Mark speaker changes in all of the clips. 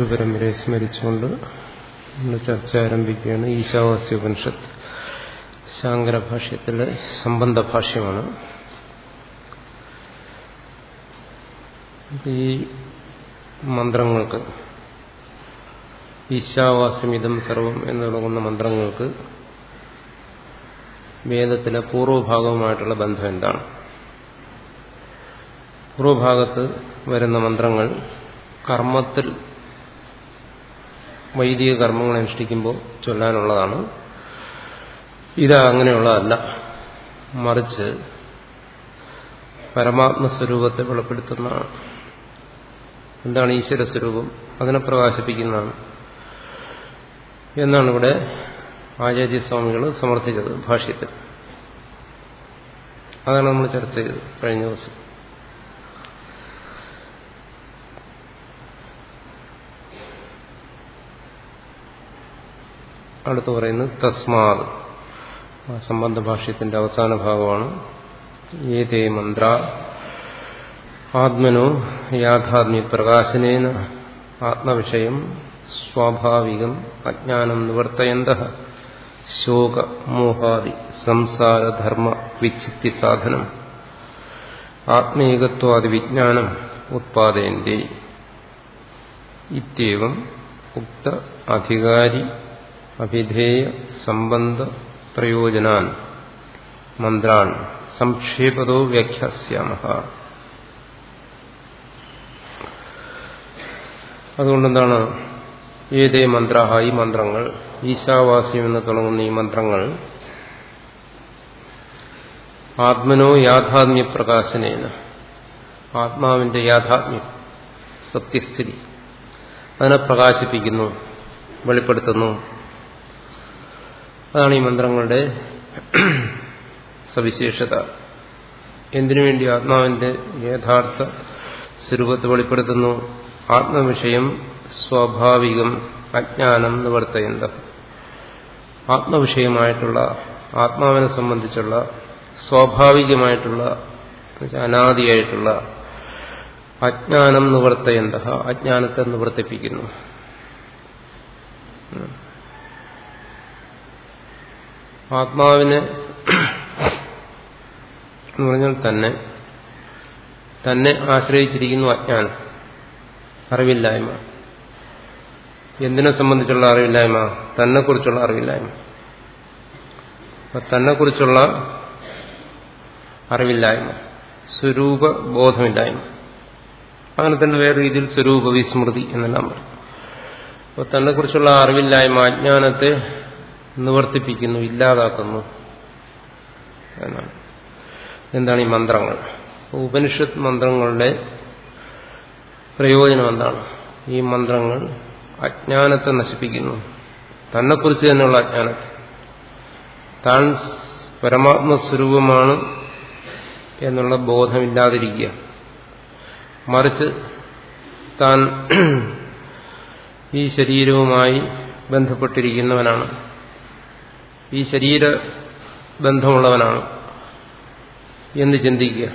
Speaker 1: ആനന്ദാനികാമീശ്വരീ ഗുരുപരമ്പരയെ സ്മരിച്ചുകൊണ്ട് നമ്മൾ ചർച്ച ആരംഭിക്കുകയാണ് ഈശാവാസ്യ ഉപനിഷത്ത് ശാങ്കര ഭാഷ്യത്തിലെ സംബന്ധ ഭാഷ്യമാണ് ഈ മന്ത്രങ്ങൾക്ക് ഈശാവാസ്യമിതം സർവം എന്ന് തുടങ്ങുന്ന മന്ത്രങ്ങൾക്ക് വേദത്തിലെ പൂർവഭാഗവുമായിട്ടുള്ള ബന്ധം എന്താണ്? പൂർവഭാഗത്ത് വരുന്ന മന്ത്രങ്ങൾ കർമ്മത്തിൽ വൈദിക കർമ്മങ്ങൾ അനുഷ്ഠിക്കുമ്പോൾ ചൊല്ലാനുള്ളതാണ്. ഇത് അങ്ങനെയുള്ളതല്ല. മറിച്ച് പരമാത്മസ്വരൂപത്തെ വെളിപ്പെടുത്തുന്നതാണ്. എന്താണ് ഈശ്വര സ്വരൂപം? അതിനെ പ്രകാശിപ്പിക്കുന്നതാണ്. എന്നാണ് ഇവിടെ ആചാര്യസ്വാമികൾ സമർത്ഥിച്ചത് ഭാഷ്യത്തിൽ. അതാണ് നമ്മൾ ചർച്ച ചെയ്തത് കഴിഞ്ഞ ദിവസം. അടുത്ത് പറയുന്നത് തസ്മാത്. സംബന്ധ ഭാഷ്യത്തിന്റെ അവസാന ഭാഗമാണ്. ഏതേ മന്ത്ര? ആത്മനോ യാഥാത്മ്യ പ്രകാശനേന ആത്മവിഷയം സ്വാഭാവികം അജ്ഞാനം നിവർത്തയന്ത ശോക മോഹാദി സംസാരധർമ്മ വിച്ഛിത്തി സാധനം ആത്മീകത്വാദി വിജ്ഞാനം ഉത്പാദയന്തി. ഇത്യവം ഉക്ത അധികാരി അഭിധേയ സംബന്ധ പ്രയോജനാൻ മന്ത്രാൻ സംക്ഷേപതോ വ്യാഖ്യാസ്യാമ അതുകൊണ്ടെന്താണ് ഏതേ മന്ത്ര ഈ മന്ത്രങ്ങൾ ഈശാവാസ്യം എന്ന് തുടങ്ങുന്ന ഈ മന്ത്രങ്ങൾ ആത്മനോ യാഥാത്മ്യ പ്രകാശനേന ആത്മാവിന്റെ യാഥാത്മ്യം സത്യസ്ഥിതി അതിനെ പ്രകാശിപ്പിക്കുന്നു വെളിപ്പെടുത്തുന്നു. അതാണ് ഈ മന്ത്രങ്ങളുടെ സവിശേഷത. എന്തിനു വേണ്ടി ആത്മാവിന്റെ യഥാർത്ഥ സ്വരൂപത്തെ വെളിപ്പെടുത്തുന്നു? ആത്മവിഷയം സ്വാഭാവികം അജ്ഞാനം നിവർത്തയന്ത. ആത്മവിഷയമായിട്ടുള്ള ആത്മാവിനെ സംബന്ധിച്ചുള്ള സ്വാഭാവികമായിട്ടുള്ള അനാദിയായിട്ടുള്ള അജ്ഞാനം നിവർത്തയന്ത അജ്ഞാനത്തെ നിവർത്തിപ്പിക്കുന്നു. ആത്മാവിനെ എന്ന് പറഞ്ഞാൽ തന്നെ തന്നെ ആശ്രയിച്ചിരിക്കുന്നു അജ്ഞാനം അറിവില്ലായ്മ. എന്തിനെ സംബന്ധിച്ചുള്ള അറിവില്ലായ്മ? തന്നെക്കുറിച്ചുള്ള അറിവില്ലായ്മ. അപ്പൊ തന്നെക്കുറിച്ചുള്ള അറിവില്ലായ്മ സ്വരൂപ ബോധമില്ലായ്മ. അങ്ങനെ തന്നെ വേറെ രീതിയിൽ സ്വരൂപ വിസ്മൃതി എന്നെല്ലാം പറയും. അപ്പോൾ തന്നെക്കുറിച്ചുള്ള അറിവില്ലായ്മ അജ്ഞാനത്തെ നിവർത്തിപ്പിക്കുന്നു ഇല്ലാതാക്കുന്നു എന്നാണ്. എന്താണ് ഈ മന്ത്രങ്ങൾ? ഉപനിഷത്ത് മന്ത്രങ്ങളുടെ പ്രയോജനം എന്താണ്? ഈ മന്ത്രങ്ങൾ അജ്ഞാനത്തെ നശിപ്പിക്കുന്നു. തന്നെക്കുറിച്ച് തന്നെയുള്ള അജ്ഞാനത്തെ. താൻ പരമാത്മസ്വരൂപമാണ് എന്നുള്ള ബോധമില്ലാതിരിക്കുക. മറിച്ച് താൻ ഈ ശരീരവുമായി ബന്ധപ്പെട്ടിരിക്കുന്നവനാണ്. ഈ ശരീര ബന്ധമുള്ളവനാണ്. എന്ന് ചിന്തിക്കുക.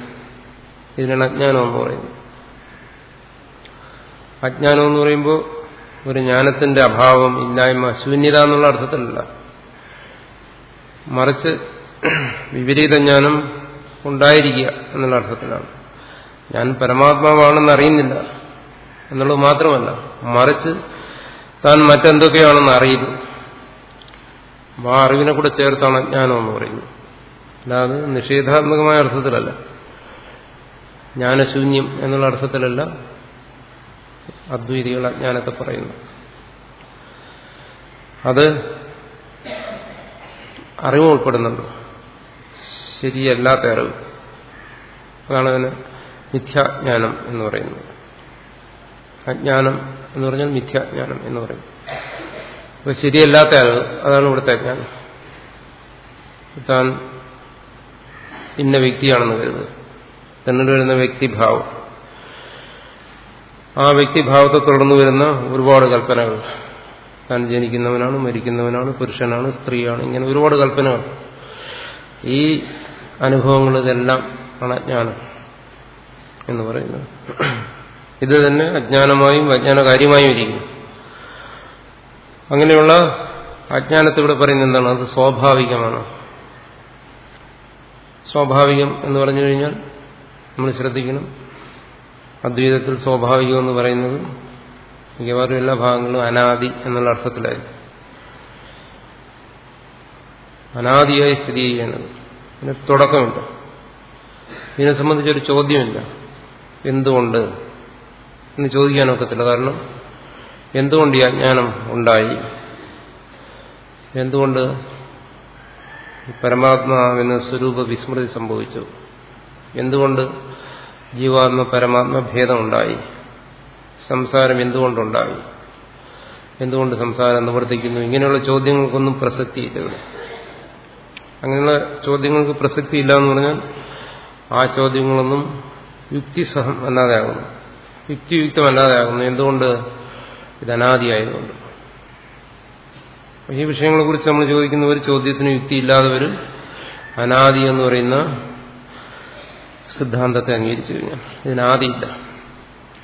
Speaker 1: ഇതിനാണ് അജ്ഞാനം എന്ന് പറയുന്നത്. അജ്ഞാനം എന്ന് പറയുമ്പോൾ ഒരു ജ്ഞാനത്തിന്റെ അഭാവം ഇല്ലായ്മ ശൂന്യത എന്നുള്ള അർത്ഥത്തിലല്ല. മറിച്ച് വിപരീത ജ്ഞാനം ഉണ്ടായിരിക്കുക എന്നുള്ള അർത്ഥത്തിലാണ്. ഞാൻ പരമാത്മാവാണെന്ന് അറിയുന്നില്ല എന്നുള്ളത് മാത്രമല്ല മറിച്ച് താൻ മറ്റെന്തൊക്കെയാണെന്ന് അറിയുന്നു അപ്പൊ ആ അറിവിനെ കൂടെ ചേർത്താണ് അജ്ഞാനം എന്ന് പറയുന്നത്. അല്ലാതെ നിഷേധാത്മകമായ അർത്ഥത്തിലല്ല. ജ്ഞാനശൂന്യം എന്നുള്ള അർത്ഥത്തിലല്ല അദ്വൈതികൾ അജ്ഞാനത്തെ പറയുന്നു അത് അറിവ് ഉൾപ്പെടുന്നുണ്ട്. ശരിയല്ലാത്ത അറിവ്. അതാണ് അതിന് മിഥ്യാജ്ഞാനം എന്ന് പറയുന്നത്. അജ്ഞാനം എന്ന് പറഞ്ഞാൽ മിഥ്യാജ്ഞാനം എന്ന് പറയും അപ്പൊ ശരിയല്ലാത്ത അറിവ് അതാണ് ഇവിടുത്തെ അജ്ഞാനം താൻ ഇന്ന വ്യക്തിയാണെന്ന് കരുതുക. തന്നിട്ട് വരുന്ന വ്യക്തിഭാവം ആ വ്യക്തിഭാവത്തെ തുടർന്ന് വരുന്ന ഒരുപാട് കൽപ്പനകൾ. താൻ ജനിക്കുന്നവനാണ് മരിക്കുന്നവനാണ് പുരുഷനാണ് സ്ത്രീയാണ് ഇങ്ങനെ ഒരുപാട് കൽപ്പനകൾ. ഈ അനുഭവങ്ങൾ ഇതെല്ലാം ആണ് അജ്ഞാനം എന്ന് പറയുന്നത്. ഇത് തന്നെ അജ്ഞാനമായും അജ്ഞാനകാര്യമായും ഇരിക്കുന്നു. അങ്ങനെയുള്ള അജ്ഞാനത്തെ ഇവിടെ എന്താണ്? അത് സ്വാഭാവികമാണ്. സ്വാഭാവികം എന്ന് പറഞ്ഞു കഴിഞ്ഞാൽ നമ്മൾ ശ്രദ്ധിക്കണം. അദ്വൈതത്തിൽ സ്വാഭാവികം എന്ന് പറയുന്നത് മിക്കവാറും എല്ലാ ഭാഗങ്ങളും അനാദി എന്നുള്ള അർത്ഥത്തിലായിരുന്നു അനാദിയായി സ്ഥിതി ചെയ്യണത് ഇതിന് തുടക്കമില്ല ഇതിനെ സംബന്ധിച്ചൊരു ചോദ്യമില്ല. എന്തുകൊണ്ട്? എന്ന് ചോദിക്കാനൊക്കത്തില്ല. കാരണം എന്തുകൊണ്ട് ഈ അജ്ഞാനം ഉണ്ടായി? എന്തുകൊണ്ട് പരമാത്മാവിന് സ്വരൂപ വിസ്മൃതി സംഭവിച്ചു? എന്തുകൊണ്ട് ജീവാത്മ പരമാത്മ ഭേദമുണ്ടായി? സംസാരം എന്തുകൊണ്ടുണ്ടായി? എന്തുകൊണ്ട് സംസാരം നിവർത്തിക്കുന്നു? ഇങ്ങനെയുള്ള ചോദ്യങ്ങൾക്കൊന്നും പ്രസക്തിയില്ല ഇവിടെ. അങ്ങനെയുള്ള ചോദ്യങ്ങൾക്ക് പ്രസക്തിയില്ല എന്ന് പറഞ്ഞാൽ ആ ചോദ്യങ്ങളൊന്നും യുക്തിസഹം അല്ലാതെയാകുന്നു. യുക്തിയുക്തമല്ലാതെയാകുന്നു. എന്തുകൊണ്ട് ഇത് അനാദിയായതുകൊണ്ട്. ഈ വിഷയങ്ങളെ കുറിച്ച് നമ്മൾ ചോദിക്കുന്ന ഒരു ചോദ്യത്തിന് യുക്തിയില്ലാതെ വരും അനാദി എന്ന് പറയുന്ന സിദ്ധാന്തത്തെ അംഗീകരിച്ചു കഴിഞ്ഞാൽ ഇതിനാദിയില്ല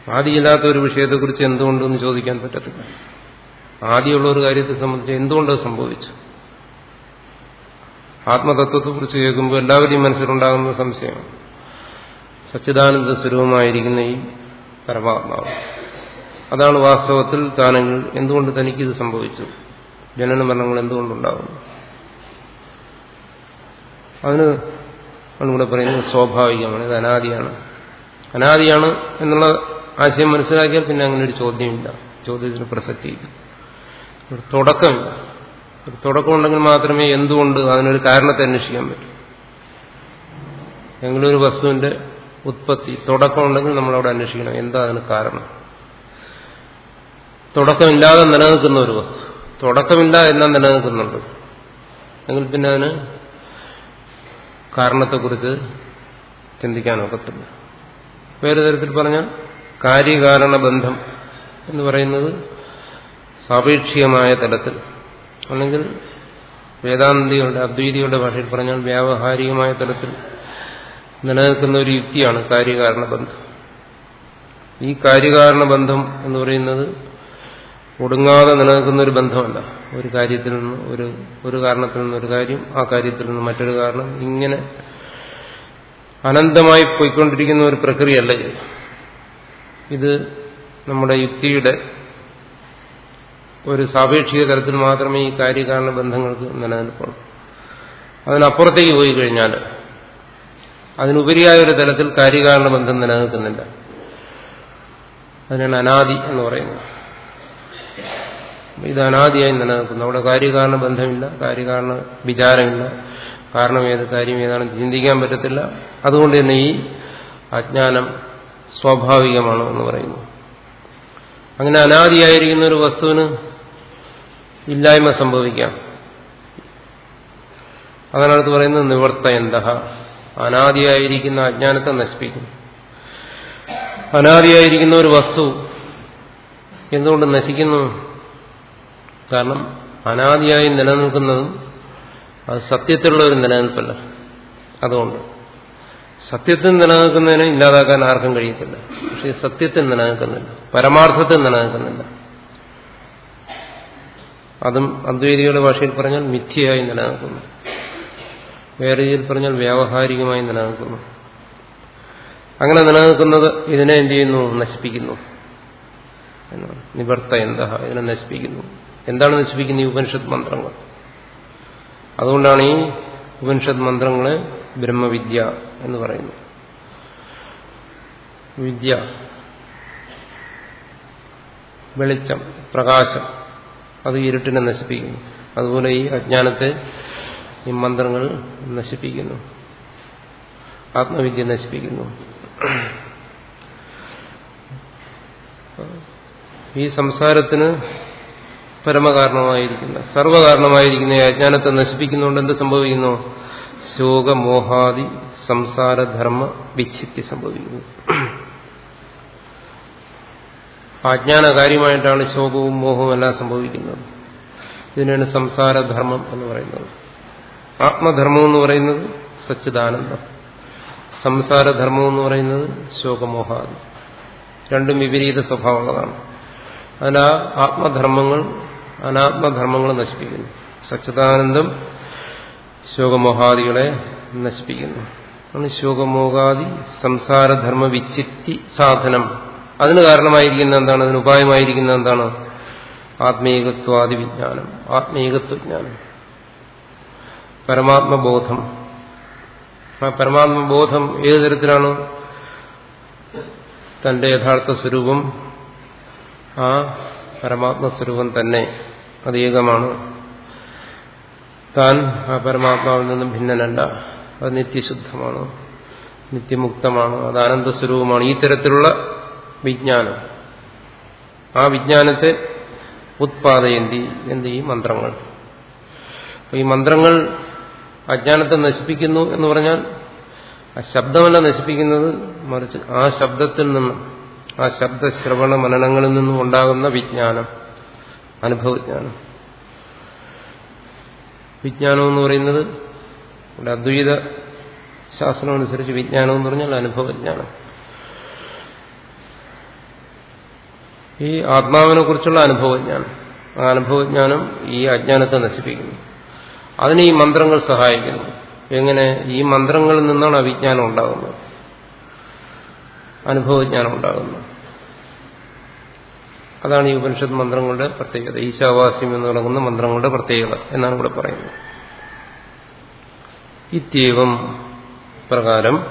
Speaker 1: ആദിയില്ലാത്ത ഒരു വിഷയത്തെക്കുറിച്ച് എന്തുകൊണ്ടെന്ന് ചോദിക്കാൻ പറ്റത്തില്ല. ആദ്യമുള്ള ഒരു കാര്യത്തെ സംബന്ധിച്ച് എന്തുകൊണ്ടത് സംഭവിച്ചു? ആത്മതത്വത്തെക്കുറിച്ച് കേൾക്കുമ്പോൾ എല്ലാവരുടെയും മനസ്സിലുണ്ടാകുന്ന സംശയമാണ് സച്ചിദാനന്ദ സ്വരൂപമായിരിക്കുന്ന ഈ പരമാത്മാവ്. അതാണ് വാസ്തവത്തിൽ താനെങ്കിൽ എന്തുകൊണ്ട് തനിക്കിത് സംഭവിച്ചു? ജനന മരണങ്ങൾ എന്തുകൊണ്ടുണ്ടാകുന്നു അതിന് നമ്മളിവിടെ പറയുന്നത് സ്വാഭാവികമാണ് ഇത് അനാദിയാണ്. അനാദിയാണ് എന്നുള്ള ആശയം മനസ്സിലാക്കിയാൽ പിന്നെ അങ്ങനെ ഒരു ചോദ്യമില്ല. ചോദ്യത്തിന് പ്രസക്തിയില്ല. ഒരു തുടക്കമില്ല. ഒരു തുടക്കമുണ്ടെങ്കിൽ മാത്രമേ എന്തുകൊണ്ട് അതിനൊരു കാരണത്തെ അന്വേഷിക്കാൻ പറ്റൂ. എങ്കിലും ഒരു വസ്തുവിന്റെ ഉത്പത്തി തുടക്കമുണ്ടെങ്കിൽ നമ്മളവിടെ അന്വേഷിക്കണം. എന്താ അതിന് കാരണം? തുടക്കമില്ലാതെ നിലനിൽക്കുന്ന ഒരു വസ്തു. തുടക്കമില്ല എല്ലാം നിലനിൽക്കുന്നുണ്ട്. എങ്കിൽ പിന്നെ അതിന് കാരണത്തെക്കുറിച്ച് ചിന്തിക്കാനൊക്കത്തില്ല. വേറെ തരത്തിൽ പറഞ്ഞാൽ കാര്യകാരണ ബന്ധം എന്ന് പറയുന്നത് സാപേക്ഷികമായ തലത്തിൽ അല്ലെങ്കിൽ വേദാന്തികളുടെ അദ്വൈതികളുടെ ഭാഷയിൽ പറഞ്ഞാൽ വ്യാവഹാരികമായ തലത്തിൽ നിലനിൽക്കുന്ന ഒരു യുക്തിയാണ് കാര്യകാരണ ബന്ധം. ഈ കാര്യകാരണ ബന്ധം എന്ന് പറയുന്നത് ഒടുങ്ങാതെ നിലനിൽക്കുന്ന ഒരു ബന്ധമല്ല. ഒരു കാര്യത്തിൽ നിന്ന് ഒരു ഒരു കാരണത്തിൽ നിന്ന് ഒരു കാര്യം ആ കാര്യത്തിൽ നിന്ന് മറ്റൊരു കാരണം ഇങ്ങനെ അനന്തമായി പോയിക്കൊണ്ടിരിക്കുന്ന ഒരു പ്രക്രിയയല്ല ഇത്. ഇത് നമ്മുടെ യുക്തിയുടെ ഒരു സാപേക്ഷിക തലത്തിൽ മാത്രമേ ഈ കാര്യകാരണ ബന്ധങ്ങൾക്ക് നിലനിൽപ്പുള്ളൂ. അതിനപ്പുറത്തേക്ക് പോയി കഴിഞ്ഞാൽ അതിനുപരിയായ ഒരു തലത്തിൽ കാര്യകാരണ ബന്ധം നിലനിൽക്കുന്നില്ല. അതിനാണ് അനാദി എന്ന് പറയുന്നത്. ഇത് അനാദിയായി നിലനിൽക്കുന്നു. അവിടെ കാര്യകാരണ ബന്ധമില്ല കാര്യകാരണ വിചാരമില്ല. കാരണം ഏത് കാര്യം ഏതാണെന്ന് ചിന്തിക്കാൻ പറ്റത്തില്ല. അതുകൊണ്ട് തന്നെ ഈ അജ്ഞാനം സ്വാഭാവികമാണ് എന്ന് പറയുന്നു. അങ്ങനെ അനാദിയായിരിക്കുന്ന ഒരു വസ്തുവിന് ഇല്ലായ്മ സംഭവിക്കാം. അതിനടുത്ത് പറയുന്നത് നിവർത്ത എന്തഹ അനാദിയായിരിക്കുന്ന അജ്ഞാനത്തെ നശിപ്പിക്കും അനാദിയായിരിക്കുന്ന ഒരു വസ്തു എന്തുകൊണ്ട് നശിക്കുന്നു? കാരണം അനാദിയായി നിലനിൽക്കുന്നതും അത് സത്യത്തിലുള്ള ഒരു നിലനിൽപ്പല്ല. അതുകൊണ്ട് സത്യത്തിൽ നിലനിൽക്കുന്നതിനെ ഇല്ലാതാക്കാൻ ആർക്കും കഴിയത്തില്ല. പക്ഷെ സത്യത്തിൽ നിലനിൽക്കുന്നില്ല. പരമാർത്ഥത്തിൽ നിലനിൽക്കുന്നില്ല. അതും അദ്വൈതികളുടെ ഭാഷയിൽ പറഞ്ഞാൽ മിഥ്യയായി നിലനിൽക്കുന്നു. വേറെ രീതിയിൽ പറഞ്ഞാൽ വ്യാവഹാരികമായി നിലനിൽക്കുന്നു. അങ്ങനെ നിലനിൽക്കുന്നത് ഇതിനെ എന്ത് ചെയ്യുന്നു? നശിപ്പിക്കുന്നു. എന്നാണ്. നിവർത്ത എന്താ ഇതിനെ നശിപ്പിക്കുന്നു. എന്താണ് നശിപ്പിക്കുന്നത് ഈ ഉപനിഷത്ത് മന്ത്രങ്ങൾ? അതുകൊണ്ടാണ് ഈ ഉപനിഷത്ത് മന്ത്രങ്ങളെ ബ്രഹ്മവിദ്യ എന്ന് പറയുന്നത്. വിദ്യ വെളിച്ചം പ്രകാശം അത് ഇരുട്ടിനെ നശിപ്പിക്കുന്നു. അതുപോലെ ഈ അജ്ഞാനത്തെ ഈ മന്ത്രങ്ങൾ നശിപ്പിക്കുന്നു. ആത്മവിദ്യ നശിപ്പിക്കുന്നു. ഈ സംസാരത്തിന് പരമകാരണമായിരിക്കുന്ന സർവകാരണമായിരിക്കുന്ന ഈ അജ്ഞാനത്തെ നശിപ്പിക്കുന്നതുകൊണ്ട് എന്ത് സംഭവിക്കുന്നു? ശോകമോഹാദി സംസാരധർമ്മ വിച്ഛിത്തി സംഭവിക്കുന്നു. അജ്ഞാനകാര്യമായിട്ടാണ് ശോകവും മോഹവും എല്ലാം സംഭവിക്കുന്നത്. ഇതിനാണ് സംസാരധർമ്മം എന്ന് പറയുന്നത്. ആത്മധർമ്മം എന്ന് പറയുന്നത് സച്ചിദാനന്ദം. സംസാരധർമ്മം എന്ന് പറയുന്നത് ശോകമോഹാദി. രണ്ടും വിപരീത സ്വഭാവങ്ങളാണ്. ആ ആത്മധർമ്മങ്ങൾ അനാത്മധർമ്മങ്ങൾ നശിപ്പിക്കുന്നു. സച്ചിദാനന്ദം ശോകമോഹാദികളെ നശിപ്പിക്കുന്നു. ആണ് ശോകമോഹാദി സംസാരധർമ്മ വിച്ചിത്തി സാധനം. അതിന് കാരണമായിരിക്കുന്ന എന്താണ്? അതിന് ഉപായമായിരിക്കുന്ന എന്താണ്? ആത്മീകത്വാദി വിജ്ഞാനം ആത്മീകത്വജ്ഞാനം. പരമാത്മബോധം. ആ പരമാത്മബോധം ഏത് തരത്തിലാണ്? തന്റെ യഥാർത്ഥ സ്വരൂപം ആ പരമാത്മസ്വരൂപം തന്നെ അത് ഏകമാണ് താൻ ആ പരമാത്മാവിൽ നിന്നും ഭിന്നനല്ല. അത് നിത്യശുദ്ധമാണ് നിത്യമുക്തമാണ് അത് ആനന്ദസ്വരൂപമാണ് ഈ തരത്തിലുള്ള വിജ്ഞാനം ആ വിജ്ഞാനത്തെ ഉത്പാദയന്തി എന്ത് ഈ മന്ത്രങ്ങൾ. ഈ മന്ത്രങ്ങൾ അജ്ഞാനത്തെ നശിപ്പിക്കുന്നു എന്ന് പറഞ്ഞാൽ ആ ശബ്ദമല്ല നശിപ്പിക്കുന്നത് മറിച്ച് ആ ശബ്ദത്തിൽ നിന്നും ആ ശബ്ദശ്രവണ മനനങ്ങളിൽ നിന്നും ഉണ്ടാകുന്ന വിജ്ഞാനം അനുഭവജ്ഞാനം. വിജ്ഞാനം എന്ന് പറയുന്നത് ഇവിടെ അദ്വൈത ശാസ്ത്രം അനുസരിച്ച് വിജ്ഞാനം എന്ന് പറഞ്ഞാൽ അനുഭവജ്ഞാനം. ഈ ആത്മാവിനെ കുറിച്ചുള്ള അനുഭവജ്ഞാനം. ആ അനുഭവജ്ഞാനം ഈ അജ്ഞാനത്തെ നശിപ്പിക്കുന്നു. അതിന് ഈ മന്ത്രങ്ങൾ സഹായിക്കുന്നു. എങ്ങനെ? ഈ മന്ത്രങ്ങളിൽ നിന്നാണ് അവിജ്ഞാനം ഉണ്ടാകുന്നത്. അനുഭവജ്ഞാനം ഉണ്ടാകുന്നു അതാണ് ഈ ഉപനിഷത്ത് മന്ത്രങ്ങളുടെ പ്രത്യേകത. ഈശാവാസ്യം എന്ന് തുടങ്ങുന്ന മന്ത്രങ്ങളുടെ പ്രത്യേകത എന്നാണ് ഇവിടെ പറയുന്നത്. ഇത്യവം പ്രകാരം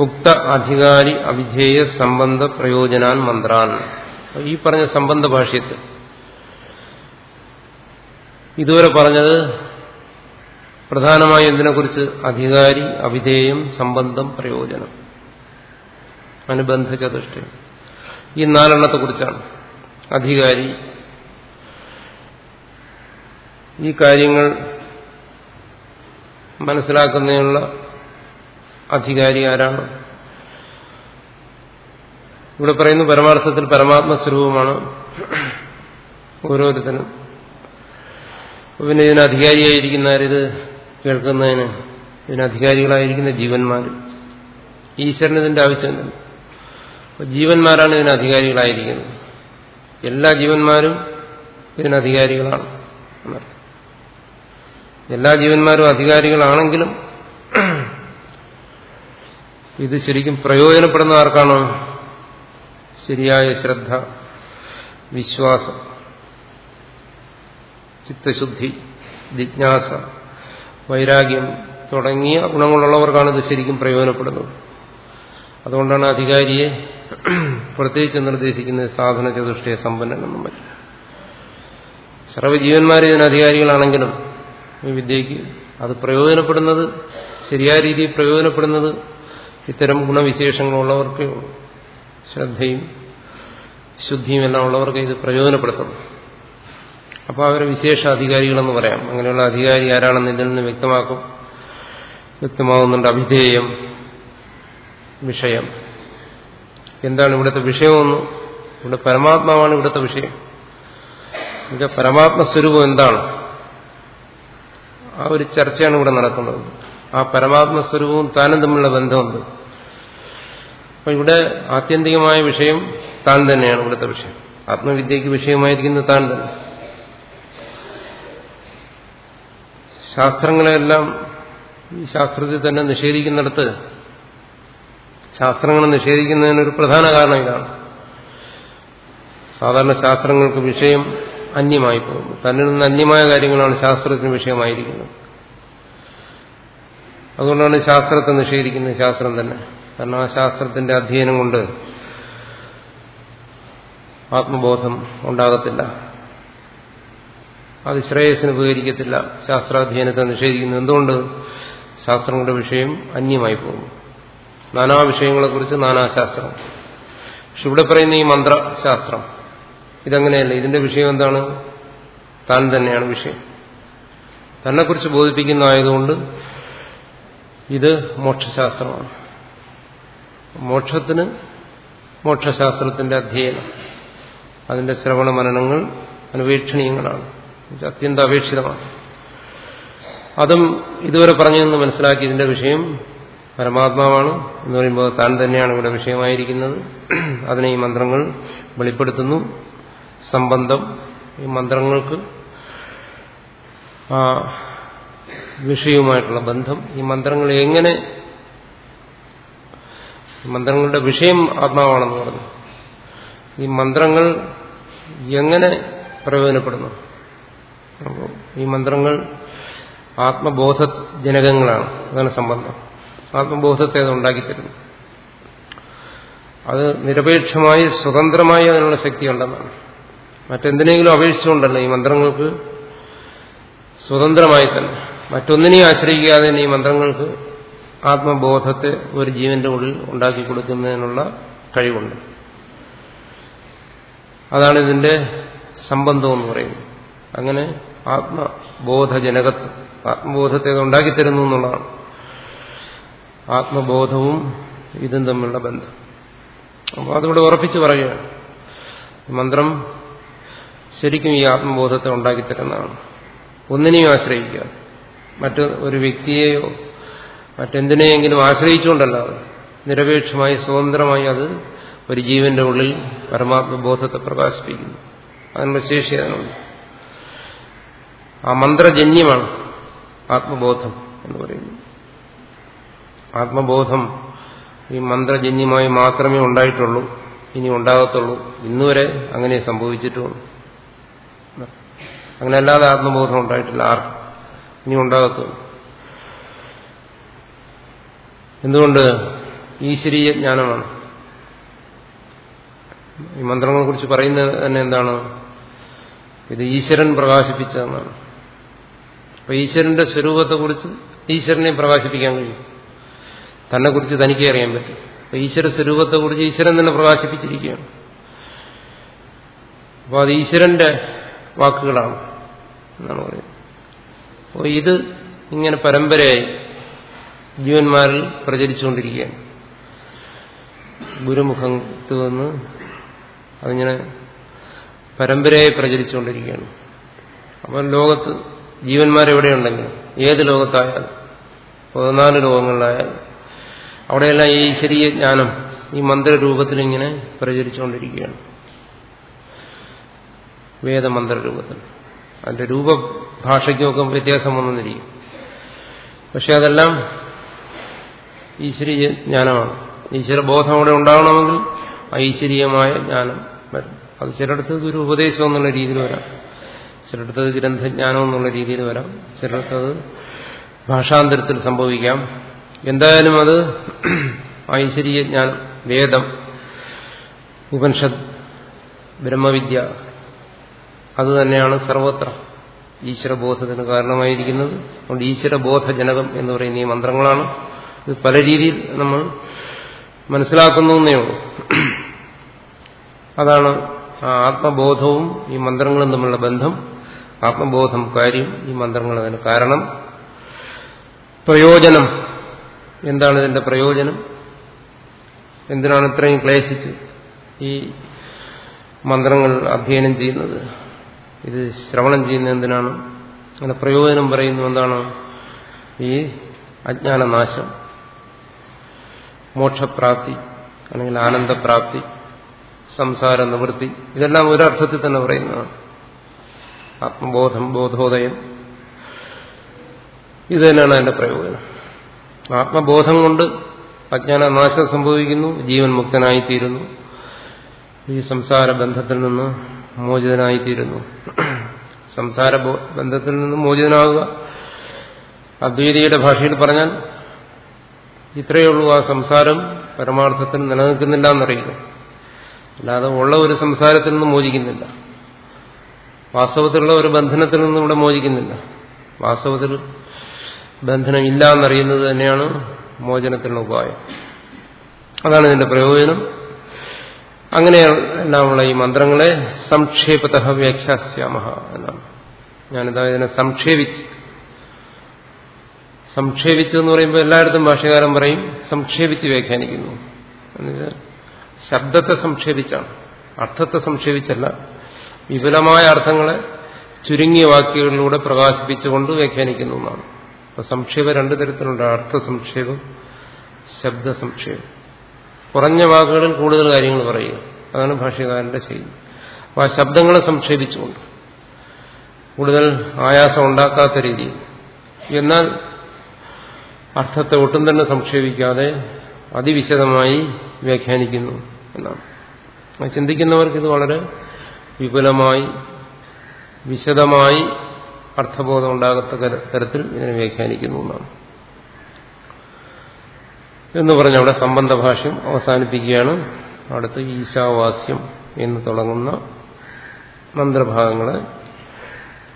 Speaker 1: ഉക്ത അധികാരി അവിധേയ സംബന്ധ പ്രയോജനാൻ മന്ത്രാൻ. ഈ പറഞ്ഞ സംബന്ധ ഭാഷ്യത്തിൽ ഇതുവരെ പറഞ്ഞത് പ്രധാനമായി എന്തിനെക്കുറിച്ച്? അധികാരി അവിധേയം സംബന്ധം പ്രയോജനം. അനുബന്ധ ചതുഷ്ടയം ഈ നാലെണ്ണത്തെ കുറിച്ചാണ് അധികാരി ഈ കാര്യങ്ങൾ മനസ്സിലാക്കുന്നതിനുള്ള അധികാരി ആരാണ്? ഇവിടെ പറയുന്നു പരമാർത്ഥത്തിൽ പരമാത്മസ്വരൂപമാണ് ഓരോരുത്തരും പിന്നെ ഇതിന് അധികാരിയായിരിക്കുന്നവരിത് കേൾക്കുന്നതിന് ഇതിന് അധികാരികളായിരിക്കുന്ന ജീവന്മാർ ഈശ്വരന് ഇതിന്റെ ആവശ്യമില്ല ജീവന്മാരാണ് ഇതിന് അധികാരികളായിരിക്കുന്നത്. എല്ലാ ജീവന്മാരും ഇതിന് അധികാരികളാണ്. എല്ലാ ജീവന്മാരും അധികാരികളാണെങ്കിലും ഇത് ശരിക്കും പ്രയോജനപ്പെടുന്ന ആർക്കാണ്? ശരിയായ ശ്രദ്ധ വിശ്വാസം ചിത്തശുദ്ധി ജിജ്ഞാസ വൈരാഗ്യം തുടങ്ങിയ ഗുണങ്ങളുള്ളവർക്കാണ് ഇത് ശരിക്കും പ്രയോജനപ്പെടുന്നത്. അതുകൊണ്ടാണ് അധികാരിയെ പ്രത്യേകിച്ച് നിർദ്ദേശിക്കുന്നത് സാധന ചതുഷ്ടയ സമ്പന്നനൊന്നും പറ്റില്ല. സർവജീവന്മാരെ ഇതിന് അധികാരികളാണെങ്കിലും ഈ വിദ്യയ്ക്ക് അത് പ്രയോജനപ്പെടുന്നത് ശരിയായ രീതിയിൽ പ്രയോജനപ്പെടുന്നത് ഇത്തരം ഗുണവിശേഷങ്ങളുള്ളവർക്കേ ഉള്ളൂ. ശ്രദ്ധയും ശുദ്ധിയും എല്ലാം ഉള്ളവർക്ക് ഇത് പ്രയോജനപ്പെടുത്തുന്നു. അപ്പോൾ അവരെ വിശേഷ അധികാരികളെന്ന് പറയാം. അങ്ങനെയുള്ള അധികാരി ആരാണെന്ന് ഇതിൽ നിന്ന് വ്യക്തമാക്കും. വ്യക്തമാകുന്നുണ്ട് അഭിധേയം വിഷയം. എന്താണ് ഇവിടുത്തെ വിഷയമെന്ന് ഇവിടെ പരമാത്മാവാണ് ഇവിടുത്തെ വിഷയം. ഇവിടെ പരമാത്മസ്വരൂപം എന്താണ്? ആ ഒരു ചർച്ചയാണ് ഇവിടെ നടക്കുന്നത്. ആ പരമാത്മസ്വരൂപവും താനും തമ്മിലുള്ള ബന്ധമുണ്ട്. അപ്പൊ ഇവിടെ ആത്യന്തികമായ വിഷയം താൻ തന്നെയാണ് ഇവിടുത്തെ വിഷയം. ആത്മവിദ്യക്ക് വിഷയമായിരിക്കുന്നത് താൻ തന്നെ. ശാസ്ത്രങ്ങളെല്ലാം ഈ ശാസ്ത്രത്തിൽ തന്നെ നിഷേധിക്കുന്നിടത്ത് ശാസ്ത്രങ്ങളെ നിഷേധിക്കുന്നതിനൊരു പ്രധാന കാരണം ഇതാണ്. സാധാരണ ശാസ്ത്രങ്ങൾക്ക് വിഷയം അന്യമായി പോകുന്നു. തന്നിൽ നിന്ന് അന്യമായ കാര്യങ്ങളാണ് ശാസ്ത്രത്തിന് വിഷയമായിരിക്കുന്നത്. അതുകൊണ്ടാണ് ശാസ്ത്രത്തെ നിഷേധിക്കുന്നത് ശാസ്ത്രം തന്നെ. കാരണം ആ ശാസ്ത്രത്തിന്റെ അധ്യയനം കൊണ്ട് ആത്മബോധം ഉണ്ടാകത്തില്ല. അത് ശ്രേയസിന് ഉപകരിക്കത്തില്ല. ശാസ്ത്രാധ്യയനത്തെ നിഷേധിക്കുന്നു എന്തുകൊണ്ട്? ശാസ്ത്രങ്ങളുടെ വിഷയം അന്യമായി പോകുന്നു. നാനാ വിഷയങ്ങളെക്കുറിച്ച് നാനാശാസ്ത്രം. പക്ഷെ ഇവിടെ പറയുന്ന ഈ മന്ത്രശാസ്ത്രം ഇതങ്ങനെയല്ല. ഇതിന്റെ വിഷയം എന്താണ്? താൻ തന്നെയാണ് വിഷയം. തന്നെക്കുറിച്ച് ബോധിപ്പിക്കുന്നതായതുകൊണ്ട് ഇത് മോക്ഷശാസ്ത്രമാണ്. മോക്ഷത്തിന് മോക്ഷശാസ്ത്രത്തിന്റെ അധ്യയനം. അതിന്റെ ശ്രവണ മനനങ്ങൾ അനുവേക്ഷണീയങ്ങളാണ് അത്യന്താപേക്ഷിതമാണ്. അതും ഇതുവരെ പറഞ്ഞതെന്ന് മനസ്സിലാക്കി ഇതിന്റെ വിഷയം പരമാത്മാവാണ് എന്ന് പറയുമ്പോൾ താൻ തന്നെയാണ് ഇവിടെ വിഷയമായിരിക്കുന്നത്. അതിനെ ഈ മന്ത്രങ്ങൾ വെളിപ്പെടുത്തുന്നു. സംബന്ധം ഈ മന്ത്രങ്ങൾക്ക് ആ വിഷയവുമായിട്ടുള്ള ബന്ധം. ഈ മന്ത്രങ്ങൾ എങ്ങനെ മന്ത്രങ്ങളുടെ വിഷയം ആത്മാവാണെന്ന് പറഞ്ഞു. ഈ മന്ത്രങ്ങൾ എങ്ങനെ പ്രയോജനപ്പെടുന്നു? ഈ മന്ത്രങ്ങൾ ആത്മബോധജനകങ്ങളാണ്. അതാണ് സംബന്ധം. ആത്മബോധത്തെ അത് ഉണ്ടാക്കിത്തരുന്നു അത് നിരപേക്ഷമായി സ്വതന്ത്രമായി അതിനുള്ള ശക്തി ഉണ്ടെന്നാണ് മറ്റെന്തിനെങ്കിലും അപേക്ഷിച്ചുകൊണ്ടല്ല ഈ മന്ത്രങ്ങൾക്ക് സ്വതന്ത്രമായി തന്നെ. മറ്റൊന്നിനെയും ആശ്രയിക്കാതെ തന്നെ ഈ മന്ത്രങ്ങൾക്ക് ആത്മബോധത്തെ ഒരു ജീവന്റെ ഉള്ളിൽ ഉണ്ടാക്കി കൊടുക്കുന്നതിനുള്ള കഴിവുണ്ട്. അതാണ് ഇതിന്റെ സംബന്ധം എന്ന് പറയുന്നത്. അങ്ങനെ ആത്മബോധജനകത്വം ആത്മബോധത്തെ ഉണ്ടാക്കിത്തരുന്നു എന്നുള്ളതാണ്. ആത്മബോധവും ഇതും തമ്മിലുള്ള ബന്ധം. അപ്പോൾ അതുകൂടെ ഉറപ്പിച്ച് പറയുകയാണ്. മന്ത്രം ശരിക്കും ഈ ആത്മബോധത്തെ ഉണ്ടാക്കിത്തരുന്നതാണ്. ഒന്നിനെയും ആശ്രയിക്കുക. മറ്റ് ഒരു വ്യക്തിയെയോ മറ്റെന്തിനെയെങ്കിലും ആശ്രയിച്ചുകൊണ്ടല്ല അത് നിരപേക്ഷമായി സ്വതന്ത്രമായി അത് ഒരു ജീവന്റെ ഉള്ളിൽ പരമാത്മബോധത്തെ പ്രകാശിപ്പിക്കുന്നു. അതിനുള്ള ശേഷി അതിനുണ്ട്. ആ മന്ത്രജന്യമാണ് ആത്മബോധം എന്ന് പറയുന്നത്. ആത്മബോധം ഈ മന്ത്രജന്യമായി മാത്രമേ ഉണ്ടായിട്ടുള്ളൂ ഇനി ഉണ്ടാകത്തുള്ളൂ. ഇന്നുവരെ അങ്ങനെ സംഭവിച്ചിട്ടുള്ളൂ. അങ്ങനെ അല്ലാതെ ആത്മബോധം ഉണ്ടായിട്ടില്ല ആർ ഇനി ഉണ്ടാകത്തുള്ളൂ. എന്തുകൊണ്ട്? ഈശ്വരീയ ജ്ഞാനമാണ്. ഈ മന്ത്രങ്ങളെ കുറിച്ച് പറയുന്നത് തന്നെ എന്താണ്? ഇത് ഈശ്വരൻ പ്രകാശിപ്പിച്ചതെന്നാണ്. അപ്പൊ ഈശ്വരന്റെ സ്വരൂപത്തെക്കുറിച്ച് ഈശ്വരനെ പ്രകാശിപ്പിക്കാൻ കഴിയും. തന്നെ കുറിച്ച് തനിക്കേ അറിയാൻ പറ്റും. അപ്പൊ ഈശ്വര സ്വരൂപത്തെക്കുറിച്ച് ഈശ്വരൻ തന്നെ പ്രകാശിപ്പിച്ചിരിക്കുകയാണ്. അപ്പോൾ അത് ഈശ്വരന്റെ വാക്കുകളാണ് എന്നാണ് പറയുന്നത്. അപ്പോൾ ഇത് ഇങ്ങനെ പരമ്പരയായി ജീവന്മാരിൽ പ്രചരിച്ചുകൊണ്ടിരിക്കുകയാണ്. ഗുരുമുഖത്ത് നിന്ന് അതിങ്ങനെ പരമ്പരയായി പ്രചരിച്ചുകൊണ്ടിരിക്കുകയാണ്. അപ്പം ലോകത്ത് ജീവന്മാരെവിടെയുണ്ടെങ്കിലും ഏത് ലോകത്തായാലും പതിനാല് ലോകങ്ങളിലായാലും അവിടെയെല്ലാം ഈ ഈശ്വരീയ ജ്ഞാനം ഈ മന്ത്രരൂപത്തിൽ ഇങ്ങനെ പ്രചരിച്ചുകൊണ്ടിരിക്കുകയാണ്. വേദമന്ത്രരൂപത്തിൽ. അതിന്റെ രൂപഭാഷയ്ക്കൊക്കെ വ്യത്യാസം വന്നിരിക്കും. പക്ഷെ അതെല്ലാം ഈശ്വരീയ ജ്ഞാനമാണ്. ഈശ്വരബോധം അവിടെ ഉണ്ടാകണമെങ്കിൽ ഐശ്വര്യമായ ജ്ഞാനം വരും. അത് ചിലയിടത്ത് ഒരു ഉപദേശം എന്നുള്ള രീതിയിൽ വരാം. ചിലയിടത്തത് ഗ്രന്ഥജ്ഞാനം എന്നുള്ള രീതിയിൽ വരാം. ചിലയിടത്തത് ഭാഷാന്തരത്തിൽ സംഭവിക്കാം. എന്തായാലും അത് ഐശ്വര്യ ജ്ഞാനം വേദം ഉപനിഷത്ത് ബ്രഹ്മവിദ്യ അത് തന്നെയാണ് സർവത്ര ഈശ്വരബോധത്തിന് കാരണമായിരിക്കുന്നത്. അതുകൊണ്ട് ഈശ്വരബോധജനകം എന്ന് പറയുന്ന ഈ മന്ത്രങ്ങളാണ്. ഇത് പല രീതിയിൽ നമ്മൾ മനസ്സിലാക്കുന്നു എന്നേ ഉള്ളൂ. അതാണ് ആത്മബോധവും ഈ മന്ത്രങ്ങളും തമ്മിലുള്ള ബന്ധം. ആത്മബോധം കാര്യം ഈ മന്ത്രങ്ങൾ അതിന് കാരണം. പ്രയോജനം. എന്താണ് ഇതിന്റെ പ്രയോജനം? എന്തിനാണ് ഇത്രയും ക്ലേശിച്ച് ഈ മന്ത്രങ്ങൾ അധ്യയനം ചെയ്യുന്നത്? ഇത് ശ്രവണം ചെയ്യുന്ന എന്തിനാണ്? അങ്ങനെ പ്രയോജനം പറയുന്നു എന്താണ്? ഈ അജ്ഞാനനാശം മോക്ഷപ്രാപ്തി അല്ലെങ്കിൽ ആനന്ദപ്രാപ്തി സംസാര നിവൃത്തി ഇതെല്ലാം ഒരർത്ഥത്തിൽ തന്നെ പറയുന്നതാണ്. ആത്മബോധം ബോധോദയം. ഇത് തന്നെയാണ് അതിന്റെ പ്രയോജനം. ആത്മബോധം കൊണ്ട് അജ്ഞാനനാശം സംഭവിക്കുന്നു. ജീവൻ മുക്തനായിത്തീരുന്നു. ഈ സംസാര ബന്ധത്തിൽ നിന്ന് മോചിതനായിത്തീരുന്നു. സംസാര ബന്ധത്തിൽ നിന്ന് മോചിതനാകുക. അദ്വൈതിയുടെ ഭാഷയിൽ പറഞ്ഞാൽ ഇത്രയേ ഉള്ളൂ ആ സംസാരം പരമാർത്ഥത്തിൽ നിലനിൽക്കുന്നില്ല എന്നറിയുന്നു അല്ലാതെ ഉള്ള ഒരു സംസാരത്തിൽ നിന്ന് മോചിക്കുന്നില്ല. വാസ്തവത്തിലുള്ള ഒരു ബന്ധനത്തിൽ നിന്നും ഇവിടെ മോചിക്കുന്നില്ല. വാസ്തവത്തിൽ ബന്ധനം ഇല്ല എന്നറിയുന്നത് തന്നെയാണ് മോചനത്തിനുള്ള ഉപായം. അതാണ് ഇതിന്റെ പ്രയോജനം. അങ്ങനെയെല്ലാമുള്ള ഈ മന്ത്രങ്ങളെ സംക്ഷേപത വ്യാഖ്യാസ്യാമ എന്നാണ്. ഞാനിതാ ഇതിനെ സംക്ഷേപിച്ച്. സംക്ഷേപിച്ചു എന്ന് പറയുമ്പോൾ എല്ലായിടത്തും ഭാഷകാരം പറയും സംക്ഷേപിച്ച് വ്യാഖ്യാനിക്കുന്നു. ശബ്ദത്തെ സംക്ഷേപിച്ചാണ്. അർത്ഥത്തെ സംക്ഷേപിച്ചല്ല. വിപുലമായ അർത്ഥങ്ങളെ ചുരുങ്ങിയ വാക്കുകളിലൂടെ പ്രകാശിപ്പിച്ചുകൊണ്ട് വ്യാഖ്യാനിക്കുന്നു എന്നാണ്. അപ്പൊ സംക്ഷേപം രണ്ടു തരത്തിലുണ്ട്. അർത്ഥ സംക്ഷേപം ശബ്ദ സംക്ഷേപം കുറഞ്ഞ വാക്കുകളിൽ കൂടുതൽ കാര്യങ്ങൾ പറയുക. അതാണ് ഭാഷ്യകാരന്റെ ശൈലി. അപ്പോൾ ആ ശബ്ദങ്ങളെ സംക്ഷേപിച്ചുകൊണ്ട് കൂടുതൽ ആയാസം ഉണ്ടാക്കാത്ത രീതി എന്നാൽ അർത്ഥത്തെ ഒട്ടും തന്നെ സംക്ഷേപിക്കാതെ അതിവിശദമായി വ്യാഖ്യാനിക്കുന്നു എന്നാണ്. ചിന്തിക്കുന്നവർക്ക് ഇത് വളരെ വിപുലമായി വിശദമായി അർത്ഥബോധം ഉണ്ടാകത്തക്ക തരത്തിൽ ഇതിനെ വ്യാഖ്യാനിക്കുന്നു എന്നാണ്. എന്ന് പറഞ്ഞ അവിടെ സംബന്ധ ഭാഷ്യം അവസാനിപ്പിക്കുകയാണ്. അടുത്ത് ഈശാവാസ്യം എന്ന് തുടങ്ങുന്ന മന്ത്രഭാഗങ്ങളെ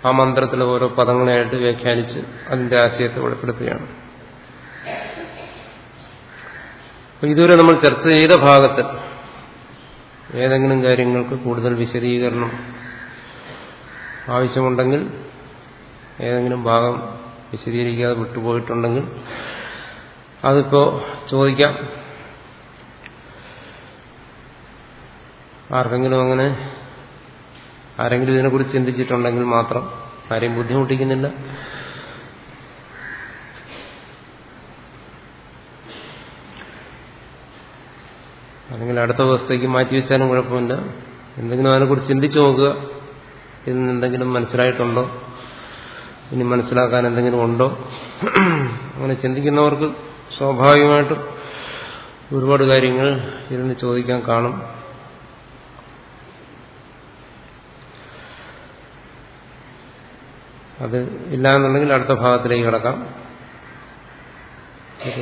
Speaker 1: ആ മന്ത്രത്തിലെ ഓരോ പദങ്ങളെയായിട്ട് വ്യാഖ്യാനിച്ച് അതിന്റെ ആശയത്തെ വെളിപ്പെടുത്തുകയാണ്. ഇതുവരെ നമ്മൾ ചർച്ച ചെയ്ത ഭാഗത്തിൽ ഏതെങ്കിലും കാര്യങ്ങൾക്ക് കൂടുതൽ വിശദീകരണം ആവശ്യമുണ്ടെങ്കിൽ ഏതെങ്കിലും ഭാഗം വിശദീകരിക്കാതെ വിട്ടുപോയിട്ടുണ്ടെങ്കിൽ അതിപ്പോ ചോദിക്കാം. ആർക്കെങ്കിലും അങ്ങനെ ആരെങ്കിലും ഇതിനെക്കുറിച്ച് ചിന്തിച്ചിട്ടുണ്ടെങ്കിൽ മാത്രം ആരെയും ബുദ്ധിമുട്ടിക്കുന്നില്ല. അല്ലെങ്കിൽ അടുത്ത ദിവസത്തേക്ക് മാറ്റിവെച്ചാലും കുഴപ്പമില്ല. എന്തെങ്കിലും അതിനെക്കുറിച്ച് ചിന്തിച്ചു നോക്കുക. ഇതിൽ എന്തെങ്കിലും മനസ്സിലായിട്ടുണ്ടോ? ഇനി മനസ്സിലാക്കാൻ എന്തെങ്കിലും ഉണ്ടോ? അങ്ങനെ ചിന്തിക്കുന്നവർക്ക് സ്വാഭാവികമായിട്ടും ഒരുപാട് കാര്യങ്ങൾ ഇതിന് ചോദിക്കാൻ കാണും. അത് ഇല്ല എന്നുണ്ടെങ്കിൽ അടുത്ത ഭാഗത്തിലേക്ക് കിടക്കാം.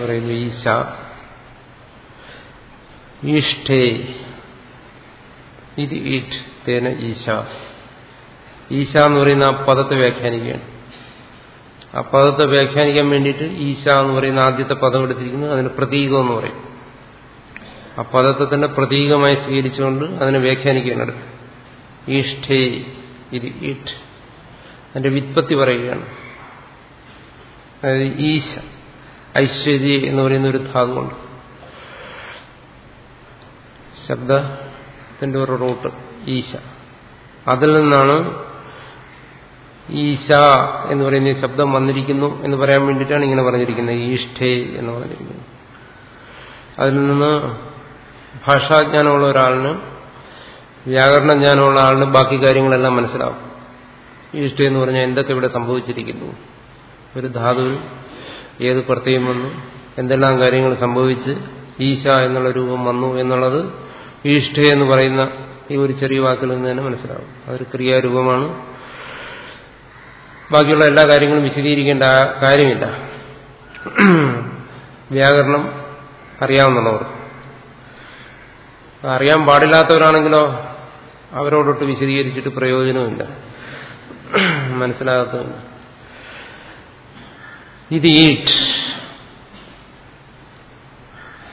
Speaker 1: പറയുന്നു ഈശ. ഈഷ്ഠേ. ഇത് ഈറ്റ് ഈശ. ഈശ എന്ന് പറയുന്ന ആ പദത്തെ വ്യാഖ്യാനിക്കുകയാണ്. ആ പദത്തെ വ്യാഖ്യാനിക്കാൻ വേണ്ടിയിട്ട് ഈശ എന്ന് പറയുന്ന ആദ്യത്തെ പദം എടുത്തിരിക്കുന്നത് അതിന് പ്രതീകം എന്ന് പറയും. ആ പദത്തെ തന്നെ പ്രതീകമായി സ്വീകരിച്ചുകൊണ്ട് അതിനെ വ്യാഖ്യാനിക്കുകയാണ് അടുത്ത്. ഈഷ്ഠേ ഇത് ഈറ്റ് അതിന്റെ വിത്പത്തി പറയുകയാണ്. അതായത് ഈശ ഐശ്വര്യ എന്ന് പറയുന്ന ഒരു ധാതുണ്ട് ശബ്ദത്തിന്റെ ഒരു റൂട്ട് ഈശ. അതിൽ നിന്നാണ് ഈശ എന്ന് പറയുന്ന ശബ്ദം വന്നിരിക്കുന്നു എന്ന് പറയാൻ വേണ്ടിയിട്ടാണ് ഇങ്ങനെ പറഞ്ഞിരിക്കുന്നത്. ഈഷ്ഠേ എന്ന് പറഞ്ഞിരിക്കുന്നത് അതിൽ നിന്ന് ഭാഷാജ്ഞാനമുള്ള ഒരാളിന് വ്യാകരണ ജ്ഞാനമുള്ള ആളിന് ബാക്കി കാര്യങ്ങളെല്ലാം മനസ്സിലാവും. ഈഷ്ഠേ എന്ന് പറഞ്ഞാൽ എന്തൊക്കെ ഇവിടെ സംഭവിച്ചിരിക്കുന്നു? ഒരു ധാതുവിൽ ഏത് പ്രത്യയം വന്നു? എന്തെല്ലാം കാര്യങ്ങൾ സംഭവിച്ച് ഈശ എന്നുള്ള രൂപം വന്നു എന്നുള്ളത് ഈഷ്ഠേ എന്ന് പറയുന്ന ഈ ഒരു ചെറിയ വാക്കിൽ നിന്ന് തന്നെ മനസ്സിലാവും. അതൊരു ക്രിയാരൂപമാണ്. ബാക്കിയുള്ള എല്ലാ കാര്യങ്ങളും വിശദീകരിക്കേണ്ട കാര്യമില്ല. വ്യാകരണം അറിയാവുന്നവർ. അറിയാൻ പാടില്ലാത്തവരാണെങ്കിലോ അവരോടൊട്ട് വിശദീകരിച്ചിട്ട് പ്രയോജനമില്ല മനസ്സിലാകത്തുമില്ല ഇത് ഈറ്റ്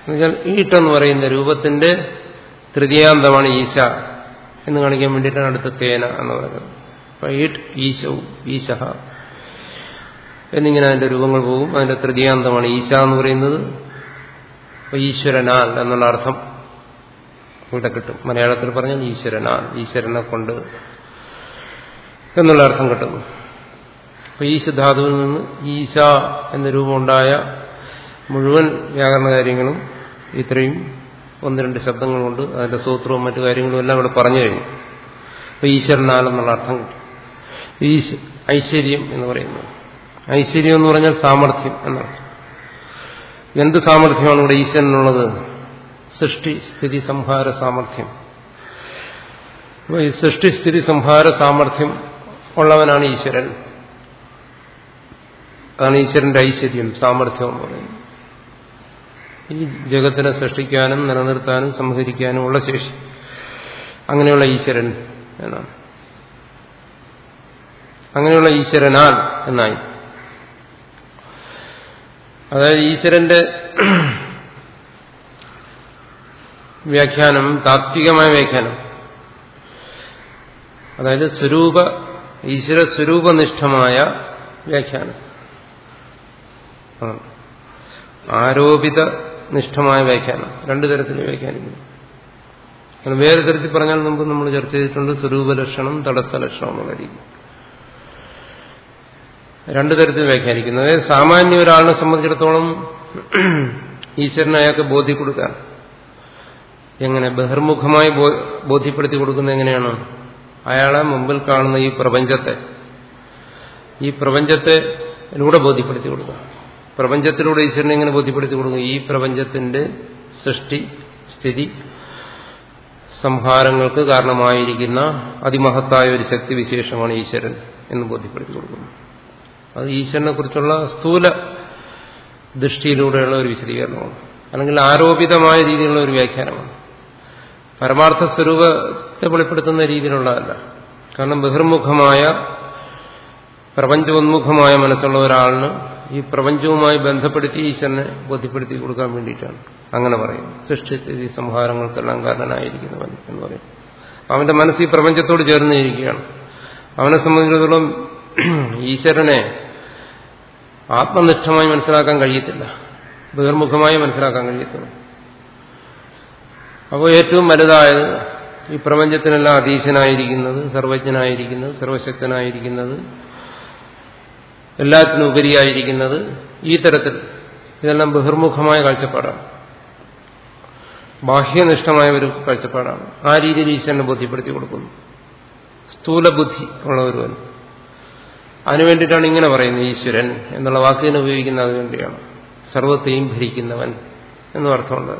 Speaker 1: എന്നുവെച്ചാൽ ഈട്ട് എന്ന് പറയുന്ന രൂപത്തിന്റെ തൃതീയാന്തമാണ് ഈശ എന്ന് കാണിക്കാൻ വേണ്ടിയിട്ടാണ് അടുത്ത തേന എന്ന് പറയുന്നത്. എന്നിങ്ങനെ അതിന്റെ രൂപങ്ങൾ പോകും. അതിന്റെ തൃതീയാന്തമാണ് ഈശ എന്ന് പറയുന്നത്. ഈശ്വരനാൽ എന്നുള്ള അർത്ഥം ഇവിടെ കിട്ടും. മലയാളത്തിൽ പറഞ്ഞാൽ ഈശ്വരനാൽ ഈശ്വരനെ കൊണ്ട് എന്നുള്ള അർത്ഥം കിട്ടുന്നു അപ്പൊ ഈശധാതുവിൽ നിന്ന് ഈശ എന്ന രൂപമുണ്ടായ മുഴുവൻ വ്യാകരണ കാര്യങ്ങളും ഇത്രയും ഒന്ന് രണ്ട് ശബ്ദങ്ങളുണ്ട് അതിന്റെ സൂത്രവും മറ്റു കാര്യങ്ങളും എല്ലാം ഇവിടെ പറഞ്ഞു കഴിഞ്ഞു. അപ്പൊ ഈശ്വരനാൽ എന്നുള്ള അർത്ഥം കിട്ടും. ഈശ ഐശ്വര്യം എന്ന് പറയുന്നത്. ഐശ്വര്യം എന്ന് പറഞ്ഞാൽ സാമർഥ്യം എന്നാണ് എന്ത് സാമർഥ്യമാണ് ഇവിടെ ഈശ്വരനുള്ളത്? സൃഷ്ടി സ്ഥിതി സംഹാര സാമർഥ്യം. ഈ സൃഷ്ടി സ്ഥിതി സംഹാര സാമർഥ്യം ഉള്ളവനാണ് ഈശ്വരൻ. അതാണ് ഈശ്വരന്റെ ഐശ്വര്യം സാമർഥ്യം എന്ന് പറയുന്നത്. ഈ ജഗത്തിനെ സൃഷ്ടിക്കാനും നിലനിർത്താനും സംഹരിക്കാനും ഉള്ള ശേഷി. അങ്ങനെയുള്ള ഈശ്വരൻ എന്നാണ്. അങ്ങനെയുള്ള ഈശ്വരനാൽ എന്നായി. അതായത് ഈശ്വരന്റെ വ്യാഖ്യാനം താത്വികമായ വ്യാഖ്യാനം. അതായത് സ്വരൂപ ഈശ്വര സ്വരൂപനിഷ്ഠമായ വ്യാഖ്യാനം. ആരോപിത നിഷ്ഠമായ വ്യാഖ്യാനം. രണ്ടു തരത്തിൽ വ്യാഖ്യാനിക്കുന്നു വേറെ തരത്തിൽ പറഞ്ഞാൽ മുമ്പ് നമ്മൾ ചർച്ച ചെയ്തിട്ടുണ്ട് സ്വരൂപ ലക്ഷണം തടസ്ഥ ലക്ഷണം എന്നുള്ള രീതി. രണ്ടു തരത്തിൽ വ്യാഖ്യാനിക്കുന്നു. അതായത് സാമാന്യ ഒരാളിനെ സംബന്ധിച്ചിടത്തോളം ഈശ്വരനെ അയാൾക്ക് ബോധ്യ കൊടുക്കാൻ എങ്ങനെ? ബഹിർമുഖമായി ബോധ്യപ്പെടുത്തി കൊടുക്കുന്ന എങ്ങനെയാണ്? അയാളെ മുമ്പിൽ കാണുന്ന ഈ പ്രപഞ്ചത്തെ ഈ പ്രപഞ്ചത്തെ ലൂടെ ബോധ്യപ്പെടുത്തി കൊടുക്കുക. പ്രപഞ്ചത്തിലൂടെ ഈശ്വരനെ എങ്ങനെ ബോധ്യപ്പെടുത്തി കൊടുക്കും ഈ പ്രപഞ്ചത്തിന്റെ സൃഷ്ടി സ്ഥിതി സംഹാരങ്ങൾക്ക് കാരണമായിരിക്കുന്ന അതിമഹത്തായ ഒരു ശക്തി വിശേഷമാണ് ഈശ്വരൻ എന്ന് ബോധ്യപ്പെടുത്തി കൊടുക്കുന്നു. അത് ഈശ്വരനെ കുറിച്ചുള്ള സ്ഥൂല ദൃഷ്ടിയിലൂടെയുള്ള ഒരു വിശദീകരണമാണ്. അല്ലെങ്കിൽ ആരോപിതമായ രീതിയിലുള്ള ഒരു വ്യാഖ്യാനമാണ്. പരമാർത്ഥ സ്വരൂപത്തെ വെളിപ്പെടുത്തുന്ന രീതിയിലുള്ളതല്ല. കാരണം ബഹിർമുഖമായ പ്രപഞ്ചോന്മുഖമായ മനസ്സുള്ള ഒരാളിന് ഈ പ്രപഞ്ചവുമായി ബന്ധപ്പെടുത്തി ഈശ്വരനെ ബോധ്യപ്പെടുത്തി കൊടുക്കാൻ വേണ്ടിയിട്ടാണ് അങ്ങനെ പറയും സൃഷ്ടിസ്ഥിതി സംഹാരങ്ങൾക്കെല്ലാം കാരണനായിരിക്കുന്നവൻ എന്ന് പറയും അവന്റെ മനസ്സ് ഈ പ്രപഞ്ചത്തോട് ചേർന്നിരിക്കുകയാണ്. അവനെ സംബന്ധിച്ചിടത്തോളം ഈശ്വരനെ ആത്മനിഷ്ഠമായി മനസ്സിലാക്കാൻ കഴിയത്തില്ല. ബഹിർമുഖമായി മനസ്സിലാക്കാൻ കഴിയത്തില്ല അപ്പോൾ ഏറ്റവും വലുതായത് ഈ പ്രപഞ്ചത്തിനെല്ലാം അതീശനായിരിക്കുന്നത് സർവജ്ഞനായിരിക്കുന്നത് സർവശക്തനായിരിക്കുന്നത് എല്ലാത്തിനും ഉപരിയായിരിക്കുന്നത് ഈ തരത്തിൽ ഇതെല്ലാം ബഹിർമുഖമായ കാഴ്ചപ്പാടാണ്. ബാഹ്യനിഷ്ഠമായ ഒരു കാഴ്ചപ്പാടാണ്. ആ രീതിയിൽ ഈശ്വരനെ ബോധ്യപ്പെടുത്തി കൊടുക്കുന്നു. സ്ഥൂലബുദ്ധി ഉള്ള ഒരുവൻ അതിനുവേണ്ടിയിട്ടാണ് ഇങ്ങനെ പറയുന്നത് ഈശ്വരൻ എന്നുള്ള വാക്കിനെ ഉപയോഗിക്കുന്നത് അതിനുവേണ്ടിയാണ് സർവത്തെയും ഭരിക്കുന്നവൻ എന്നും അർത്ഥമുണ്ട്.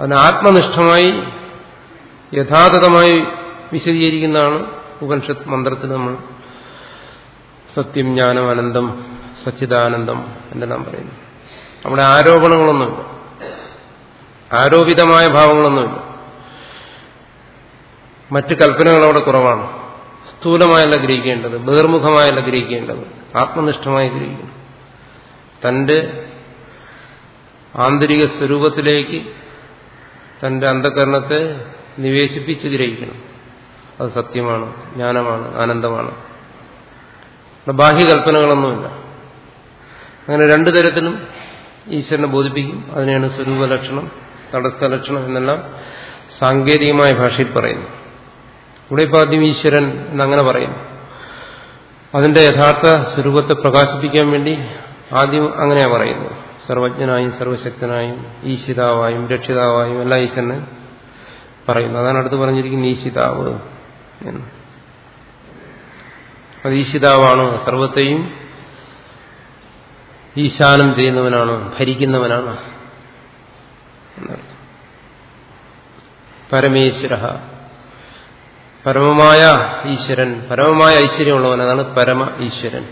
Speaker 1: അതിന് ആത്മനിഷ്ഠമായി യഥാതഥമായി വിശദീകരിക്കുന്നതാണ് ഉപനിഷത്ത് മന്ത്രത്തിൽ നമ്മൾ സത്യം ജ്ഞാനം അനന്തം സച്ചിദാനന്ദം എന്നെല്ലാം പറയുന്നു അവിടെ ആരോപണങ്ങളൊന്നുമില്ല. ആരോപിതമായ ഭാവങ്ങളൊന്നുമില്ല. മറ്റ് കൽപ്പനകൾ അവിടെ കുറവാണ്. സ്ഥൂലമായല്ല ഗ്രഹിക്കേണ്ടത് ബഹിർമുഖമായല്ല ഗ്രഹിക്കേണ്ടത് ആത്മനിഷ്ഠമായി ഗ്രഹിക്കണം തന്റെ ആന്തരിക സ്വരൂപത്തിലേക്ക് തന്റെ അന്ധകരണത്തെ നിവേശിപ്പിച്ച് ഗ്രഹിക്കണം. അത് സത്യമാണ് ജ്ഞാനമാണ് ആനന്ദമാണ്. ബാഹ്യകൽപ്പനകളൊന്നുമില്ല അങ്ങനെ രണ്ടു തരത്തിലും ഈശ്വരനെ ബോധിപ്പിക്കും. അതിനെയാണ് സ്വരൂപലക്ഷണം തടസ്ഥ ലക്ഷണം എന്നെല്ലാം സാങ്കേതികമായ ഭാഷയിൽ പറയുന്നു. ഇവിടെ ഈശ്വരൻ എന്നങ്ങനെ പറയുന്നു അതിന്റെ യഥാർത്ഥ സ്വരൂപത്തെ പ്രകാശിപ്പിക്കാൻ വേണ്ടി ആദ്യം അങ്ങനെയാ പറയുന്നത്. സർവജ്ഞനായും സർവശക്തനായും ഈശിതാവായും രക്ഷിതാവായും എല്ലാ ഈശ്വരനെ പറയുന്നു. അതാണ് അടുത്ത് പറഞ്ഞിരിക്കുന്നത് ഈശിതാവ് എന്ന്. അത് ഈശിതാവാണ് സർവത്തെയും ഈശാനം ചെയ്യുന്നവനാണ് ഭരിക്കുന്നവനാണ്. പരമേശ്വര പരമമായ ഈശ്വരൻ പരമമായ ഐശ്വര്യമുള്ളവൻ അതാണ് പരമ ഈശ്വരൻ.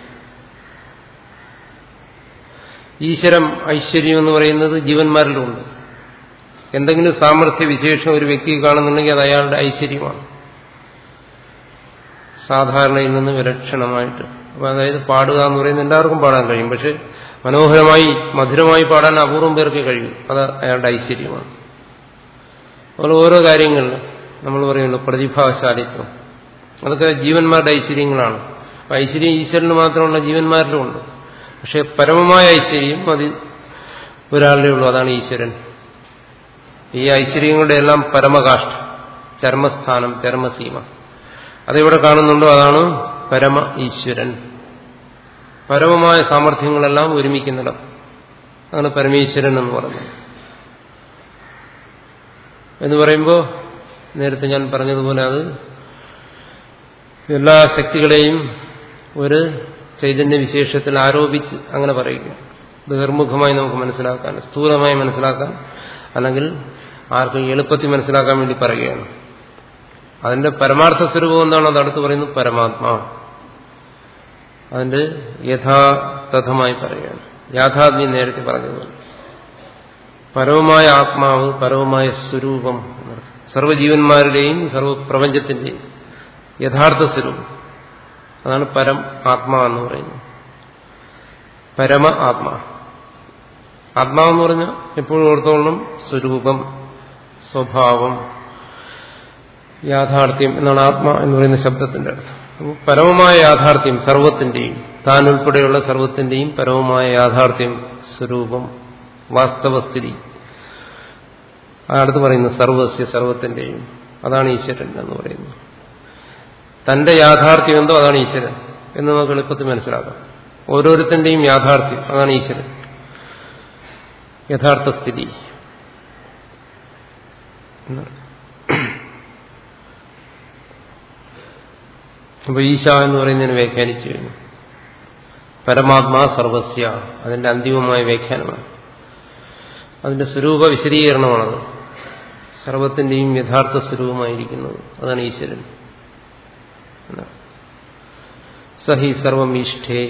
Speaker 1: ഈശ്വരം ഐശ്വര്യം എന്ന് പറയുന്നത് ജീവന്മാരിലുണ്ട് എന്തെങ്കിലും സാമർഥ്യ വിശേഷം ഒരു വ്യക്തി കാണുന്നുണ്ടെങ്കിൽ അത് അയാളുടെ ഐശ്വര്യമാണ്. സാധാരണയിൽ നിന്ന് വിലക്ഷണമായിട്ട്. അപ്പൊ അതായത് പാടുക എന്ന് പറയുന്നത് എല്ലാവർക്കും പാടാൻ കഴിയും. പക്ഷെ മനോഹരമായി മധുരമായി പാടാൻ അപൂർവം പേർക്ക് കഴിയും. അത് അയാളുടെ ഐശ്വര്യമാണ്. അതുപോലെ ഓരോ കാര്യങ്ങളിലും നമ്മൾ പറയുന്നു പ്രതിഭാശാലിത്വം. അതൊക്കെ ജീവന്മാരുടെ ഐശ്വര്യങ്ങളാണ്. ഐശ്വര്യം ഈശ്വരന് മാത്രമല്ല ജീവന്മാരിലുമുണ്ട് പക്ഷെ പരമമായ ഐശ്വര്യം അത് ഒരാളുടെ ഉള്ളൂ അതാണ് ഈശ്വരൻ. ഈ ഐശ്വര്യങ്ങളുടെ എല്ലാം പരമകാഷ്ഠ ചർമ്മസ്ഥാനം ചർമ്മസീമ. അതെവിടെ കാണുന്നുണ്ടോ? അതാണ് പരമ ഈശ്വരൻ. പരമമായ സാമർഥ്യങ്ങളെല്ലാം ഒരുമിക്കുന്നിടം. അതാണ് പരമേശ്വരൻ എന്ന് പറയുന്നത്. എന്ന് പറയുമ്പോൾ നേരത്തെ ഞാൻ പറഞ്ഞതുപോലെ അത് എല്ലാ ശക്തികളെയും ഒരു ചൈതന്യ വിശേഷത്തിൽ ആരോപിച്ച് അങ്ങനെ പറയുക ബഹിർമുഖമായി നമുക്ക് മനസ്സിലാക്കാൻ സ്ഥൂലമായി മനസ്സിലാക്കാൻ അല്ലെങ്കിൽ ആർക്കും എളുപ്പത്തിൽ മനസ്സിലാക്കാൻ വേണ്ടി പറയുകയാണ്. അതിന്റെ പരമാർത്ഥ സ്വരൂപം എന്താണ്? അത് അടുത്ത് പറയുന്നത് പരമാത്മാ. അതിന്റെ യഥാതഥമായി പറയുകയാണ്. യാഥാത്മ്യം നേരത്തെ പറഞ്ഞതുപോലെ. പരവുമായ ആത്മാവ് പരവുമായ സ്വരൂപം സർവജീവന്മാരുടെയും സർവപ്രപഞ്ചത്തിന്റെയും യഥാർത്ഥ സ്വരൂപം. അതാണ് പരം ആത്മാ എന്ന് പറയുന്നത്. പരമ ആത്മാ. ആത്മാവെന്ന് പറഞ്ഞാൽ എപ്പോഴും ഓർത്തോളം സ്വരൂപം സ്വഭാവം യാഥാർത്ഥ്യം എന്നാണ് ആത്മ എന്ന് പറയുന്ന ശബ്ദത്തിന്റെ അർത്ഥം. പരമമായ യാഥാർത്ഥ്യം സർവത്തിന്റെയും താൻ ഉൾപ്പെടെയുള്ള സർവത്തിന്റെയും പരമമായ യാഥാർത്ഥ്യം സ്വരൂപം വാസ്തവസ്ഥിതി. അടുത്ത് പറയുന്നു സർവസ്യ സർവത്തിന്റെയും. അതാണ് ഈശ്വരൻ എന്ന് പറയുന്നു. തന്റെ യാഥാർത്ഥ്യം എന്തോ അതാണ് ഈശ്വരൻ എന്ന് നമുക്ക് എളുപ്പത്തിൽ മനസ്സിലാക്കാം. ഓരോരുത്തന്റെയും യാഥാർത്ഥ്യം അതാണ് ഈശ്വരൻ. യഥാർത്ഥ സ്ഥിതി. അപ്പൊ ഈശ എന്ന് പറയുന്നതിന് വ്യാഖ്യാനിച്ചു കഴിഞ്ഞു. പരമാത്മാ സർവസ്യ അതിന്റെ അന്തിമമായ വ്യാഖ്യാനമാണ്. അതിന്റെ സ്വരൂപ വിശദീകരണമാണത് സർവത്തിന്റെയും യഥാർത്ഥ സ്വരൂപമായിരിക്കുന്നത് അതാണ് ഈശ്വരൻ. സഹി സർവം ഈഷ്ഠേ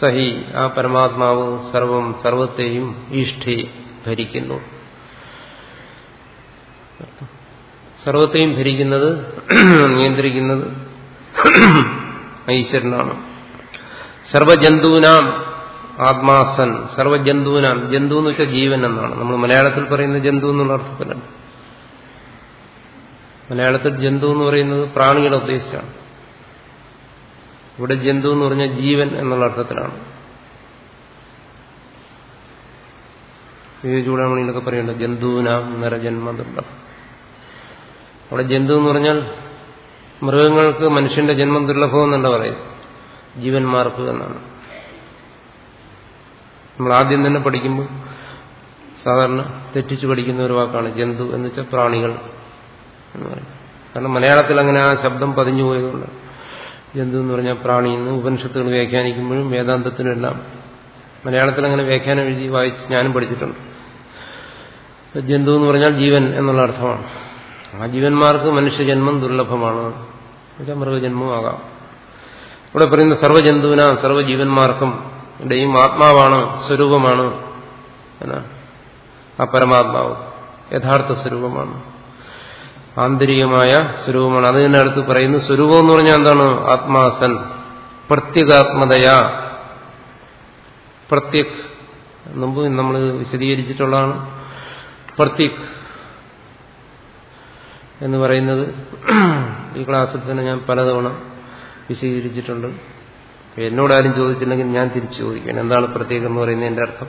Speaker 1: സഹി ആ പരമാത്മാവ് സർവം സർവത്തെയും ഈഷ്ഠേ ഭരിക്കുന്നു. സർവത്തെയും ഭരിക്കുന്നത് നിയന്ത്രിക്കുന്നത് ഈശ്വരനാണ് സർവജന്തുവിനാം ആത്മാസൻ സർവജന്തുവിനാം ജന്തു എന്ന് വെച്ചാൽ ജീവൻ എന്നാണ്. നമ്മൾ മലയാളത്തിൽ പറയുന്ന ജന്തു എന്നുള്ള അർത്ഥത്തിലാണ്. മലയാളത്തിൽ ജന്തു എന്ന് പറയുന്നത് പ്രാണികളെ ഉദ്ദേശിച്ചാണ്. ഇവിടെ ജന്തു എന്ന് പറഞ്ഞാൽ ജീവൻ എന്നുള്ള അർത്ഥത്തിലാണ്. ചൂടാമണിയിലൊക്കെ പറയുന്നത് ജന്തുവിനാം നരജന്മതുള്ള അവിടെ ജന്തു എന്ന് പറഞ്ഞാൽ മൃഗങ്ങൾക്ക് മനുഷ്യന്റെ ജന്മം ദുർലഭം എന്നല്ല പറയും ജീവന്മാർക്ക് എന്നാണ്. നമ്മൾ ആദ്യം തന്നെ പഠിക്കുമ്പോൾ സാധാരണ തെറ്റിച്ച് പഠിക്കുന്ന ഒരു വാക്കാണ് ജന്തു എന്ന് വെച്ചാൽ പ്രാണികൾ എന്ന് പറയും. കാരണം മലയാളത്തിൽ അങ്ങനെ ആ ശബ്ദം പതിഞ്ഞു പോയതുകൊണ്ട് ജന്തു എന്ന് പറഞ്ഞാൽ പ്രാണി എന്ന് ഉപനിഷത്തുകൾ വ്യാഖ്യാനിക്കുമ്പോഴും വേദാന്തത്തിനെല്ലാം മലയാളത്തിൽ അങ്ങനെ വ്യാഖ്യാനം എഴുതി വായിച്ച് ഞാനും പഠിച്ചിട്ടുണ്ട്. ജന്തു എന്ന് പറഞ്ഞാൽ ജീവൻ എന്നുള്ള അർത്ഥമാണ്. ആ ജീവന്മാർക്ക് മനുഷ്യജന്മം ദുർലഭമാണ്. മൃഗജന്മവും മൃഗജന്മമാകാം. ഇവിടെ പറയുന്ന സർവജന്തുവിനാ സർവജീവന്മാർക്കും ഇടയും ആത്മാവാണ് സ്വരൂപമാണ്. എന്നാണ് ആ പരമാത്മാവ് യഥാർത്ഥ സ്വരൂപമാണ്. ആന്തരികമായ സ്വരൂപമാണ്. അത് തന്നെ അടുത്ത് പറയുന്നു സ്വരൂപം എന്ന് പറഞ്ഞാൽ എന്താണ്? ആത്മാസൻ. പ്രത്യേകാത്മതയാ. പ്രത്യേക്. മുമ്പ് നമ്മൾ വിശദീകരിച്ചിട്ടുള്ളതാണ്. പ്രത്യേക് എന്ന് പറയുന്നത് ഈ ക്ലാസ്സിൽ തന്നെ ഞാൻ പലതവണ വിശദീകരിച്ചിട്ടുണ്ട്. എന്നോടാരും ചോദിച്ചില്ലെങ്കിൽ ഞാൻ തിരിച്ചു ചോദിക്കണം എന്താണ് പ്രത്യേകം എന്ന് പറയുന്നതിന്റെ അർത്ഥം?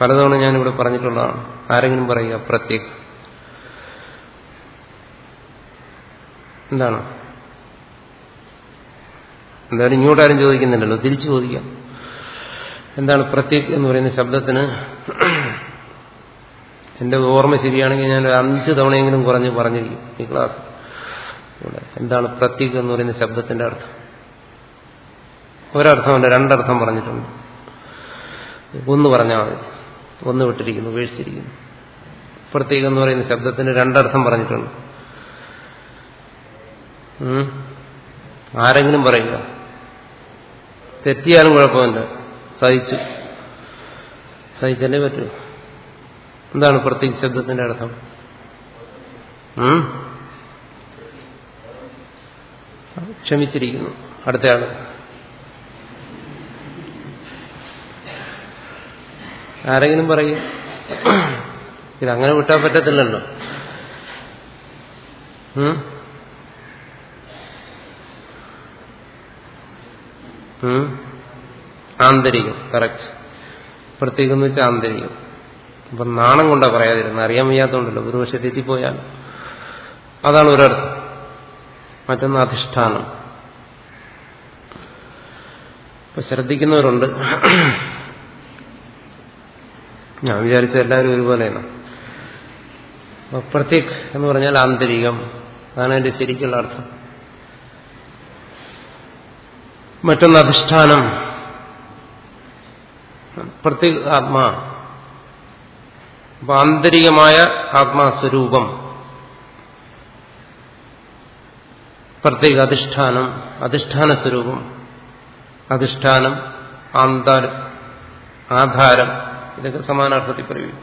Speaker 1: പലതവണ ഞാനിവിടെ പറഞ്ഞിട്ടുള്ളതാണ്. ആരെങ്കിലും പറയുക പ്രത്യേക. എന്താണ്? എന്തായാലും ഇങ്ങോട്ടാരും ചോദിക്കുന്നില്ലല്ലോ. തിരിച്ചു ചോദിക്കാം. എന്താണ് പ്രത്യേക് എന്ന് പറയുന്ന ശബ്ദത്തിന് എന്റെ ഓർമ്മ ശരിയാണെങ്കിൽ ഞാൻ അഞ്ച് തവണയെങ്കിലും കുറഞ്ഞ് പറഞ്ഞിരിക്കും ഈ ക്ലാസ്. ഇവിടെ. എന്താണ് പ്രത്യേക എന്ന് പറയുന്ന ശബ്ദത്തിന്റെ അർത്ഥം? ഒരർത്ഥമല്ല രണ്ടർത്ഥം പറഞ്ഞിട്ടുണ്ട്. ഒന്ന് പറഞ്ഞാൽ മതി. ഒന്ന് വിട്ടിരിക്കുന്നു വീഴ്ചിരിക്കുന്നു പ്രത്യേകം എന്ന് പറയുന്ന ശബ്ദത്തിന് രണ്ടർത്ഥം പറഞ്ഞിട്ടുണ്ട്. ആരെങ്കിലും പറയുക. തെറ്റിയാലും കുഴപ്പമില്ല. സഹിച്ചു. സഹിച്ചല്ലേ പറ്റൂ. എന്താണ് പ്രത്യേക ശബ്ദത്തിന്റെ അർത്ഥം? ക്ഷമിച്ചിരിക്കുന്നു. അടുത്തയാൾ. ആരെങ്കിലും പറയും. ഇതങ്ങനെ വിട്ടാൻ പറ്റത്തില്ലല്ലോ. ആന്തരികം. കറക്റ്റ്. പ്രത്യേകം എന്ന് വെച്ചാൽ ആന്തരികം. അപ്പൊ നാണം കൊണ്ടാ പറയാതിരുന്നത് അറിയാൻ വയ്യാത്തതുകൊണ്ടല്ലോ ഒരു വശത്തെത്തിപ്പോയാൽ അതാണ് ഒരർത്ഥം. മറ്റൊന്ന് അധിഷ്ഠാനം. ഇപ്പൊ ശ്രദ്ധിക്കുന്നവരുണ്ട്. ഞാൻ വിചാരിച്ച എല്ലാവരും ഒരുപോലെയാണ്. പ്രത്യേക് എന്ന് പറഞ്ഞാൽ ആന്തരികം. അതാണ് എന്റെ ശരിക്കുള്ള അർത്ഥം. മറ്റൊന്ന് അധിഷ്ഠാനം. പ്രത്യേക ആത്മാ. ആന്തരികമായ ആത്മാസ്വരൂപം. പ്രത്യേക അധിഷ്ഠാനം അധിഷ്ഠാന സ്വരൂപം അധിഷ്ഠാനം ആന്താരം ആധാരം ഇതൊക്കെ സമാനാർത്ഥത്തിൽ പറയും.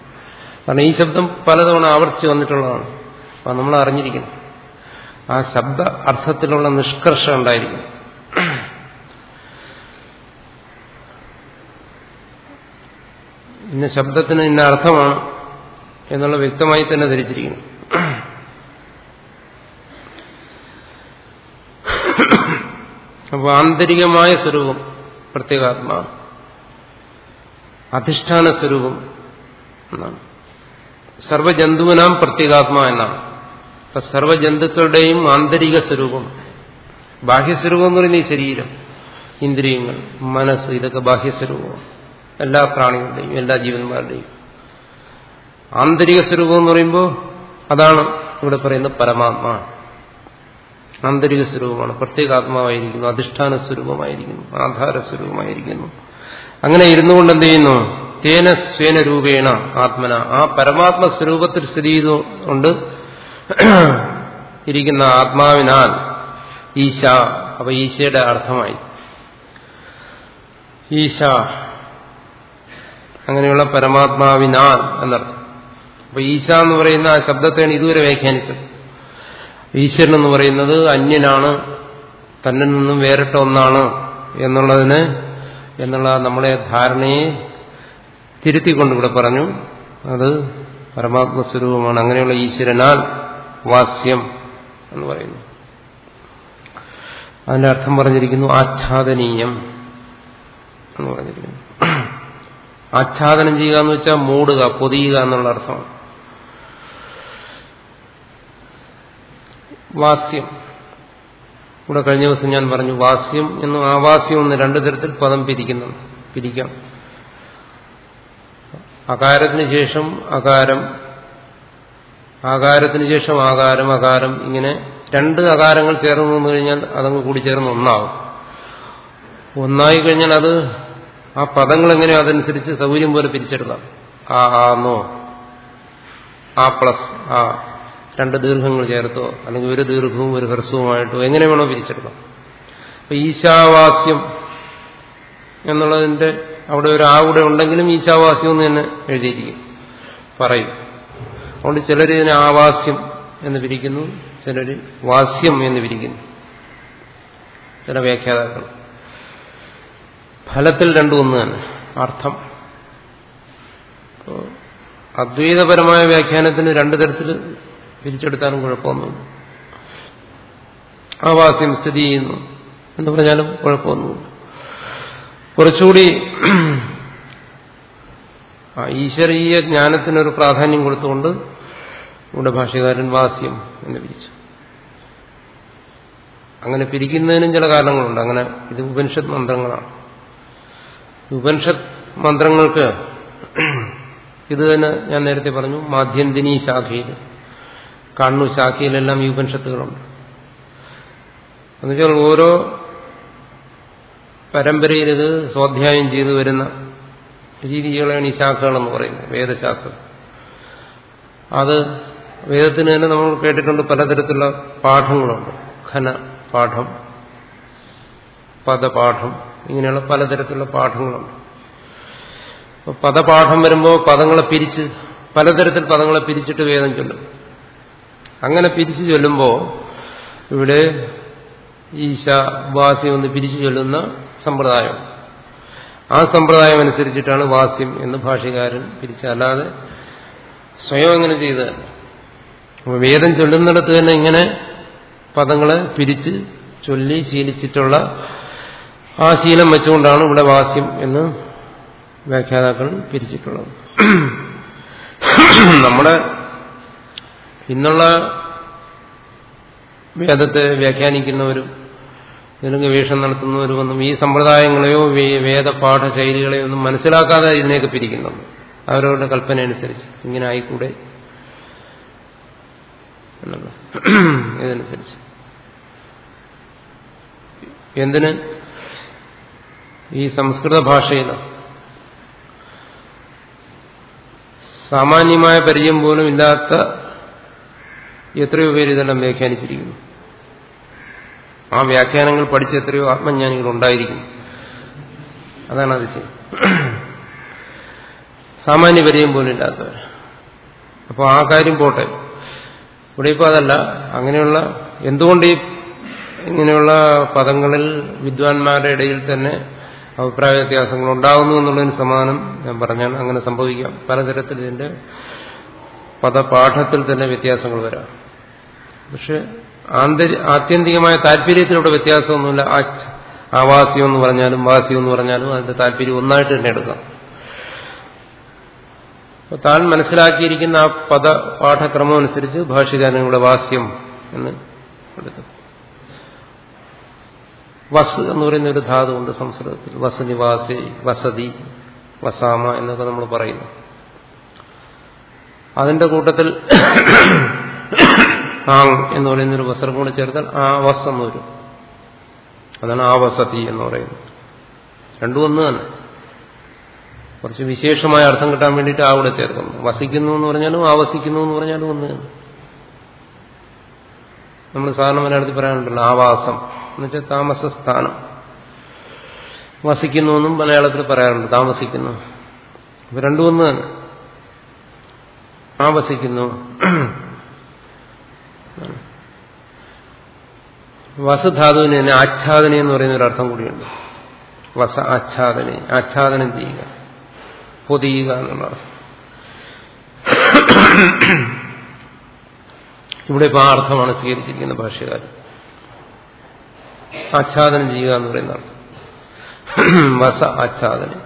Speaker 1: കാരണം ഈ ശബ്ദം പലതവണ ആവർത്തിച്ച് വന്നിട്ടുള്ളതാണ്. അപ്പം നമ്മൾ അറിഞ്ഞിരിക്കുന്നു ആ ശബ്ദ അർത്ഥത്തിലുള്ള നിഷ്കർഷം ഉണ്ടായിരിക്കും. ഇന്ന ശബ്ദത്തിന് ഇന്ന അർത്ഥമാണ് എന്നുള്ള വ്യക്തമായി തന്നെ ധരിച്ചിരിക്കുന്നു അപ്പോൾ ആന്തരികമായ സ്വരൂപം പ്രത്യേകാത്മാ. അധിഷ്ഠാന സ്വരൂപം എന്നാണ്. സർവജന്തുവിനാം പ്രത്യേകാത്മാ എന്നാണ്. അപ്പൊ സർവജന്തുക്കളുടെയും ആന്തരിക സ്വരൂപം ബാഹ്യസ്വരൂപം എന്ന് പറയുന്ന ഈ ശരീരം ഇന്ദ്രിയങ്ങൾ മനസ്സ് ഇതൊക്കെ ബാഹ്യസ്വരൂപമാണ്. എല്ലാ പ്രാണികളുടെയും എല്ലാ ജീവന്മാരുടെയും. ആന്തരിക സ്വരൂപം എന്ന് പറയുമ്പോൾ അതാണ് ഇവിടെ പറയുന്ന പരമാത്മാ. ആന്തരിക സ്വരൂപമാണ്. പ്രത്യേകാത്മാവായിരിക്കുന്നു അധിഷ്ഠാന സ്വരൂപമായിരിക്കുന്നു ആധാര സ്വരൂപമായിരിക്കുന്നു. അങ്ങനെ ഇരുന്നു കൊണ്ട് എന്ത് ചെയ്യുന്നു? തേന സ്വേന രൂപേണ ആത്മന. ആ പരമാത്മ സ്വരൂപത്തിൽ സ്ഥിതി ചെയ്തുകൊണ്ട് ഇരിക്കുന്ന ആത്മാവിനാൽ ഈശ അപ്പൊ ഈശയുടെ അർത്ഥമായി. ഈശ അങ്ങനെയുള്ള പരമാത്മാവിനാൽ എന്നർത്ഥം. അപ്പൊ ഈശ എന്ന് പറയുന്ന ആ ശബ്ദത്തെയാണ് ഇതുവരെ വ്യാഖ്യാനിച്ചത്. ഈശ്വരൻ എന്ന് പറയുന്നത് അന്യനാണ് തന്നിൽ നിന്നും വേറിട്ട ഒന്നാണ് എന്നുള്ളതിന് എന്നുള്ള നമ്മളെ ധാരണയെ തിരുത്തിക്കൊണ്ട് ഇവിടെ പറഞ്ഞു. അത് പരമാത്മസ്വരൂപമാണ് അങ്ങനെയുള്ള ഈശ്വരനാൽ വാസ്യം എന്ന് പറയുന്നു. അതിന്റെ അർത്ഥം പറഞ്ഞിരിക്കുന്നു ആച്ഛാദനീയം എന്ന് പറഞ്ഞിരിക്കുന്നു. ആച്ഛാദനം ചെയ്യുക എന്ന് വെച്ചാൽ മൂടുക പൊതിയുക എന്നുള്ള അർത്ഥമാണ്. വാസ്യം. ഇവിടെ കഴിഞ്ഞ ദിവസം ഞാൻ പറഞ്ഞു വാസ്യം എന്നും ആവാസ്യം എന്ന് രണ്ടു തരത്തിൽ പദം പിരിക്കുന്നു പിരിക്കാം. അകാരത്തിന് ശേഷം അകാരം ആകാരത്തിന് ശേഷം ആകാരം അകാരം ഇങ്ങനെ രണ്ട് അകാരങ്ങൾ ചേർന്ന് വന്നു കഴിഞ്ഞാൽ അതങ്ങ് കൂടി ചേർന്ന് ഒന്നാവും. ഒന്നായി കഴിഞ്ഞാൽ അത് ആ പദങ്ങൾ എങ്ങനെയോ അതനുസരിച്ച് സൗകര്യം പോലെ പിരിച്ചെടുക്കാം. ആ ആന്നോ ആ പ്ലസ് ആ. രണ്ട് ദീർഘങ്ങൾ ചേർത്തോ അല്ലെങ്കിൽ ഒരു ദീർഘവും ഒരു ഹ്രസ്വവുമായിട്ടോ എങ്ങനെ വേണോ പിരിച്ചെടുക്കാം. അപ്പൊ ഈശാവാസ്യം എന്നുള്ളതിന്റെ അവിടെ ഒരു ആ കൂടെ ഉണ്ടെങ്കിലും ഈശാവാസ്യം എന്ന് തന്നെ എഴുതിയിരിക്കും. പറയും. അതുകൊണ്ട് ചിലർ ഇതിനെ ആവാസ്യം എന്ന് പിരിക്കുന്നു ചിലർ വാസ്യം എന്ന് പിരിക്കുന്നു ചില വ്യാഖ്യാതാക്കൾ. ഫലത്തിൽ രണ്ടും ഒന്ന് തന്നെ. അർത്ഥം. അദ്വൈതപരമായ വ്യാഖ്യാനത്തിന് രണ്ടു തരത്തിൽ പിരിച്ചെടുത്താലും കുഴപ്പമൊന്നുമില്ല. ആവാസ്യം സ്ഥിതി ചെയ്യുന്നു. എന്ന് പറഞ്ഞാലും കുഴപ്പമൊന്നുമില്ല. കുറച്ചുകൂടി ഈശ്വരീയ ജ്ഞാനത്തിനൊരു പ്രാധാന്യം കൊടുത്തുകൊണ്ട് ഇവിടെ ഭാഷകാരൻ വാസ്യം എന്ന് വിളിച്ചു. അങ്ങനെ പിരിക്കുന്നതിനും ചില കാരണങ്ങളുണ്ട്. അങ്ങനെ ഇത് ഉപനിഷത്ത് മന്ത്രങ്ങളാണ്. ഉപനിഷത്ത് മന്ത്രങ്ങൾക്ക് ഇത് തന്നെ ഞാൻ നേരത്തെ പറഞ്ഞു മാധ്യന്തിനി ശാഖയിൽ കണ്ണു ശാഖയിലെല്ലാം ഈ ഉപനിഷത്തുകളുണ്ട്. എന്നുവെച്ചാൽ ഓരോ പരമ്പരയിൽ ഇത് സ്വാധ്യായം ചെയ്തു വരുന്ന രീതികളാണ് ഈ ശാഖകളെന്ന് പറയുന്നത് വേദശാഖ അത് വേദത്തിന് തന്നെ നമ്മൾ കേട്ടിട്ടുണ്ട് പലതരത്തിലുള്ള പാഠങ്ങളുണ്ട്. ഖന പാഠം പദപാഠം ഇങ്ങനെയുള്ള പലതരത്തിലുള്ള പാഠങ്ങളുണ്ട്. പദപാഠം വരുമ്പോൾ പദങ്ങളെ പിരിച്ച് പലതരത്തിൽ പദങ്ങളെ പിരിച്ചിട്ട് വേദം ചൊല്ലും. അങ്ങനെ പിരിച്ചു ചൊല്ലുമ്പോൾ ഇവിടെ ഈശ വാസ്യം എന്ന് പിരിച്ചു ചൊല്ലുന്ന സമ്പ്രദായം. ആ സമ്പ്രദായം അനുസരിച്ചിട്ടാണ് വാസ്യം എന്ന് ഭാഷകാരൻ പിരിച്ചല്ലാതെ സ്വയം എങ്ങനെ ചെയ്ത് വേദം ചൊല്ലുന്നിടത്ത് തന്നെ ഇങ്ങനെ പദങ്ങളെ പിരിച്ച് ചൊല്ലി ശീലിച്ചിട്ടുള്ള ആ ശീലം വെച്ചുകൊണ്ടാണ് ഇവിടെ വാസ്യം എന്ന് വ്യാഖ്യാതാക്കൾ പിരിച്ചിട്ടുള്ളത്. നമ്മുടെ ഇന്നുള്ള വേദത്തെ വ്യാഖ്യാനിക്കുന്നവരും ഇതിനൊക്കെ വീക്ഷണം നടത്തുന്നവരും ഒന്നും ഈ സമ്പ്രദായങ്ങളെയോ വേദപാഠ ശൈലികളെയോ ഒന്നും മനസ്സിലാക്കാതെ ഇതിനെയൊക്കെ പിരിക്കുന്നുണ്ട് അവരവരുടെ കൽപ്പന അനുസരിച്ച് ഇങ്ങനെ ആയിക്കൂടെ? ഇതനുസരിച്ച് എന്തിന്? ഈ സംസ്കൃത ഭാഷയിൽ സാമാന്യമായ പരിചയം പോലും ഇല്ലാത്ത എത്രയോ പേര് ഇതെല്ലാം വ്യാഖ്യാനിച്ചിരിക്കുന്നു. ആ വ്യാഖ്യാനങ്ങൾ പഠിച്ച എത്രയോ ആത്മജ്ഞാനികൾ ഉണ്ടായിരിക്കും. അതാണ് അത് ചെയ്യും സാമാന്യ പരിചയം പോലും ഇല്ലാത്തവർ. അപ്പോൾ ആ കാര്യം പോട്ടെ. ഇവിടെ ഇപ്പോൾ അതല്ല. അങ്ങനെയുള്ള എന്തുകൊണ്ട് ഈ ഇങ്ങനെയുള്ള പദങ്ങളിൽ വിദ്വാൻമാരുടെ ഇടയിൽ തന്നെ അഭിപ്രായ വ്യത്യാസങ്ങൾ ഉണ്ടാകുന്നു എന്നുള്ളതിന് സമാനം ഞാൻ പറഞ്ഞാൽ അങ്ങനെ സംഭവിക്കാം. പലതരത്തിൽ ഇതിന്റെ പദപാഠത്തിൽ തന്നെ വ്യത്യാസങ്ങൾ വരാം. പക്ഷെ ആത്യന്തികമായ താല്പര്യത്തിലൂടെ വ്യത്യാസമൊന്നുമില്ല. ആവാസ്യം എന്ന് പറഞ്ഞാലും വാസ്യം എന്ന് പറഞ്ഞാലും അതിന്റെ താല്പര്യം ഒന്നായിട്ട് തന്നെ എടുക്കാം. താൻ മനസ്സിലാക്കിയിരിക്കുന്ന ആ പദ പാഠക്രമം അനുസരിച്ച് ഭാഷ്യകാരങ്ങളുടെ വാസ്യം എന്ന് എടുക്കും. വസ് എന്ന് പറയുന്ന ഒരു ധാതുണ്ട് സംസ്കൃതത്തിൽ. വസ് നിവാസി വസതി വസാമ എന്നൊക്കെ നമ്മൾ പറയുന്നു. അതിന്റെ കൂട്ടത്തിൽ ആങ് എന്ന് പറയുന്ന ഒരു വസ്ത്രം കൂടെ ചേർത്താൽ ആ വസ് എന്ന് വരും. അതാണ് ആ വസതി എന്ന് പറയുന്നത്. രണ്ടു ഒന്ന് തന്നെ. കുറച്ച് വിശേഷമായ അർത്ഥം കിട്ടാൻ വേണ്ടിയിട്ട് ആ കൂടെ ചേർക്കുന്നു. വസിക്കുന്നു എന്ന് പറഞ്ഞാലും ആവസിക്കുന്നു എന്ന് പറഞ്ഞാലും ഒന്ന് തന്നെ. നമ്മൾ സാധാരണ മലയാളത്തിൽ പറയാനുണ്ടല്ലോ ആവാസം. എന്നുവെച്ചാൽ താമസ സ്ഥാനം വസിക്കുന്നു എന്നും മലയാളത്തിൽ പറയാറുണ്ട് താമസിക്കുന്നു. അപ്പൊ രണ്ടു ഒന്ന് തന്നെ. ആവസിക്കുന്നു വസുധാതുവിന് തന്നെ ആച്ഛാദന എന്ന് പറയുന്ന ഒരു അർത്ഥം കൂടിയുണ്ട്. വസ ആച്ഛാദന ആച്ഛാദനം ചെയ്യുക പൊതിയുക എന്നുള്ള അർത്ഥം. ഇവിടെ ഇപ്പോൾ ആ അർത്ഥമാണ് സ്വീകരിച്ചിരിക്കുന്ന ഭാഷകാരൻ ആച്ഛാദനം ചെയ്യുക എന്ന് പറയുന്ന അർത്ഥം. വസ ആച്ഛാദന.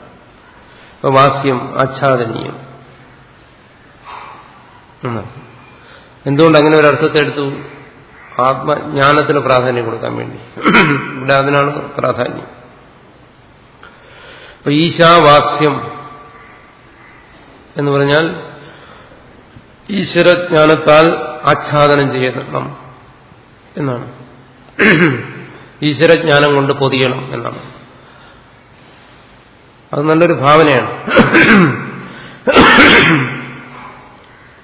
Speaker 1: വാസ്യം ആച്ഛാദനീയം. എന്തുകൊണ്ട് അങ്ങനെ ഒരു അർത്ഥത്തെ എടുത്തു? ആത്മജ്ഞാനത്തിന് പ്രാധാന്യം കൊടുക്കാൻ വേണ്ടി. ഇവിടെ അതിനാണ് പ്രാധാന്യം. അപ്പൊ ഈശാവാസ്യം എന്ന് പറഞ്ഞാൽ ഈശ്വരജ്ഞാനത്താൽ ആച്ഛാദനം ചെയ്യണം എന്നാണ്. ഈശ്വരജ്ഞാനം കൊണ്ട് പൊതിയണം എന്നാണ്. അത് നല്ലൊരു ഭാവനയാണ്.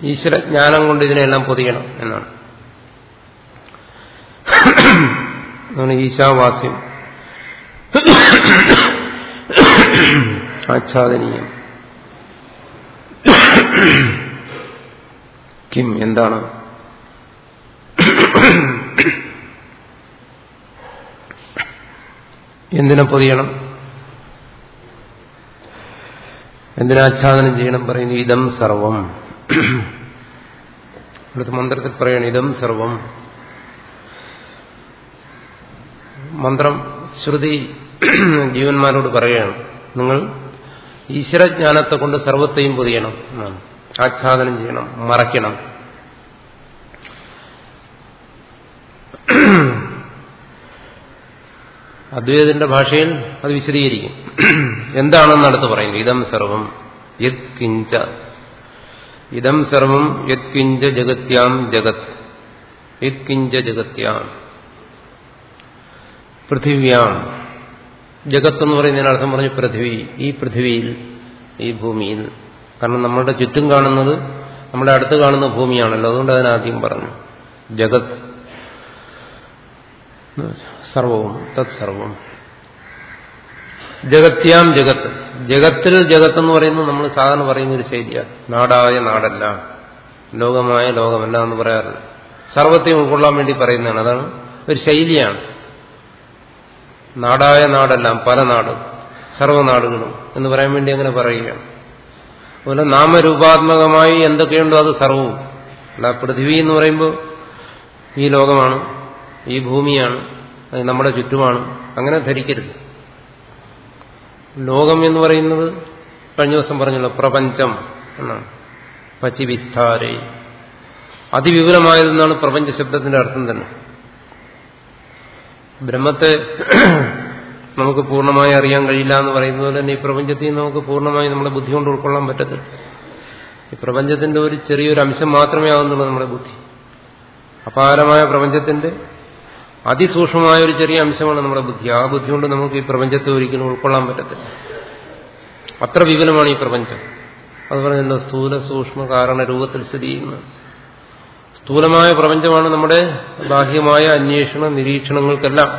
Speaker 1: ഈശ്വരജ്ഞാനം കൊണ്ട് ഇതിനെല്ലാം പൊതിയണം എന്നാണ്. അതാണ് ഈശാവാസ്യം. ആച്ഛാദനീയം. കിം എന്താണ്? എന്തിനെ പൊതിയണം? എന്തിനാച്ഛാദനം ചെയ്യണം പറയുന്നു ഇതം സർവം. ഇവിടുത്തെ മന്ത്രത്തിൽ പറയണം ഇതം സർവം. മന്ത്രം ശ്രുതി ജീവന്മാരോട് പറയുകയാണ് നിങ്ങൾ ഈശ്വരജ്ഞാനത്തെ കൊണ്ട് സർവത്തെയും പൊതിയണം ആച്ഛാദനം ചെയ്യണം മറയ്ക്കണം. അദ്വൈതത്തിന്റെ ഭാഷയിൽ അത് വിശദീകരിക്കും. എന്താണെന്ന് അടുത്ത് പറയുന്നു ഇതം സർവം യത് കിഞ്ച ഇതം സർവം യത്കിഞ്ച ജഗത്യാം ജഗത്. യത്കിഞ്ച ജഗത്യാം. പൃഥിവ്യാം. ജഗത്ത് എന്ന് പറയുന്നതിന് അർത്ഥം പറഞ്ഞു പൃഥ്വി. ഈ പൃഥ്വിയിൽ ഈ ഭൂമിയിൽ. കാരണം നമ്മളുടെ ചുറ്റും കാണുന്നത് നമ്മുടെ അടുത്ത് കാണുന്ന ഭൂമിയാണല്ലോ. അതുകൊണ്ട് അതിനാദ്യം പറഞ്ഞു. ജഗത്. സർവവും തത്സർവം. ജഗത്യാം ജഗത്ത് ജഗത്തിൽ ജഗത്ത് എന്ന് പറയുന്നത് നമ്മൾ സാധാരണ പറയുന്ന ഒരു ശൈലിയാണ്. നാടായ നാടല്ല. ലോകമായ ലോകമല്ല എന്ന് പറയാറില്ല സർവത്തെയും ഉൾക്കൊള്ളാൻ വേണ്ടി പറയുന്നതാണ്. അതാണ് ഒരു ശൈലിയാണ്. നാടായ നാടെല്ലാം പല നാട് സർവനാടുകളും എന്ന് പറയാൻ വേണ്ടി അങ്ങനെ പറയുകയാണ്. അതുപോലെ നാമരൂപാത്മകമായി എന്തൊക്കെയുണ്ടോ അത് സർവവും. അല്ല പൃഥ്വി എന്ന് പറയുമ്പോൾ ഈ ലോകമാണ് ഈ ഭൂമിയാണ് അത് നമ്മുടെ ചുറ്റുമാണ് അങ്ങനെ ധരിക്കരുത്. ലോകം എന്ന് പറയുന്നത് കഴിഞ്ഞ ദിവസം പറഞ്ഞല്ലോ പ്രപഞ്ചം എന്നാണ്. പച്ചിവിസ്താരേ അതിവിപുലമായതെന്നാണ് പ്രപഞ്ച ശബ്ദത്തിന്റെ അർത്ഥം തന്നെ. ബ്രഹ്മത്തെ നമുക്ക് പൂർണമായി അറിയാൻ കഴിയില്ല എന്ന് പറയുന്നത് തന്നെ ഈ പ്രപഞ്ചത്തിൽ നമുക്ക് പൂർണമായി നമ്മുടെ ബുദ്ധി കൊണ്ട് ഉൾക്കൊള്ളാൻ പറ്റത്തില്ല. ഈ പ്രപഞ്ചത്തിന്റെ ഒരു ചെറിയൊരു അംശം മാത്രമേ ആവുന്നുള്ളൂ നമ്മുടെ ബുദ്ധി. അപാരമായ പ്രപഞ്ചത്തിന്റെ അതിസൂക്ഷ്മമായ ഒരു ചെറിയ അംശമാണ് നമ്മുടെ ബുദ്ധി. ആ ബുദ്ധി കൊണ്ട് നമുക്ക് ഈ പ്രപഞ്ചത്തെ ഒരിക്കലും ഉൾക്കൊള്ളാൻ പറ്റത്തില്ല. അത്ര വിപുലമാണ് ഈ പ്രപഞ്ചം. അത് പറഞ്ഞല്ലോ സ്ഥൂല സൂക്ഷ്മ കാരണ രൂപത്തിൽ സ്ഥിതി ചെയ്യുന്നത്. സ്ഥൂലമായ പ്രപഞ്ചമാണ് നമ്മുടെ ബാഹ്യമായ അന്വേഷണ നിരീക്ഷണങ്ങൾക്കെല്ലാം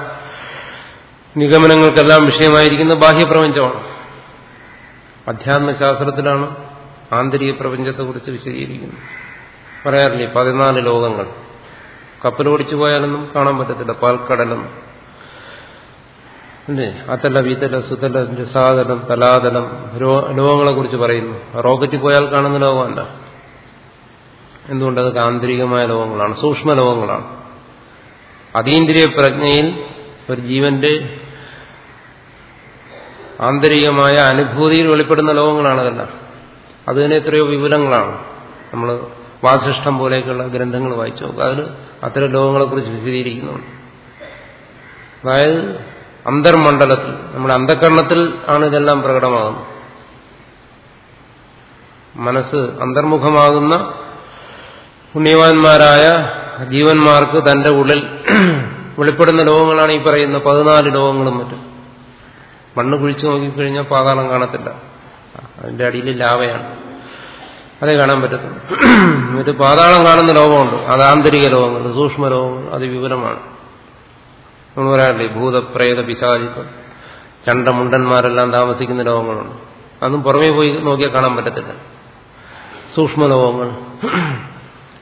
Speaker 1: നിഗമനങ്ങൾക്കെല്ലാം വിഷയമായിരിക്കുന്ന ബാഹ്യപ്രപഞ്ചമാണ് അധ്യാത്മശാസ്ത്രത്തിലാണ് ആന്തരിക പ്രപഞ്ചത്തെക്കുറിച്ച് വിശദീകരിക്കുന്നത്. പറയാറില്ലേ? പതിനാല് ലോകങ്ങൾ. കപ്പൽ ഓടിച്ചു പോയാലൊന്നും കാണാൻ പറ്റത്തില്ല. പാൽക്കടലം. അല്ലേ അതല വീതല സുതലം രസാതലം തലാതലം ലോകങ്ങളെ കുറിച്ച് പറയുന്നു. റോക്കറ്റിൽ പോയാൽ കാണുന്ന ലോകമല്ല. എന്തുകൊണ്ട് അതൊക്കെ ആന്തരികമായ ലോകങ്ങളാണ് സൂക്ഷ്മ ലോകങ്ങളാണ്. അതീന്ദ്രിയ പ്രജ്ഞയിൽ ഒരു ജീവന്റെ ആന്തരികമായ അനുഭൂതിയിൽ വെളിപ്പെടുന്ന ലോകങ്ങളാണ് അതെല്ലാം. അതിന് എത്രയോ വിപുലങ്ങളാണ് നമ്മൾ വാസിഷ്ടം പോലെയൊക്കെയുള്ള ഗ്രന്ഥങ്ങൾ വായിച്ചു നോക്കുക. അതിൽ അത്തരം ലോകങ്ങളെക്കുറിച്ച് വിശദീകരിക്കുന്നുണ്ട്. അതായത് അന്തർമണ്ഡലത്തിൽ നമ്മുടെ അന്ധകരണത്തിൽ ആണ് ഇതെല്ലാം പ്രകടമാകുന്നത്. മനസ്സ് അന്തർമുഖമാകുന്ന പുണ്യവാന്മാരായ ജീവന്മാർക്ക് തന്റെ ഉള്ളിൽ വെളിപ്പെടുന്ന ലോകങ്ങളാണ് ഈ പറയുന്ന പതിനാല് ലോകങ്ങളും മറ്റും. മണ്ണ് കുഴിച്ചു നോക്കിക്കഴിഞ്ഞാൽ പാതാളം കാണത്തില്ല. അതിന്റെ അടിയിൽ ലാവയാണ്. അതേ കാണാൻ പറ്റത്തുള്ളൂ. ഇത് പാതാളം കാണുന്ന ലോകമുണ്ട്. അത് ആന്തരിക ലോകങ്ങൾ സൂക്ഷ്മ ലോകങ്ങൾ അത് വിപുലമാണ്. നമ്മൾ പറയാറില്ലേ ഭൂതപ്രേത പിശാചിത്വം ചണ്ടമുണ്ടന്മാരെല്ലാം താമസിക്കുന്ന ലോകങ്ങളുണ്ട്. അതും പുറമേ പോയി നോക്കിയാൽ കാണാൻ പറ്റത്തില്ല. സൂക്ഷ്മ ലോകങ്ങൾ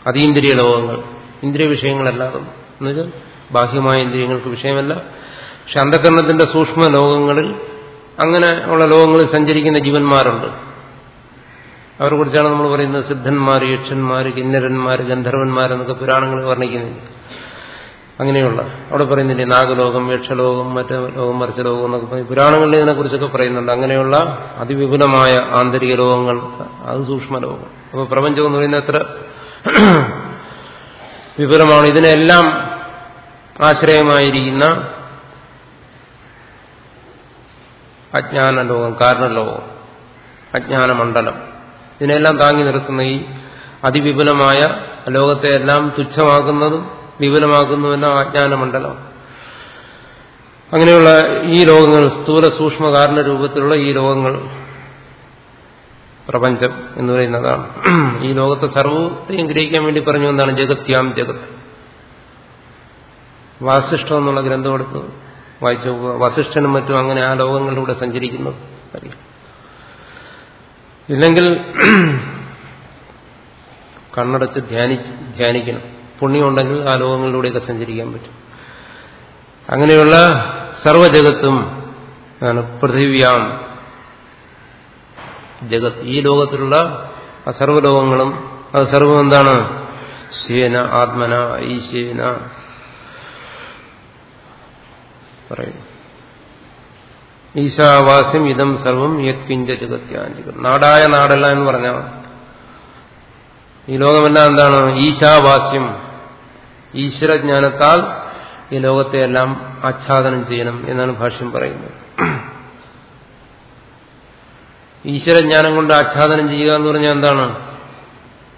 Speaker 1: അതീന്ദ്രിയ ലോകങ്ങൾ ഇന്ദ്രിയ വിഷയങ്ങളല്ലാതെ. എന്നുവെച്ചാൽ ബാഹ്യമായ ഇന്ദ്രിയങ്ങൾക്ക് വിഷയമല്ല. പക്ഷെ അന്ധകരണത്തിന്റെ സൂക്ഷ്മ ലോകങ്ങളിൽ അങ്ങനെ ഉള്ള ലോകങ്ങളിൽ സഞ്ചരിക്കുന്ന ജീവന്മാരുണ്ട്. അവരെ കുറിച്ചാണ് നമ്മൾ പറയുന്നത് സിദ്ധന്മാർ യക്ഷന്മാർ കിന്നരന്മാർ ഗന്ധർവന്മാരെന്നൊക്കെ പുരാണങ്ങൾ വർണിക്കുന്നില്ല. അങ്ങനെയുള്ള. അവിടെ പറയുന്നില്ലേ നാഗലോകം യക്ഷലോകം മറ്റേ ലോകം മറിച്ച ലോകം എന്നൊക്കെ പറയും. പുരാണങ്ങളിൽ ഇതിനെക്കുറിച്ചൊക്കെ പറയുന്നുണ്ട്. അങ്ങനെയുള്ള അതിവിപുലമായ ആന്തരിക ലോകങ്ങൾ അത് സൂക്ഷ്മ ലോകം. അപ്പോൾ പ്രപഞ്ചം എന്ന് പറയുന്നത് എത്ര വിപുലമാണ്. ഇതിനെല്ലാം ആശ്രയമായിരിക്കുന്ന അജ്ഞാന ലോകം കാരണലോകം അജ്ഞാനമണ്ഡലം. ഇതിനെല്ലാം താങ്ങി നിർത്തുന്ന ഈ അതിവിപുലമായ ലോകത്തെ എല്ലാം തുച്ഛമാക്കുന്നതും വിപുലമാക്കുന്നതെല്ലാം അജ്ഞാനമണ്ഡലം അങ്ങനെയുള്ള ഈ ലോകങ്ങൾ സ്ഥൂല സൂക്ഷ്മകാരണ രൂപത്തിലുള്ള ഈ ലോകങ്ങൾ പ്രപഞ്ചം എന്ന് പറയുന്നതാണ്. ഈ ലോകത്തെ സർവത്തെയും ഗ്രഹിക്കാൻ വേണ്ടി പറഞ്ഞു എന്താണ് ജഗത്യാം ജഗത്. വാസിഷ്ഠം എന്നുള്ള ഗ്രന്ഥം എടുത്ത് വായിച്ചു വസിഷ്ഠനും മറ്റും അങ്ങനെ ആ ലോകങ്ങളിലൂടെ സഞ്ചരിക്കുന്നത്. അറിയാം ഇല്ലെങ്കിൽ കണ്ണടച്ച് ധ്യാനി ധ്യാനിക്കണം. പുണ്യമുണ്ടെങ്കിൽ ആ ലോകങ്ങളിലൂടെയൊക്കെ സഞ്ചരിക്കാൻ പറ്റും. അങ്ങനെയുള്ള സർവജഗത്തും പൃഥിവ്യാം ജഗത്. ഈ ലോകത്തിലുള്ള ആ സർവലോകങ്ങളും അത് സർവം എന്താണ്? ശേന ആത്മന ഈശേന പറയും ഈശാവാസ്യം ഇതം സർവം യത്കിഞ്ച ജഗത്യാഞ്ചികം നാടായ നാടല്ല എന്ന് പറഞ്ഞാൽ ഈ ലോകമെല്ലാം എന്താണ്? ഈശാവാസ്യം. ഈശ്വരജ്ഞാനത്താൽ ഈ ലോകത്തെ എല്ലാം ആച്ഛാദനം ചെയ്യണം എന്നാണ് ഭാഷ്യം പറയുന്നത്. ഈശ്വരജ്ഞാനം കൊണ്ട് ആച്ഛാദനം ചെയ്യുക എന്ന് പറഞ്ഞാൽ എന്താണ്?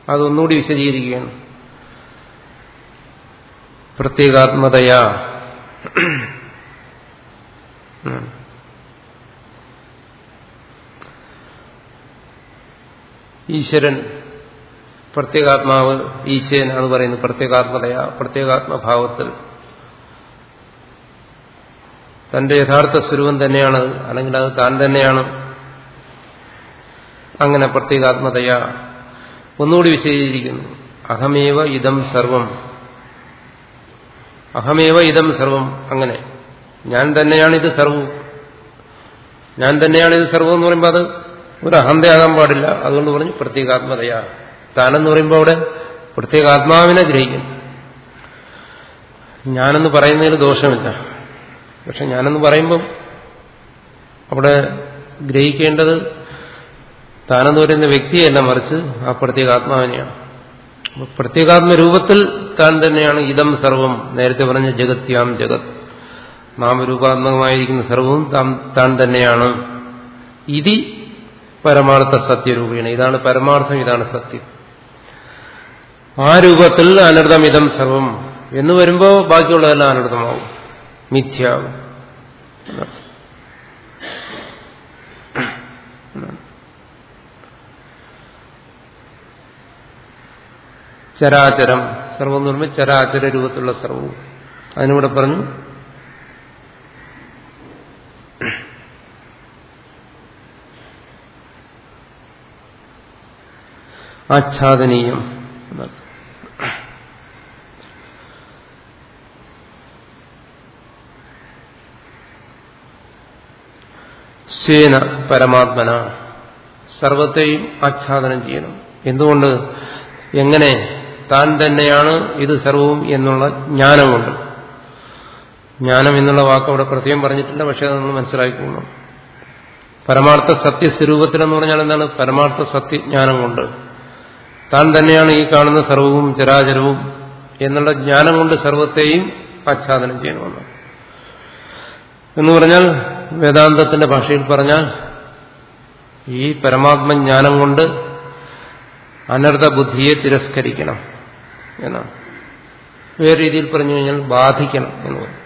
Speaker 1: അതൊന്നുകൂടി വിശദീകരിക്കുകയാണ്. പ്രത്യേകാത്മതയാ. ഈശ്വരൻ പ്രത്യേകാത്മാവ് ഈശ്വരൻ എന്ന് പറയുന്നത് പ്രത്യേകാത്മതയാ പ്രത്യേകാത്മഭാവത്തിൽ തന്റെ യഥാർത്ഥ സ്വരൂപം തന്നെയാണ് അല്ലെങ്കിൽ അത് താൻ തന്നെയാണ്. അങ്ങനെ പ്രത്യേകാത്മതയാ. ഒന്നുകൂടി വിശദീകരിക്കുന്നു. അഹമേവ ഇതം സർവം. അഹമേവ ഇതം സർവം. അങ്ങനെ. ഞാൻ തന്നെയാണ് ഇത് സർവവും. ഞാൻ തന്നെയാണ് ഇത് സർവം എന്ന് പറയുമ്പോൾ അത് ഒരു അഹന്തയാകാൻ പാടില്ല. അതുകൊണ്ട് പറഞ്ഞു പ്രത്യേകാത്മതയാ. താനെന്ന് പറയുമ്പോൾ അവിടെ പ്രത്യേകാത്മാവിനെ ഗ്രഹിക്കുന്നു. ഞാനെന്ന് പറയുന്നതിൽ ദോഷമില്ല. പക്ഷെ ഞാനെന്ന് പറയുമ്പം അവിടെ ഗ്രഹിക്കേണ്ടത് താനെന്ന് പറയുന്ന വ്യക്തിയല്ല മറിച്ച് ആ പ്രത്യേകാത്മാവിനെയാണ്. പ്രത്യേകാത്മ രൂപത്തിൽ താൻ തന്നെയാണ് ഇതം സർവം. നേരത്തെ പറഞ്ഞ ജഗത്യാം ജഗത്. നാമരൂപാത്മകമായിരിക്കുന്ന സർവവും താൻ തന്നെയാണ്. ഇതി പരമാർത്ഥ സത്യരൂപീണ. ഇതാണ് പരമാർത്ഥം ഇതാണ് സത്യം. ആ രൂപത്തിൽ അനർത്ഥം ഇതം സർവം. എന്ന് വരുമ്പോൾ ബാക്കിയുള്ളതെല്ലാം അനർത്ഥമാവും. മിഥ്യാവും. ചരാചരം. സർവം എന്ന് പറയുമ്പോൾ ചരാചര രൂപത്തിലുള്ള സർവവും. അതിനൂടെ പറഞ്ഞു ആച്ഛാദനീയം. സ്വേന പരമാത്മന. സർവത്തെയും ആച്ഛാദനം ചെയ്യണം. എന്തുകൊണ്ട്? എങ്ങനെ? താൻ തന്നെയാണ് ഇത് സർവവും എന്നുള്ള ജ്ഞാനം കൊണ്ട് ജ്ഞാനം എന്നുള്ള വാക്ക് അവിടെ പ്രത്യേകം പറഞ്ഞിട്ടില്ല പക്ഷെ അത് നമ്മൾ മനസ്സിലാക്കിക്കൊള്ളണം പരമാർത്ഥ സത്യസ്വരൂപത്തിലെന്ന് പറഞ്ഞാൽ എന്താണ്? പരമാർത്ഥ സത്യജ്ഞാനം കൊണ്ട് താൻ തന്നെയാണ് ഈ കാണുന്ന സർവവും ചരാചരവും എന്നുള്ള ജ്ഞാനം കൊണ്ട് സർവത്തെയും ആച്ഛാദനം ചെയ്യണമെന്ന് എന്ന് പറഞ്ഞാൽ വേദാന്തത്തിന്റെ ഭാഷയിൽ പറഞ്ഞാൽ ഈ പരമാത്മജ്ഞാനം കൊണ്ട് അനർഥ ബുദ്ധിയെ തിരസ്കരിക്കണം എന്നാണ്. വേറെ രീതിയിൽ പറഞ്ഞു കഴിഞ്ഞാൽ ബാധിക്കണം എന്ന് പറയും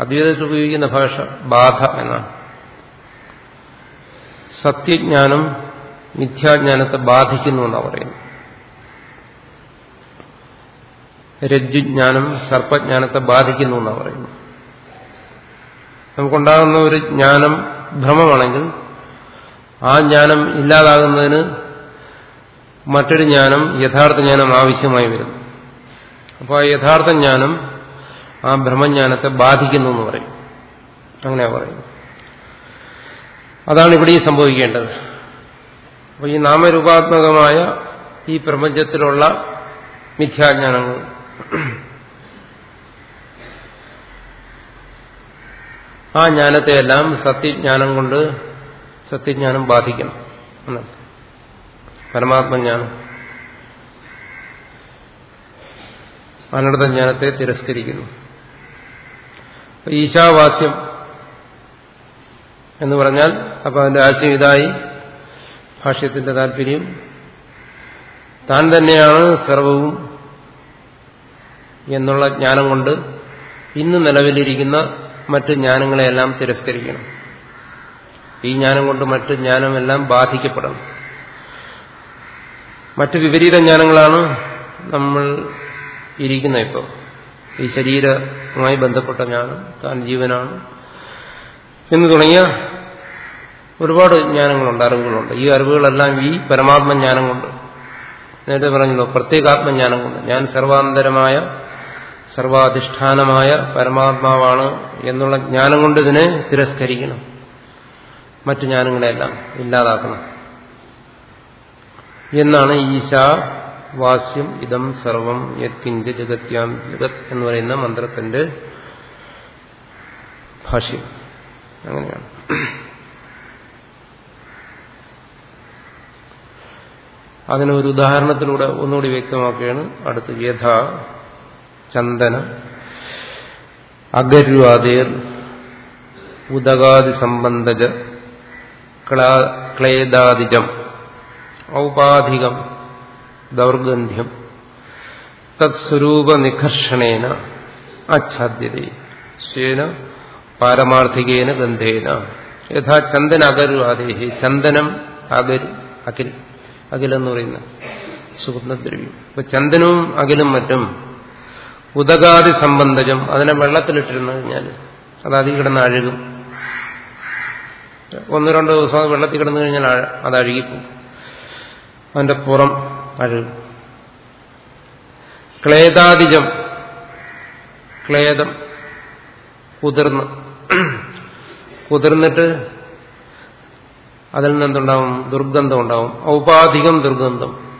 Speaker 1: അദ്വൈതത്തിൽ ഉപയോഗിക്കുന്ന ഭാഷ ബാധ എന്നാണ്. സത്യജ്ഞാനം മിഥ്യാജ്ഞാനത്തെ ബാധിക്കുന്നു എന്നാണ് പറയുന്നത്. രജ്ജുജ്ഞാനം സർപ്പജ്ഞാനത്തെ ബാധിക്കുന്നു എന്നാണ് പറയുന്നത്. നമുക്കുണ്ടാകുന്ന ഒരു ജ്ഞാനം ഭ്രമമാണെങ്കിൽ ആ ജ്ഞാനം ഇല്ലാതാകുന്നതിന് മറ്റൊരു ജ്ഞാനം യഥാർത്ഥ ജ്ഞാനം ആവശ്യമായി വരുന്നു അപ്പോൾ ആ യഥാർത്ഥ ജ്ഞാനം ആ ഭ്രമജ്ഞാനത്തെ ബാധിക്കുന്നു എന്ന് പറയും. അങ്ങനെയാ പറയുന്നു അതാണ് ഇവിടെ സംഭവിക്കേണ്ടത്. അപ്പോൾ ഈ നാമരൂപാത്മകമായ ഈ പ്രപഞ്ചത്തിലുള്ള മിഥ്യാജ്ഞാനങ്ങൾ ആ ജ്ഞാനത്തെയെല്ലാം സത്യജ്ഞാനം കൊണ്ട് സത്യജ്ഞാനം ബാധിക്കണം. പരമാത്മജ്ഞാനം. അനർത്ഥജ്ഞാനത്തെ തിരസ്കരിക്കുന്നു. ഈശാവാസ്യം എന്ന് പറഞ്ഞാൽ അപ്പൊ അതിന്റെ ആശയം ഇതായി. ഭാഷ്യത്തിന്റെ താല്പര്യം. താൻ തന്നെയാണ് സർവവും എന്നുള്ള ജ്ഞാനം കൊണ്ട് ഇന്ന് നിലവിലിരിക്കുന്ന മറ്റ് ജ്ഞാനങ്ങളെയെല്ലാം തിരസ്കരിക്കണം. ഈ ജ്ഞാനം കൊണ്ട് മറ്റ് ജ്ഞാനമെല്ലാം ബാധിക്കപ്പെടണം. മറ്റ് വിപരീത ജ്ഞാനങ്ങളാണ് നമ്മൾ ഇരിക്കുന്ന ഇപ്പോൾ ഈ ശരീരവുമായി ബന്ധപ്പെട്ട ജ്ഞാനം താൻ ജീവനാണ് എന്ന് തുടങ്ങിയ ഒരുപാട് ജ്ഞാനങ്ങളുണ്ട് അറിവുകളുണ്ട്. ഈ അറിവുകളെല്ലാം ഈ പരമാത്മജ്ഞാനം കൊണ്ട് നേരത്തെ പറഞ്ഞല്ലോ പ്രത്യേകാത്മജ്ഞാനം കൊണ്ട്. ഞാൻ സർവാന്തരമായ സർവാധിഷ്ഠാനമായ പരമാത്മാവാണ് എന്നുള്ള ജ്ഞാനം കൊണ്ട് ഇതിനെ തിരസ്കരിക്കണം. മറ്റു ജ്ഞാനങ്ങളെല്ലാം ഇല്ലാതാക്കണം. എന്നാണ് ഈശ വാസ്യം ഇതം സർവം യത്കിഞ്ച് ജഗത്യാം ജഗത് എന്ന് പറയുന്ന മന്ത്രത്തിന്റെ ഭാഷ്യം. അങ്ങനെയാണ്. അതിനൊരു ഉദാഹരണത്തിലൂടെ ഒന്നുകൂടി വ്യക്തമാക്കുകയാണ്. അടുത്ത് യഥ ചന്ദന അഗരുവാദേർ ഉദകാദി സംബന്ധജ ക്ലേദാദിജം ഔപാധികം ദൗർഗന്ധ്യം തത്സ്വരൂപനിഖർഷണേന ആച്ഛാദ്യത സ്വേന പാരമാർത്ഥികേന ഗന്ധേന. യഥാ ചന്ദന അകരുവാദേഹി ചന്ദനം അകരു അഖിൽ അഖിലെന്ന് പറയുന്ന സുഗന്ധദ്രവ്യം. ഇപ്പൊ ചന്ദനവും അഖിലും മറ്റും ഉദകാദി സംബന്ധജം. അതിനെ വെള്ളത്തിലിട്ടിരുന്നു കഴിഞ്ഞാൽ അത് അതിൽ കിടന്ന് അഴുകും. ഒന്ന് രണ്ട് ദിവസം വെള്ളത്തിൽ കിടന്നു കഴിഞ്ഞാൽ അത് അഴുകിപ്പോകും. അതിന്റെ പുറം അഴുകും. ക്ലേദാദിജം ക്ലേദം കുതിർന്ന്. കുതിർന്നിട്ട് അതിൽ നിന്നെന്തുണ്ടാവും? ദുർഗന്ധം ഉണ്ടാവും. ഔപാധികം ദുർഗന്ധം.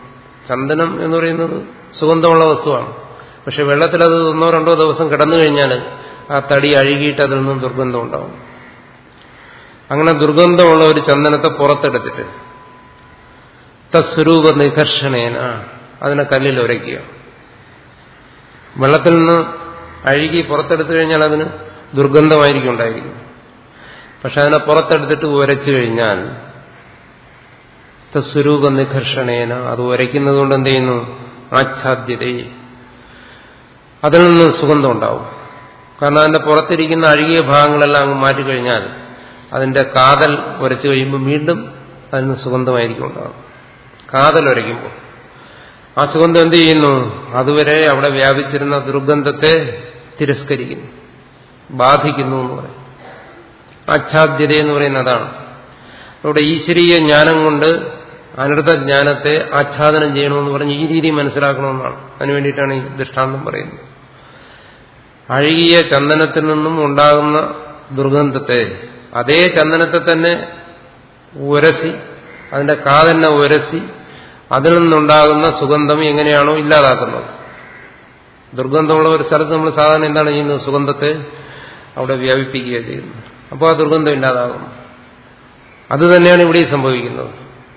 Speaker 1: ചന്ദനം എന്ന് പറയുന്നത് സുഗന്ധമുള്ള വസ്തുവാണ്. പക്ഷെ വെള്ളത്തിൽ അത് ഒന്നോ രണ്ടോ ദിവസം കിടന്നു കഴിഞ്ഞാൽ ആ തടി അഴുകിയിട്ട് അതിൽ നിന്നും ദുർഗന്ധം ഉണ്ടാവും. അങ്ങനെ ദുർഗന്ധമുള്ള ഒരു ചന്ദനത്തെ പുറത്തെടുത്തിട്ട് തസ്വരൂപ നികർഷണേന അതിനെ കല്ലിൽ ഉരയ്ക്കുക. വെള്ളത്തിൽ നിന്ന് അഴുകി പുറത്തെടുത്തു കഴിഞ്ഞാൽ അതിന് ദുർഗന്ധമായിരിക്കും ഉണ്ടായിരിക്കും. പക്ഷെ അതിനെ പുറത്തെടുത്തിട്ട് ഉരച്ചു കഴിഞ്ഞാൽ തസ്വരൂപ നിഘർഷണേന അത് ഉരയ്ക്കുന്നത് കൊണ്ട് എന്ത് ചെയ്യുന്നു? ആച്ഛാദ്യത അതിൽ നിന്ന് സുഗന്ധം ഉണ്ടാവും. കാരണം അതിന്റെ പുറത്തിരിക്കുന്ന അഴുകിയ ഭാഗങ്ങളെല്ലാം അങ്ങ് മാറ്റിക്കഴിഞ്ഞാൽ അതിന്റെ കാതൽ ഉരച്ചു കഴിയുമ്പോൾ വീണ്ടും അതിന് സുഗന്ധമായിരിക്കും ഉണ്ടാവും കാതൽ ഉരയ്ക്കുമ്പോൾ ആ സുഗന്ധം എന്ത് ചെയ്യുന്നു? അതുവരെ അവിടെ വ്യാപിച്ചിരുന്ന ദുർഗന്ധത്തെ തിരസ്കരിക്കുന്നു. ബാധിക്കുന്നു എന്ന് പറയും. ആച്ഛാദ്യത എന്ന് പറയുന്ന അതാണ്. അവിടെ ഈശ്വരീയ ജ്ഞാനം കൊണ്ട് അനർത്ഥ ജ്ഞാനത്തെ ആച്ഛാദനം ചെയ്യണമെന്ന് പറഞ്ഞ് ഈ രീതി മനസ്സിലാക്കണമെന്നാണ്. അതിനു വേണ്ടിയിട്ടാണ് ഈ ദൃഷ്ടാന്തം പറയുന്നത്. അഴുകിയ ചന്ദനത്തിൽ നിന്നും ഉണ്ടാകുന്ന ദുർഗന്ധത്തെ അതേ ചന്ദനത്തെ തന്നെ ഉരസി അതിന്റെ കാതന്നെ ഉരസി അതിൽ നിന്നുണ്ടാകുന്ന സുഗന്ധം എങ്ങനെയാണോ ഇല്ലാതാക്കുന്നത്. ദുർഗന്ധമുള്ള ഒരു സ്ഥലത്ത് നമ്മൾ സാധാരണ എന്താണ് ചെയ്യുന്നത്? സുഗന്ധത്തെ അവിടെ വ്യാപിപ്പിക്കുക ചെയ്യുന്നത്. അപ്പോൾ ആ ദുർഗന്ധം ഇല്ലാതാകുന്നു. അത് തന്നെയാണ് ഇവിടെ സംഭവിക്കുന്നത്.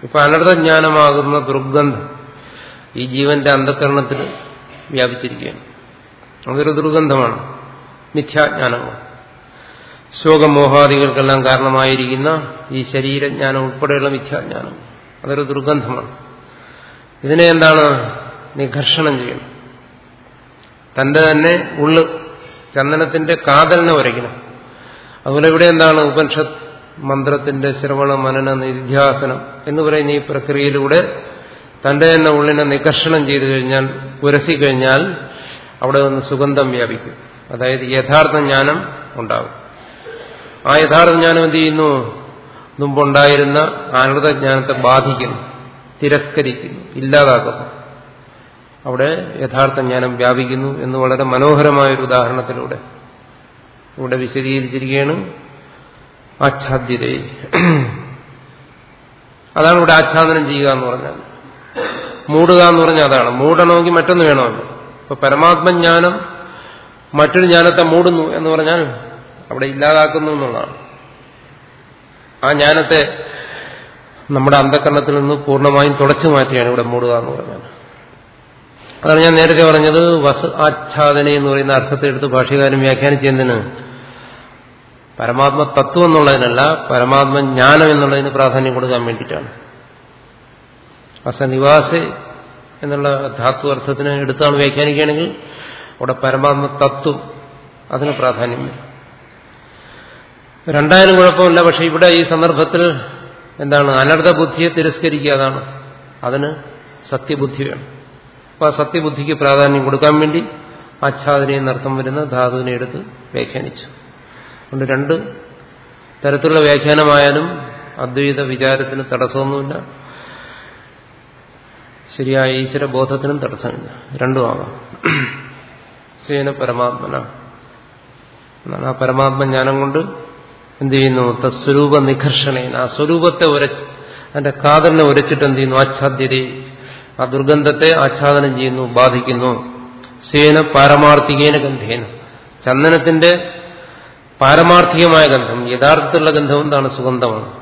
Speaker 1: ഇപ്പൊ അനർത്ഥജ്ഞാനമാകുന്ന ദുർഗന്ധം ഈ ജീവന്റെ അന്ധകരണത്തിൽ വ്യാപിച്ചിരിക്കുകയാണ്. അതൊരു ദുർഗന്ധമാണ്. മിഥ്യാജ്ഞാനമാണ്. ശോകമോഹാദികൾക്കെല്ലാം കാരണമായിരിക്കുന്ന ഈ ശരീരജ്ഞാനം ഉൾപ്പെടെയുള്ള മിഥ്യാജ്ഞാനം. അതൊരു ദുർഗന്ധമാണ്. ഇതിനെ എന്താണ് നിഘർഷണം ചെയ്യുന്നത്? തന്റെ തന്നെ ഉള്ളു ചന്ദനത്തിന്റെ കാതലിനെ ഉരയ്ക്കണം അതുപോലെ ഇവിടെ എന്താണ് ഉപനിഷത്ത് മന്ത്രത്തിന്റെ ശ്രവണ മനന നിധ്യാസനം എന്ന് പറയുന്ന ഈ പ്രക്രിയയിലൂടെ തന്റെ തന്നെ ഉള്ളിനെ നികർഷണം ചെയ്തു കഴിഞ്ഞാൽ ഉരസിക്കഴിഞ്ഞാൽ അവിടെ നിന്ന് സുഗന്ധം വ്യാപിക്കും. അതായത് യഥാർത്ഥ ജ്ഞാനം ഉണ്ടാവും. ആ യഥാർത്ഥ ജ്ഞാനം എന്ത് ചെയ്യുന്നു? മുമ്പുണ്ടായിരുന്ന അനൃതജ്ഞാനത്തെ ബാധിക്കുന്നു തിരസ്കരിക്കുന്നു ഇല്ലാതാക്കുന്നു. അവിടെ യഥാർത്ഥ ജ്ഞാനം വ്യാപിക്കുന്നു എന്ന് വളരെ മനോഹരമായൊരു ഉദാഹരണത്തിലൂടെ ഇവിടെ വിശദീകരിച്ചിരിക്കുകയാണ് ആച്ഛാദ്യത അതാണ് ഇവിടെ ആച്ഛാദനം ചെയ്യുക എന്ന് പറഞ്ഞാൽ മൂടുക എന്ന് പറഞ്ഞാൽ അതാണ്. മൂടണമെങ്കിൽ മറ്റൊന്ന് വേണമല്ലോ. ഇപ്പൊ പരമാത്മജ്ഞാനം മറ്റൊരു ജ്ഞാനത്തെ മൂടുന്നു എന്ന് പറഞ്ഞാൽ അവിടെ ഇല്ലാതാക്കുന്നു എന്നുള്ളതാണ്. ആ ജ്ഞാനത്തെ നമ്മുടെ അന്ധകരണത്തിൽ നിന്ന് പൂർണമായും തുടച്ചു മാറ്റിയാണ് ഇവിടെ മൂടുക എന്ന് പറഞ്ഞാൽ. അതാണ് ഞാൻ നേരത്തെ പറഞ്ഞത് വസ് ആച്ഛാദന എന്ന് പറയുന്ന അർത്ഥത്തെ എടുത്ത് ഭാഷകാരൻ വ്യാഖ്യാനിച്ചെന്തിന് പരമാത്മ തത്വം എന്നുള്ളതിനല്ല പരമാത്മ ജ്ഞാനം എന്നുള്ളതിന് പ്രാധാന്യം കൊടുക്കാൻ വേണ്ടിയിട്ടാണ്. അസനിവാസെ എന്നുള്ള ധാത്തു അർത്ഥത്തിന് എടുത്താണ് വ്യാഖ്യാനിക്കുകയാണെങ്കിൽ അവിടെ പരമാത്മ തത്വം അതിന് പ്രാധാന്യം വരും. രണ്ടായാലും കുഴപ്പമില്ല പക്ഷെ ഇവിടെ ഈ സന്ദർഭത്തിൽ എന്താണ് അനർഥ ബുദ്ധിയെ തിരസ്കരിക്കുക അതാണ്. അതിന് സത്യബുദ്ധി വേണം. അപ്പോൾ ആ സത്യബുദ്ധിക്ക് പ്രാധാന്യം കൊടുക്കാൻ വേണ്ടി ആച്ഛാദനെ എന്നർത്ഥം വരുന്ന ധാതുവിനെ എടുത്ത് വ്യാഖ്യാനിച്ചു. അതുകൊണ്ട് രണ്ട് തരത്തിലുള്ള വ്യാഖ്യാനമായാലും അദ്വൈത വിചാരത്തിന് തടസ്സമൊന്നുമില്ല. ശരിയായ ഈശ്വരബോധത്തിനും തടസ്സമില്ല. രണ്ടും ആകാം സേന പരമാത്മന. എന്നാണ് ആ പരമാത്മജ്ഞാനം കൊണ്ട് എന്ത് ചെയ്യുന്നു? തസ്വരൂപ നിഘർഷണേന. ആ സ്വരൂപത്തെ ഉരച്ച് അതിന്റെ കാതലിനെ ഉരച്ചിട്ട് എന്ത് ചെയ്യുന്നു? ആച്ഛാദ്യത ആ ദുർഗന്ധത്തെ ആച്ഛാദനം ചെയ്യുന്നു ബാധിക്കുന്നു. സേന പാരമാർത്ഥികേന ഗന്ധേന. ചന്ദനത്തിന്റെ പാരമാർത്ഥികമായ ഗന്ധം യഥാർത്ഥത്തിലുള്ള ഗന്ധം എന്താണ്? സുഗന്ധമാണ്.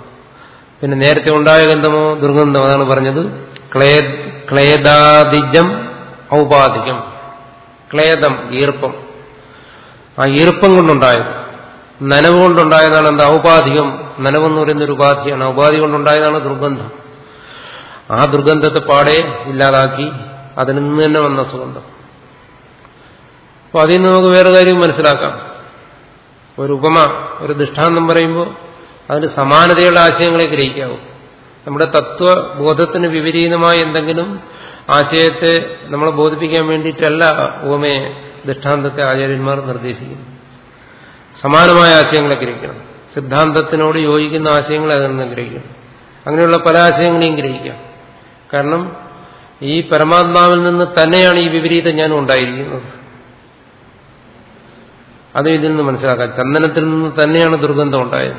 Speaker 1: പിന്നെ നേരത്തെ ഉണ്ടായ ഗന്ധമോ ദുർഗന്ധമോ അതാണ് പറഞ്ഞത്. ക്ലേ ക്ലേദാദിജം ഔപാധികം. ക്ലേദം ഈർപ്പം. ആ ഈർപ്പം കൊണ്ടുണ്ടായത്. നനവ് കൊണ്ടുണ്ടായതാണ് എന്താ? ഔപാധികം. നനവെന്ന് പറയുന്ന ഒരു ഉപാധിയാണ്. ഉപാധി കൊണ്ടുണ്ടായതാണ് ദുർഗന്ധം. ആ ദുർഗന്ധത്തെ പാടെ ഇല്ലാതാക്കി അതിൽ നിന്ന് തന്നെ വന്ന സുഗന്ധം. അപ്പൊ അതിൽ നിന്ന് നമുക്ക് വേറെ കാര്യം മനസ്സിലാക്കാം. ഒരു ഉപമ ഒരു ദൃഷ്ടാന്തം പറയുമ്പോൾ അതിന് സമാനതയുള്ള ആശയങ്ങളെ ഗ്രഹിക്കാവൂ. നമ്മുടെ തത്വബോധത്തിന് വിപരീതമായ എന്തെങ്കിലും ആശയത്തെ നമ്മളെ ബോധിപ്പിക്കാൻ വേണ്ടിയിട്ടല്ല ഉപമയെ ദൃഷ്ടാന്തത്തെ ആചാര്യന്മാർ നിർദ്ദേശിക്കുന്നു സമാനമായ ആശയങ്ങളെ ഗ്രഹിക്കണം. സിദ്ധാന്തത്തിനോട് യോജിക്കുന്ന ആശയങ്ങളെ അതിൽ നിന്ന് ഗ്രഹിക്കണം. അങ്ങനെയുള്ള പല ആശയങ്ങളെയും ഗ്രഹിക്കാം. കാരണം ഈ പരമാത്മാവിൽ നിന്ന് തന്നെയാണ് ഈ വിപരീത ജ്ഞാനം ഉണ്ടായിരിക്കുന്നത്. അത് ഇതിൽ നിന്ന് മനസ്സിലാക്കാം ചന്ദനത്തിൽ നിന്ന് തന്നെയാണ് ദുർഗന്ധം ഉണ്ടായത്.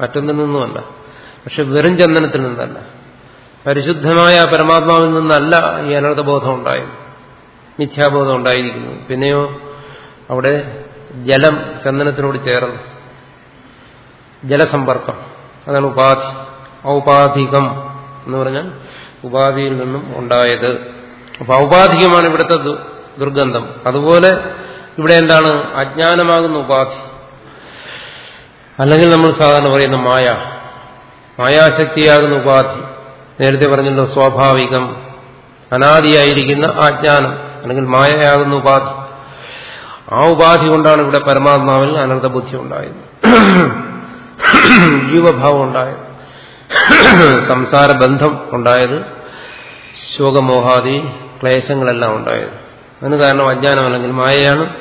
Speaker 1: മറ്റൊന്നിൽ നിന്നുമല്ല. പക്ഷെ വെറും ചന്ദനത്തിൽ നിന്നല്ല. പരിശുദ്ധമായ പരമാത്മാവിൽ നിന്നല്ല ഈ അനർത്ഥബോധം ഉണ്ടായത് മിഥ്യാബോധം ഉണ്ടായിരിക്കുന്നു. പിന്നെയോ അവിടെ ജലം ചന്ദനത്തിനോട് ചേർന്ന്. ജലസമ്പർക്കം. അതാണ് ഉപാധി. ഔപാധികം എന്ന് പറഞ്ഞാൽ ഉപാധിയിൽ നിന്നും ഉണ്ടായത്. അപ്പൊ ഔപാധികമാണ് ഇവിടുത്തെ ദുർഗന്ധം. അതുപോലെ ഇവിടെ എന്താണ്? അജ്ഞാനമാകുന്ന ഉപാധി. അല്ലെങ്കിൽ നമ്മൾ സാധാരണ പറയുന്ന മായ. മായാശക്തിയാകുന്ന ഉപാധി. നേരത്തെ പറഞ്ഞല്ലോ സ്വാഭാവികം. അനാദിയായിരിക്കുന്ന ആജ്ഞാനം അല്ലെങ്കിൽ മായയാകുന്ന ഉപാധി. ആ ഉപാധി കൊണ്ടാണ് ഇവിടെ പരമാത്മാവിൽ അനർത്ഥ ബുദ്ധി ഉണ്ടായത്. ജീവഭാവം ഉണ്ടായത്. സംസാര ബന്ധം ഉണ്ടായത്. ശോകമോഹാദി ക്ലേശങ്ങളെല്ലാം ഉണ്ടായത്. അതിന് കാരണം അജ്ഞാനം അല്ലെങ്കിൽ മായയാണ്.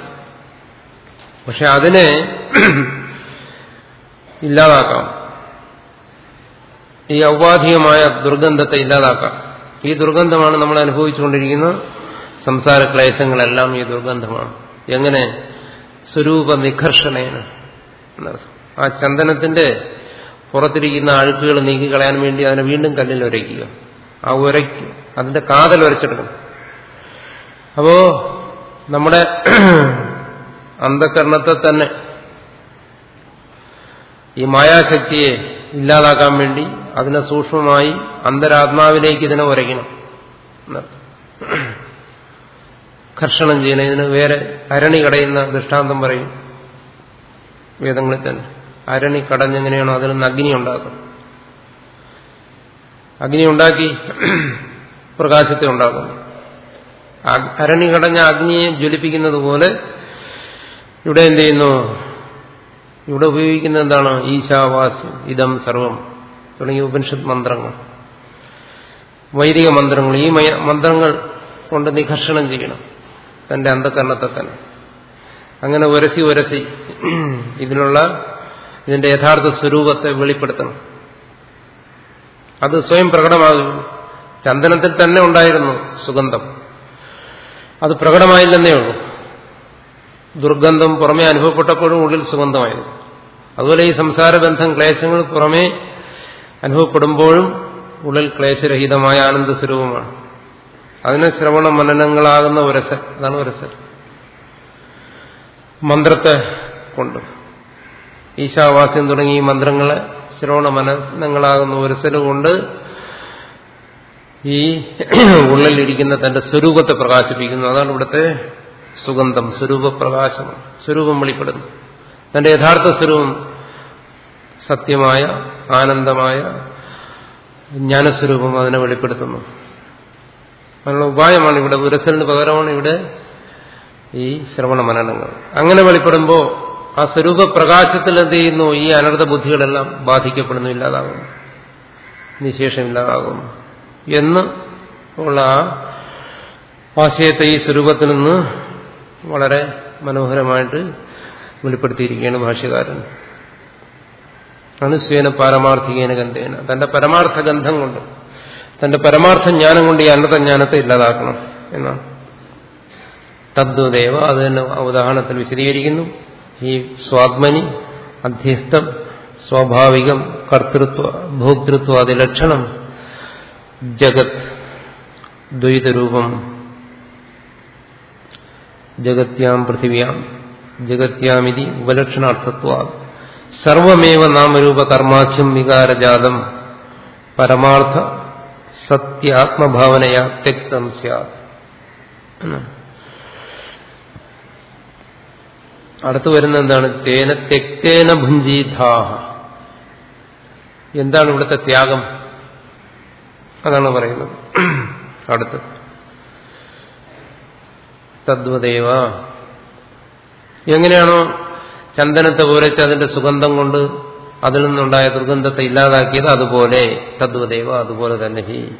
Speaker 1: പക്ഷെ അതിനെ ഇല്ലാതാക്കാം. ഈ ഔപാധികമായ ദുർഗന്ധത്തെ ഇല്ലാതാക്കാം. ഈ ദുർഗന്ധമാണ് നമ്മൾ അനുഭവിച്ചുകൊണ്ടിരിക്കുന്ന സംസാര ക്ലേശങ്ങളെല്ലാം ഈ ദുർഗന്ധമാണ്. എങ്ങനെ? സ്വരൂപ നിഘർഷണേന ആ ചന്ദനത്തിന്റെ പുറത്തിരിക്കുന്ന അഴുക്കുകൾ നീക്കിക്കളയാൻ വേണ്ടി അതിനെ വീണ്ടും കല്ലിൽ ഉരയ്ക്കുക ആ ഉരയ്ക്കും അതിന്റെ കാതൽ ഉരച്ചെടുക്കും അപ്പോ നമ്മുടെ അന്ധകരണത്തെ തന്നെ ഈ മായാശക്തിയെ ഇല്ലാതാക്കാൻ വേണ്ടി അതിനെ സൂക്ഷ്മമായി അന്തരാത്മാവിലേക്ക് ഇതിനെ ഉരയ്ക്കണം. ഘർഷണം ചെയ്യണം ഇതിന് വേറെ അരണി കടയുന്ന ദൃഷ്ടാന്തം പറയും വേദങ്ങളിൽ തന്നെ. അരണി കടഞ്ഞെങ്ങനെയാണോ അതിൽ നിന്ന് അഗ്നി ഉണ്ടാക്കും. അഗ്നി ഉണ്ടാക്കി പ്രകാശത്തെ ഉണ്ടാക്കുന്നു. അരണി കടഞ്ഞ അഗ്നിയെ ജ്വലിപ്പിക്കുന്നത് പോലെ ഇവിടെ എന്ത് ചെയ്യുന്നു? ഇവിടെ ഉപയോഗിക്കുന്ന എന്താണ്? ഈശാവാസ് ഇതം സർവം. തുടങ്ങിയ ഉപനിഷത്ത് മന്ത്രങ്ങൾ വൈദിക മന്ത്രങ്ങൾ. ഈ മന്ത്രങ്ങൾ കൊണ്ട് നിഘർഷണം ചെയ്യണം തന്റെ അന്ധകരണത്തെ തന്നെ. അങ്ങനെ ഉരസി ഉരസി ഇതിനുള്ള ഇതിന്റെ യഥാർത്ഥ സ്വരൂപത്തെ വെളിപ്പെടുത്തണം. അത് സ്വയം പ്രകടമാകും. ചന്ദനത്തിൽ തന്നെ ഉണ്ടായിരുന്നു സുഗന്ധം. അത് പ്രകടമായില്ലെന്നേ ഉള്ളൂ. ദുർഗന്ധം പുറമേ അനുഭവപ്പെട്ടപ്പോഴും ഉള്ളിൽ സുഗന്ധമായിരുന്നു. അതുപോലെ ഈ സംസാര ബന്ധം ക്ലേശങ്ങൾ പുറമേ അനുഭവപ്പെടുമ്പോഴും ഉള്ളിൽ ക്ലേശരഹിതമായ ആനന്ദ സ്വരൂപമാണ് അതിന് ശ്രവണ മനനങ്ങളാകുന്ന ഒരസൻ അതാണ് ഒരസൻ മന്ത്രത്തെ കൊണ്ട്. ഈശാവാസ്യം തുടങ്ങി ഈ മന്ത്രങ്ങളെ ശ്രവണ മനനങ്ങളാകുന്ന ഒരസന് കൊണ്ട് ഈ ഉള്ളിലിരിക്കുന്ന തന്റെ സ്വരൂപത്തെ പ്രകാശിപ്പിക്കുന്നു. അതാണ് ഇവിടുത്തെ സുഗന്ധം സ്വരൂപപ്രകാശം. സ്വരൂപം വെളിപ്പെടുന്നു. തന്റെ യഥാർത്ഥ സ്വരൂപം സത്യമായ ആനന്ദമായ ജ്ഞാനസ്വരൂപം അതിനെ വെളിപ്പെടുത്തുന്നു. അതിനുള്ള ഉപായമാണ് ഇവിടെ. ഉരസലിന് പകരമാണ് ഇവിടെ ഈ ശ്രവണ മനനങ്ങൾ. അങ്ങനെ വെളിപ്പെടുമ്പോൾ ആ സ്വരൂപ പ്രകാശത്തിൽ എന്ത് ചെയ്യുന്നു? ഈ അനർഥ ബുദ്ധികളെല്ലാം ബാധിക്കപ്പെടുന്നു ഇല്ലാതാകുന്നു. നിശേഷം ഇല്ലാതാകുന്നു എന്ന് ഉള്ള ആ ആശയത്തെ ഈ സ്വരൂപത്തിൽ നിന്ന് വളരെ മനോഹരമായിട്ട് വെളിപ്പെടുത്തിയിരിക്കുകയാണ് ഭാഷ്യകാരൻ. അനുസ്വേന പാരമാർത്ഥികേന ഗന്ധേന. തന്റെ പരമാർത്ഥ ഗന്ധം കൊണ്ട് തന്റെ പരമാർത്ഥ ജ്ഞാനം കൊണ്ട് ഈ ജ്ഞാനത്തെ ഇല്ലാതാക്കണം എന്നാണ്. തദ്വദേവ അത് തന്നെ ഉദാഹരണത്തിൽ വിശദീകരിക്കുന്നു. ഈ സ്വാത്മനി അധ്യസ്ഥം സ്വാഭാവികം കർത്തൃത്വ ഭോക്തൃത്വ അതി ലക്ഷണം ജഗത് ദ്വൈതരൂപം ജഗത്യാം പൃഥിവ്യാം ജഗത്യാമിതി ഉപലക്ഷണാർത്ഥത്വ സർവമേവ നാമരൂപ കർമാഖ്യം വികാരജാതം പരമാർത്ഥ സത്യാത്മഭാവനയാ തെക്തം സ്യാത്. അടുത്തു വരുന്ന എന്താണ്? തേന തെക്തേന ഭുഞ്ചീധാഹ എന്താണ് ഇവിടുത്തെ ത്യാഗം? അതാണ് പറയുന്നത്. അടുത്ത്. തദ്വദേവ. എങ്ങനെയാണോ ചന്ദനത്തെ പോരച്ച് അതിന്റെ സുഗന്ധം കൊണ്ട് അതിൽ നിന്നുണ്ടായ ദുർഗന്ധത്തെ ഇല്ലാതാക്കിയത് അതുപോലെ തദ്വദേവ അതുപോലെ തന്നെ ഹി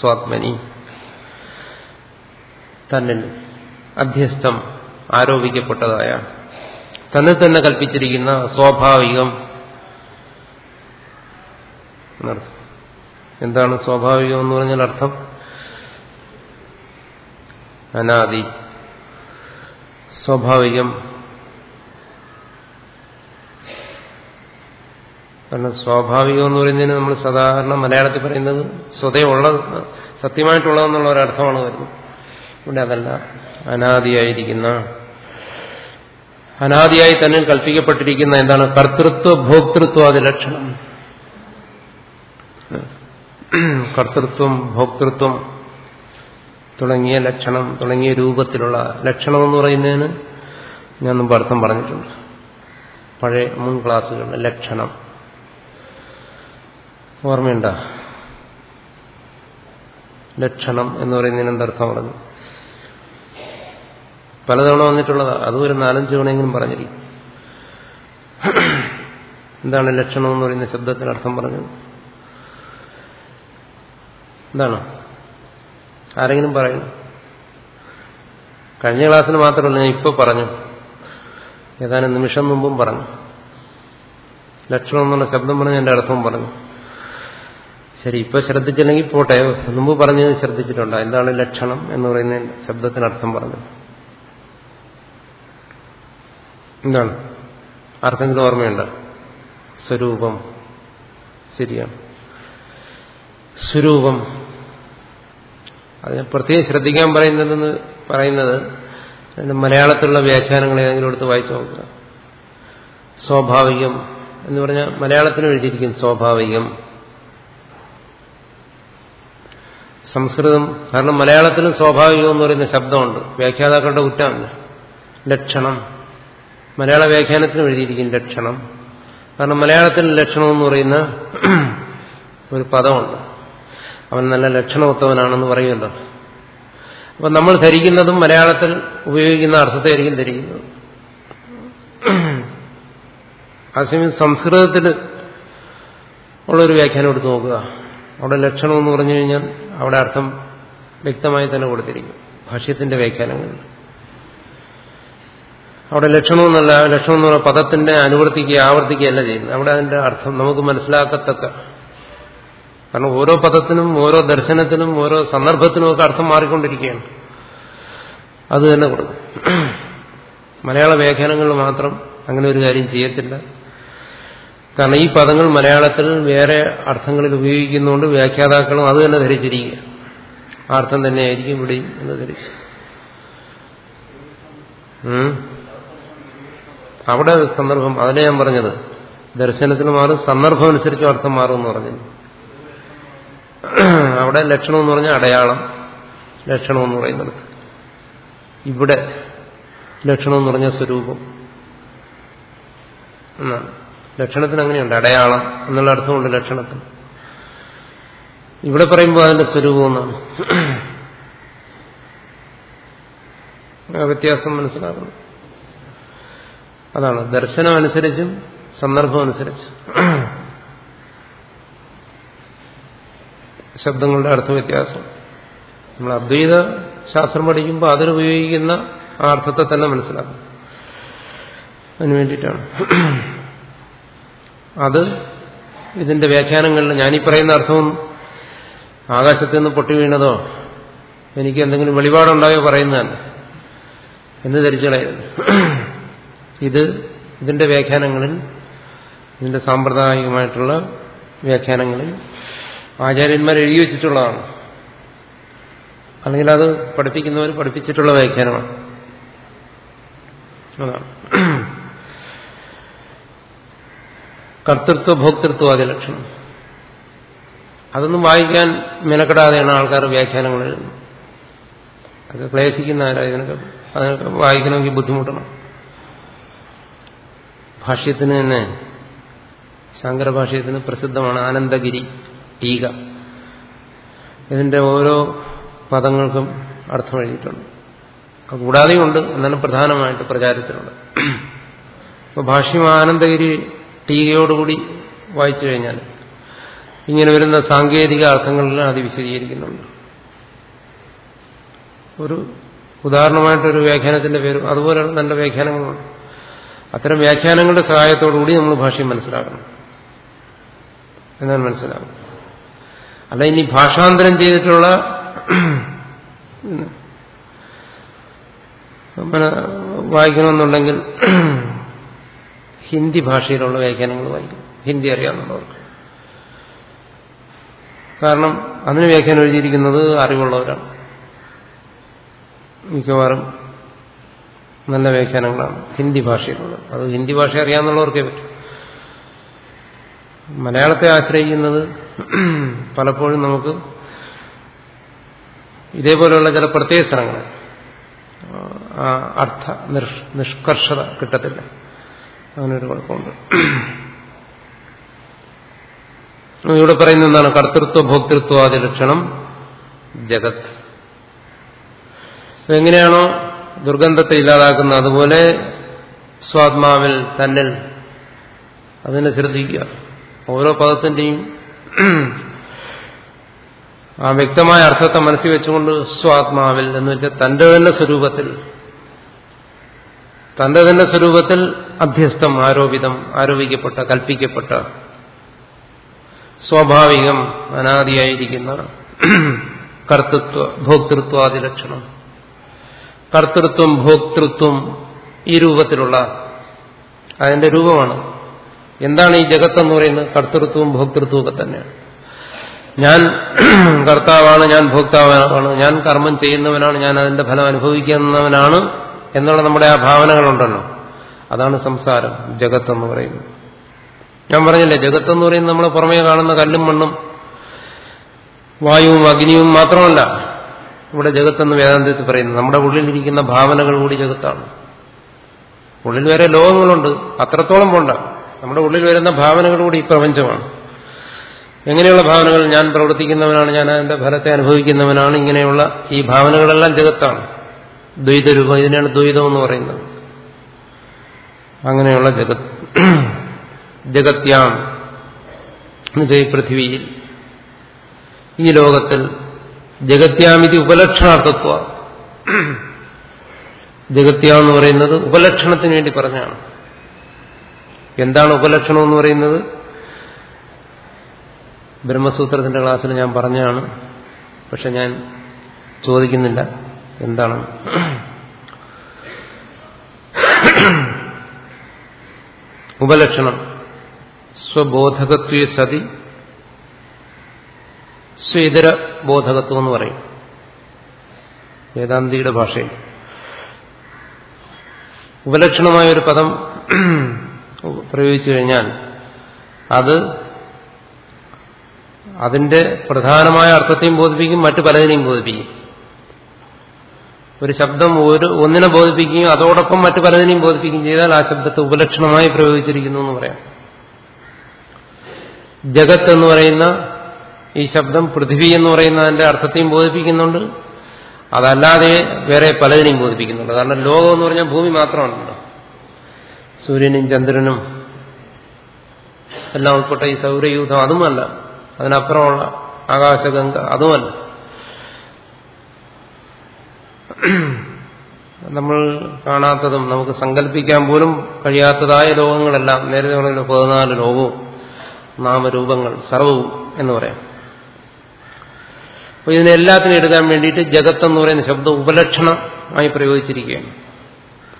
Speaker 1: സ്വാത്മനി. തന്നെ അധ്യസ്ഥം ആരോപിക്കപ്പെട്ടതായ തന്നെ തന്നെ കൽപ്പിച്ചിരിക്കുന്ന സ്വാഭാവികം എന്താണ് സ്വാഭാവികം എന്ന് പറഞ്ഞാൽ അർത്ഥം? അനാദി. സ്വാഭാവികം കാരണം സ്വാഭാവികം എന്ന് പറയുന്നതിന് നമ്മൾ സാധാരണ മലയാളത്തിൽ പറയുന്നത് സ്വതേ ഉള്ളത് സത്യമായിട്ടുള്ളതെന്നുള്ള ഒരർത്ഥമാണ് വരുന്നത്. ഇവിടെ അതല്ല അനാദിയായിരിക്കുന്ന അനാദിയായി തന്നെ കൽപ്പിക്കപ്പെട്ടിരിക്കുന്ന എന്താണ്? കർത്തൃത്വ ഭോക്തൃത്വ ഭോക്തൃത്വാദി ലക്ഷണം. കർത്തൃത്വം ഭോക്തൃത്വം തുടങ്ങിയ ലക്ഷണം തുടങ്ങിയ രൂപത്തിലുള്ള ലക്ഷണം എന്ന് പറയുന്നതിന് ഞാൻ മുമ്പ് അർത്ഥം പറഞ്ഞിട്ടുണ്ട്. പഴയ മുൻ ക്ലാസ്സുകളിൽ ലക്ഷണം. ഓർമ്മയുണ്ട? ലക്ഷണം എന്ന് പറയുന്നതിന് എന്തർത്ഥം പറഞ്ഞു പലതവണ വന്നിട്ടുള്ളതാ. അതും ഒരു നാലഞ്ച് തവണയെങ്കിലും പറഞ്ഞിരിക്കും. എന്താണ് ലക്ഷണം എന്ന് പറയുന്ന ശബ്ദത്തിന് അർത്ഥം പറഞ്ഞത്? എന്താണ്? ആരെങ്കിലും പറയണം കഴിഞ്ഞ ക്ലാസ്സിന് മാത്രമല്ല ഞാൻ ഇപ്പോൾ പറഞ്ഞു. ഏതാനും നിമിഷം മുമ്പും പറഞ്ഞു. ലക്ഷണം എന്നുള്ള ശബ്ദം പറഞ്ഞ് എന്റെ അർത്ഥം പറഞ്ഞു. ശരി ഇപ്പൊ ശ്രദ്ധിച്ചില്ലെങ്കിൽ പോട്ടെ. മുമ്പ് പറഞ്ഞത് ശ്രദ്ധിച്ചിട്ടുണ്ടോ. എന്താണ് ലക്ഷണം എന്ന് പറയുന്ന ശബ്ദത്തിനർത്ഥം പറഞ്ഞത്. എന്താണ്? ആർക്കെങ്കിലും ഓർമ്മയുണ്ട്? സ്വരൂപം. ശരിയാണ്. സ്വരൂപം. അതിനെ പ്രത്യേകം ശ്രദ്ധിക്കാൻ പറയുന്നതെന്ന് പറയുന്നത് മലയാളത്തിലുള്ള വ്യാഖ്യാനങ്ങൾ ഏതെങ്കിലും എടുത്ത് വായിച്ചു നോക്കുക. സ്വാഭാവികം എന്ന് പറഞ്ഞാൽ മലയാളത്തിന് എഴുതിയിരിക്കും സ്വാഭാവികം. സംസ്കൃതം കാരണം മലയാളത്തിലും സ്വാഭാവികം എന്ന് പറയുന്ന ശബ്ദമുണ്ട്. വ്യാഖ്യാതാക്കളുടെ കുറ്റം ലക്ഷണം. മലയാള വ്യാഖ്യാനത്തിന് എഴുതിയിരിക്കും ലക്ഷണം. കാരണം മലയാളത്തിൽ ലക്ഷണം എന്ന് പറയുന്ന ഒരു പദമുണ്ട്. അവൻ നല്ല ലക്ഷണമൊത്തവനാണെന്ന് പറയുമല്ലോ. അപ്പൊ നമ്മൾ ധരിക്കുന്നതും മലയാളത്തിൽ ഉപയോഗിക്കുന്ന അർത്ഥത്തെയായിരിക്കും ധരിക്കുന്നത്. അതേസമയം സംസ്കൃതത്തിൽ ഉള്ളൊരു വ്യാഖ്യാനം എടുത്ത് നോക്കുക. അവിടെ ലക്ഷണം എന്ന് പറഞ്ഞു കഴിഞ്ഞാൽ അവിടെ അർത്ഥം വ്യക്തമായി തന്നെ കൊടുത്തിരിക്കും. ഭാഷ്യത്തിന്റെ വ്യാഖ്യാനങ്ങളിൽ അവിടെ ലക്ഷണമെന്നല്ല ലക്ഷണം എന്ന് പറഞ്ഞാൽ പദത്തിന്റെ അനുവർത്തിക്കുക ആവർത്തിക്കുകയല്ല ചെയ്യുന്നത്. അവിടെ അതിന്റെ അർത്ഥം നമുക്ക് മനസ്സിലാക്കത്തക്ക. കാരണം ഓരോ പദത്തിനും ഓരോ ദർശനത്തിനും ഓരോ സന്ദർഭത്തിനും ഒക്കെ അർത്ഥം മാറിക്കൊണ്ടിരിക്കുകയാണ്. അത് തന്നെ കൊടുക്കും. മലയാള വ്യാഖ്യാനങ്ങളിൽ മാത്രം അങ്ങനെ ഒരു കാര്യം ചെയ്യത്തില്ല. കാരണം ഈ പദങ്ങൾ മലയാളത്തിൽ വേറെ അർത്ഥങ്ങളിൽ ഉപയോഗിക്കുന്നതുകൊണ്ട് വ്യാഖ്യാതാക്കളും അത് തന്നെ ധരിച്ചിരിക്കുക. അർത്ഥം തന്നെയായിരിക്കും ഇവിടെയും എന്ന് ധരിച്ചു. അവിടെ സന്ദർഭം അതിനെ ഞാൻ പറഞ്ഞത് ദർശനത്തിന് മാറും സന്ദർഭം അനുസരിച്ച് അർത്ഥം മാറും എന്ന് പറഞ്ഞു അവിടെ ലക്ഷണം എന്ന് പറഞ്ഞാൽ അടയാളം ലക്ഷണം എന്ന് പറയുന്നത് ഇവിടെ ലക്ഷണം എന്ന് പറഞ്ഞ സ്വരൂപം. എന്നാണ്. ലക്ഷണത്തിന് അങ്ങനെയുണ്ട്. അടയാളം എന്നുള്ള അർത്ഥമുണ്ട് ലക്ഷണത്തിന്. ഇവിടെ പറയുമ്പോൾ അതിന്റെ സ്വരൂപം എന്നാണ്. വ്യത്യാസം മനസ്സിലാക്കണം. അതാണ്. ദർശനം അനുസരിച്ചും സന്ദർഭം അനുസരിച്ച്. ശബ്ദങ്ങളുടെ അർത്ഥ വ്യത്യാസം. നമ്മൾ അദ്വൈത ശാസ്ത്രം പഠിക്കുമ്പോൾ അതിനുപയോഗിക്കുന്ന ആ അർത്ഥത്തെ തന്നെ മനസ്സിലാക്കും അതിനു വേണ്ടിയിട്ടാണ്. അത് ഇതിന്റെ വ്യാഖ്യാനങ്ങളിൽ ഞാനീ പറയുന്ന അർത്ഥവും ആകാശത്തു നിന്ന് പൊട്ടി വീണതോ എനിക്ക് എന്തെങ്കിലും വെളിപാടുണ്ടായോ പറയുന്നതല്ല എന്ന് ധരിച്ചളയരുത് ഇത് ഇതിന്റെ വ്യാഖ്യാനങ്ങളിൽ ഇതിന്റെ സാമ്പ്രദായികമായിട്ടുള്ള വ്യാഖ്യാനങ്ങളിൽ ആചാര്യന്മാർ എഴുതി വെച്ചിട്ടുള്ളതാണ്. അല്ലെങ്കിൽ അത് പഠിപ്പിക്കുന്നവർ പഠിപ്പിച്ചിട്ടുള്ള വ്യാഖ്യാനമാണ്. അതാണ്. കർത്തൃത്വ ഭോക്തൃത്വാദി ലക്ഷണം അതൊന്നും വായിക്കാൻ മെനക്കെടാതെയാണ് ആൾക്കാർ വ്യാഖ്യാനങ്ങൾ എഴുതുന്നത്. അതൊക്കെ ക്ലേശിക്കുന്ന ആരാ ഇതിനൊക്കെ? അതിനൊക്കെ വായിക്കണമെങ്കിൽ ബുദ്ധിമുട്ടണം. ഭാഷ്യത്തിന് തന്നെ ശങ്കരഭാഷ്യത്തിന് പ്രസിദ്ധമാണ് ആനന്ദഗിരി ടീക ഇതിന്റെ ഓരോ പദങ്ങൾക്കും അർത്ഥം എഴുതിയിട്ടുണ്ട്. കൂടാതെയുണ്ട് എന്നാലും പ്രധാനമായിട്ട് പ്രചാരത്തിലുണ്ട്. അപ്പോൾ ഭാഷ്യം ആനന്ദഗിരി ടീകയോടുകൂടി വായിച്ചു കഴിഞ്ഞാൽ ഇങ്ങനെ വരുന്ന സാങ്കേതിക അർത്ഥങ്ങളെല്ലാം അത് വിശദീകരിക്കുന്നുണ്ട്. ഒരു ഉദാഹരണമായിട്ടൊരു വ്യാഖ്യാനത്തിന്റെ പേര് അതുപോലെയുള്ള നല്ല വ്യാഖ്യാനങ്ങളുണ്ട്. അത്തരം വ്യാഖ്യാനങ്ങളുടെ സഹായത്തോടുകൂടി നമ്മൾ ഭാഷയും മനസ്സിലാക്കണം. എന്നാണ് മനസ്സിലാകും അല്ല ഇനി ഭാഷാന്തരം ചെയ്തിട്ടുള്ള വായിക്കണമെന്നുണ്ടെങ്കിൽ ഹിന്ദി ഭാഷയിലുള്ള വ്യാഖ്യാനങ്ങൾ വായിക്കും. ഹിന്ദി അറിയാവുന്നവർക്ക്. കാരണം അതിന് വ്യാഖ്യാനം എഴുതിയിരിക്കുന്നത് അറിവുള്ളവരാണ്. മിക്കവാറും നല്ല വ്യാഖ്യാനങ്ങളാണ് ഹിന്ദി ഭാഷയിലുള്ളത് അത് ഹിന്ദി ഭാഷ അറിയാവുന്നവർക്കേ പറ്റും. മലയാളത്തെ ആശ്രയിക്കുന്നത് പലപ്പോഴും നമുക്ക് ഇതേപോലെയുള്ള ചില പ്രത്യേക സ്ഥലങ്ങൾ. അർത്ഥ നിഷ്കർഷത കിട്ടത്തില്ല. അങ്ങനൊരു കുഴപ്പമുണ്ട്. ഇവിടെ പറയുന്ന എന്താണ്? കർത്തൃത്വ ഭോക്തൃത്വ ഭോക്തൃത്വാദി ലക്ഷണം ജഗത്. എങ്ങനെയാണോ ദുർഗന്ധത്തെ ഇല്ലാതാക്കുന്നത്? അതുപോലെ സ്വാത്മാവിൽ തന്നിൽ അതിനെ ശ്രദ്ധിക്കുക. ഓരോ പദത്തിന്റെയും ആ വ്യക്തമായ അർത്ഥത്തെ മനസ്സിൽ വെച്ചുകൊണ്ട് സ്വാത്മാവിൽ എന്ന് വെച്ചാൽ തന്റെ തന്നെ സ്വരൂപത്തിൽ തന്റെ തന്നെ സ്വരൂപത്തിൽ അഭ്യസ്തം ആരോപിതം ആരോപിക്കപ്പെട്ട കൽപ്പിക്കപ്പെട്ട സ്വാഭാവികം അനാദിയായിരിക്കുന്ന കർത്തൃത്വ ഭോക്തൃത്വാദി ലക്ഷണം കർത്തൃത്വം ഭോക്തൃത്വം ഈ രൂപത്തിലുള്ള അതിന്റെ രൂപമാണ്. എന്താണ് ഈ ജഗത്തെന്ന് പറയുന്നത്? കർത്തൃത്വവും ഭോക്തൃത്വവും ഒക്കെ തന്നെയാണ്. ഞാൻ കർത്താവാണ് ഞാൻ ഭോക്താവാണ് ഞാൻ കർമ്മം ചെയ്യുന്നവനാണ് ഞാൻ അതിന്റെ ഫലം അനുഭവിക്കുന്നവനാണ് എന്നുള്ള നമ്മുടെ ആ ഭാവനകളുണ്ടല്ലോ. അതാണ് സംസാരം ജഗത്തെന്ന് പറയുന്നത്. ഞാൻ പറഞ്ഞില്ലേ ജഗത്തെന്ന് പറയുന്നത് നമ്മൾ പുറമേ കാണുന്ന കല്ലും മണ്ണും വായുവും അഗ്നിയും മാത്രമല്ല ഇവിടെ ജഗത്തെന്ന് വേദാന്തത്തിൽ പറയുന്നത്. നമ്മുടെ ഉള്ളിലിരിക്കുന്ന ഭാവനകൾ കൂടി ജഗത്താണ്. ഉള്ളിൽ വരെ ലോകങ്ങളുണ്ട് അത്രത്തോളം പോണ്ട. നമ്മുടെ ഉള്ളിൽ വരുന്ന ഭാവനകൾ കൂടി ഈ പ്രപഞ്ചമാണ്. എങ്ങനെയുള്ള ഭാവനകൾ? ഞാൻ പ്രവർത്തിക്കുന്നവനാണ് ഞാൻ അതിന്റെ ഫലത്തെ അനുഭവിക്കുന്നവനാണ് ഇങ്ങനെയുള്ള ഈ ഭാവനകളെല്ലാം ജഗത്താണ്. ദ്വൈതരൂപം ഇതിനാണ് ദ്വൈതം എന്ന് പറയുന്നത്. അങ്ങനെയുള്ള ജഗത് ജഗത്യാം ഈ പൃഥ്വിയിൽ. ഈ ലോകത്തിൽ ജഗത്യാമിതി ഉപലക്ഷണാർത്ഥത്വ. ജഗത്യാം എന്ന് പറയുന്നത് ഉപലക്ഷണത്തിന് വേണ്ടി പറഞ്ഞാണ്. എന്താണ് ഉപലക്ഷണം എന്ന് പറയുന്നത്? ബ്രഹ്മസൂത്രത്തിന്റെ ക്ലാസ്സിൽ ഞാൻ പറഞ്ഞാണ് പക്ഷെ ഞാൻ ചോദിക്കുന്നില്ല. എന്താണ്? ഉപലക്ഷണം. സ്വബോധകത്വ സതി. സ്വേതര ബോധകത്വം എന്ന് പറയും. വേദാന്തിയുടെ ഭാഷയിൽ. ഉപലക്ഷണമായ ഒരു പദം പ്രയോഗിച്ചു കഴിഞ്ഞാൽ അത് അതിന്റെ പ്രധാനമായ അർത്ഥത്തെയും ബോധിപ്പിക്കും മറ്റു പലതിനെയും ബോധിപ്പിക്കും. ഒരു ശബ്ദം ഒരു ഒന്നിനെ ബോധിപ്പിക്കുകയും അതോടൊപ്പം മറ്റു പലതിനെയും ബോധിപ്പിക്കുകയും ചെയ്താൽ ആ ശബ്ദത്തെ ഉപലക്ഷണമായി പ്രയോഗിച്ചിരിക്കുന്നു എന്ന് പറയാം. ജഗത്ത് എന്ന് പറയുന്ന ഈ ശബ്ദം പൃഥ്വി എന്ന് പറയുന്നതിന്റെ അർത്ഥത്തെയും ബോധിപ്പിക്കുന്നുണ്ട്. അതല്ലാതെ വേറെ പലതിനെയും ബോധിപ്പിക്കുന്നുണ്ട്. കാരണം ലോകം എന്ന് പറഞ്ഞാൽ ഭൂമി മാത്രമാണല്ലോ. സൂര്യനും ചന്ദ്രനും എല്ലാം ഉൾപ്പെട്ട ഈ സൗരയൂഥം അതുമല്ല. അതിനപ്പുറമുള്ള ആകാശഗംഗ അതുമല്ല. നമ്മൾ കാണാത്തതും നമുക്ക് സങ്കല്പിക്കാൻ പോലും കഴിയാത്തതായ ലോകങ്ങളെല്ലാം നേരത്തെ പറഞ്ഞ പതിനാല് ലോകവും നാമരൂപങ്ങൾ സർവവും എന്ന് പറയാം. അപ്പോൾ ഇതിനെല്ലാത്തിനും എടുക്കാൻ വേണ്ടിയിട്ട് ജഗത്ത് എന്ന് പറയുന്ന ശബ്ദം ഉപലക്ഷണമായി പ്രയോഗിച്ചിരിക്കുകയാണ്.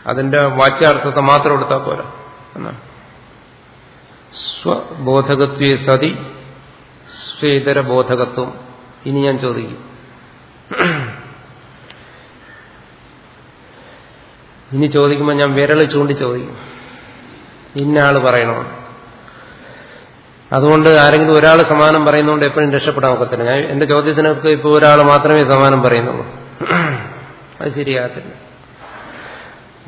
Speaker 1: അതിന്റെ വാച്യാർത്ഥത്തെ മാത്രം എടുത്താൽ പോരാ. എന്നാണ്. സ്വബോധകത്വേ സതി സ്വേതര ബോധകത്വം ഇനി ഞാൻ ചോദിക്കും. ഇനി ചോദിക്കുമ്പോൾ ഞാൻ വിരൽ ചൂണ്ടി ചോദിക്കും. ഇന്ന ആൾ പറയണോ? അതുകൊണ്ട് ആരെങ്കിലും ഒരാൾ സമാനം പറയുന്നതുകൊണ്ട് എപ്പോഴും രക്ഷപ്പെടാൻ ഒക്കത്തില്ല. ഞാൻ എന്റെ ചോദ്യത്തിനൊക്കെ ഇപ്പോൾ ഒരാൾ മാത്രമേ സമാനം പറയുന്നുള്ളൂ. അത് ശരിയാകത്തില്ല.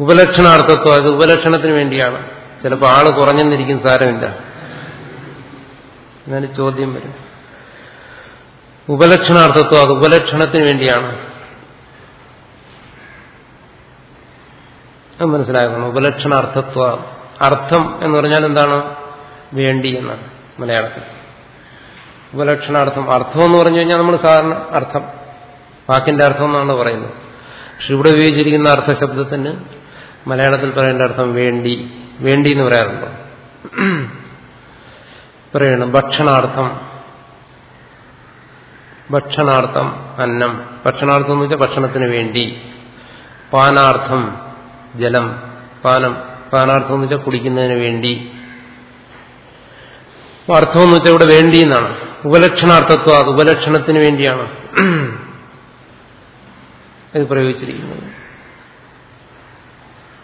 Speaker 1: ഉപലക്ഷണാർത്ഥത്വം അത് ഉപലക്ഷണത്തിന് വേണ്ടിയാണ്. ചിലപ്പോൾ ആൾ കുറഞ്ഞെന്നിരിക്കും സാരമില്ല. എന്നാലും ചോദ്യം വരും. ഉപലക്ഷണാർത്ഥത്വം അത് ഉപലക്ഷണത്തിന് വേണ്ടിയാണ്. അത് മനസ്സിലാക്കണം. ഉപലക്ഷണാർത്ഥത്വ അർത്ഥം എന്ന് പറഞ്ഞാൽ എന്താണ്? വേണ്ടി എന്നാണ് മലയാളത്തിൽ. ഉപലക്ഷണാർത്ഥം അർത്ഥം എന്ന് പറഞ്ഞു കഴിഞ്ഞാൽ നമ്മൾ സാധാരണ അർത്ഥം വാക്കിന്റെ അർത്ഥം എന്നാണ് പറയുന്നത്. പക്ഷെ ഇവിടെ ഉപയോഗിച്ചിരിക്കുന്ന അർത്ഥശബ്ദത്തിന് മലയാളത്തിൽ പറയേണ്ട അർത്ഥം വേണ്ടി വേണ്ടി എന്ന് പറയാറുണ്ടോ? പറയണം ഭക്ഷണാർത്ഥം. ഭക്ഷണാർത്ഥം അന്നം. ഭക്ഷണാർത്ഥം എന്ന് വെച്ചാൽ ഭക്ഷണത്തിന് വേണ്ടി. പാനാർത്ഥം. ജലം പാനം പാനാർത്ഥം എന്ന് വെച്ചാൽ കുടിക്കുന്നതിന് വേണ്ടി. അർത്ഥം എന്ന് വെച്ചാൽ ഇവിടെ വേണ്ടി എന്നാണ്. ഉപലക്ഷണാർത്ഥത്വം അത് ഉപലക്ഷണത്തിന് വേണ്ടിയാണ്. ഇത് പ്രയോഗിച്ചിരിക്കുന്നത്.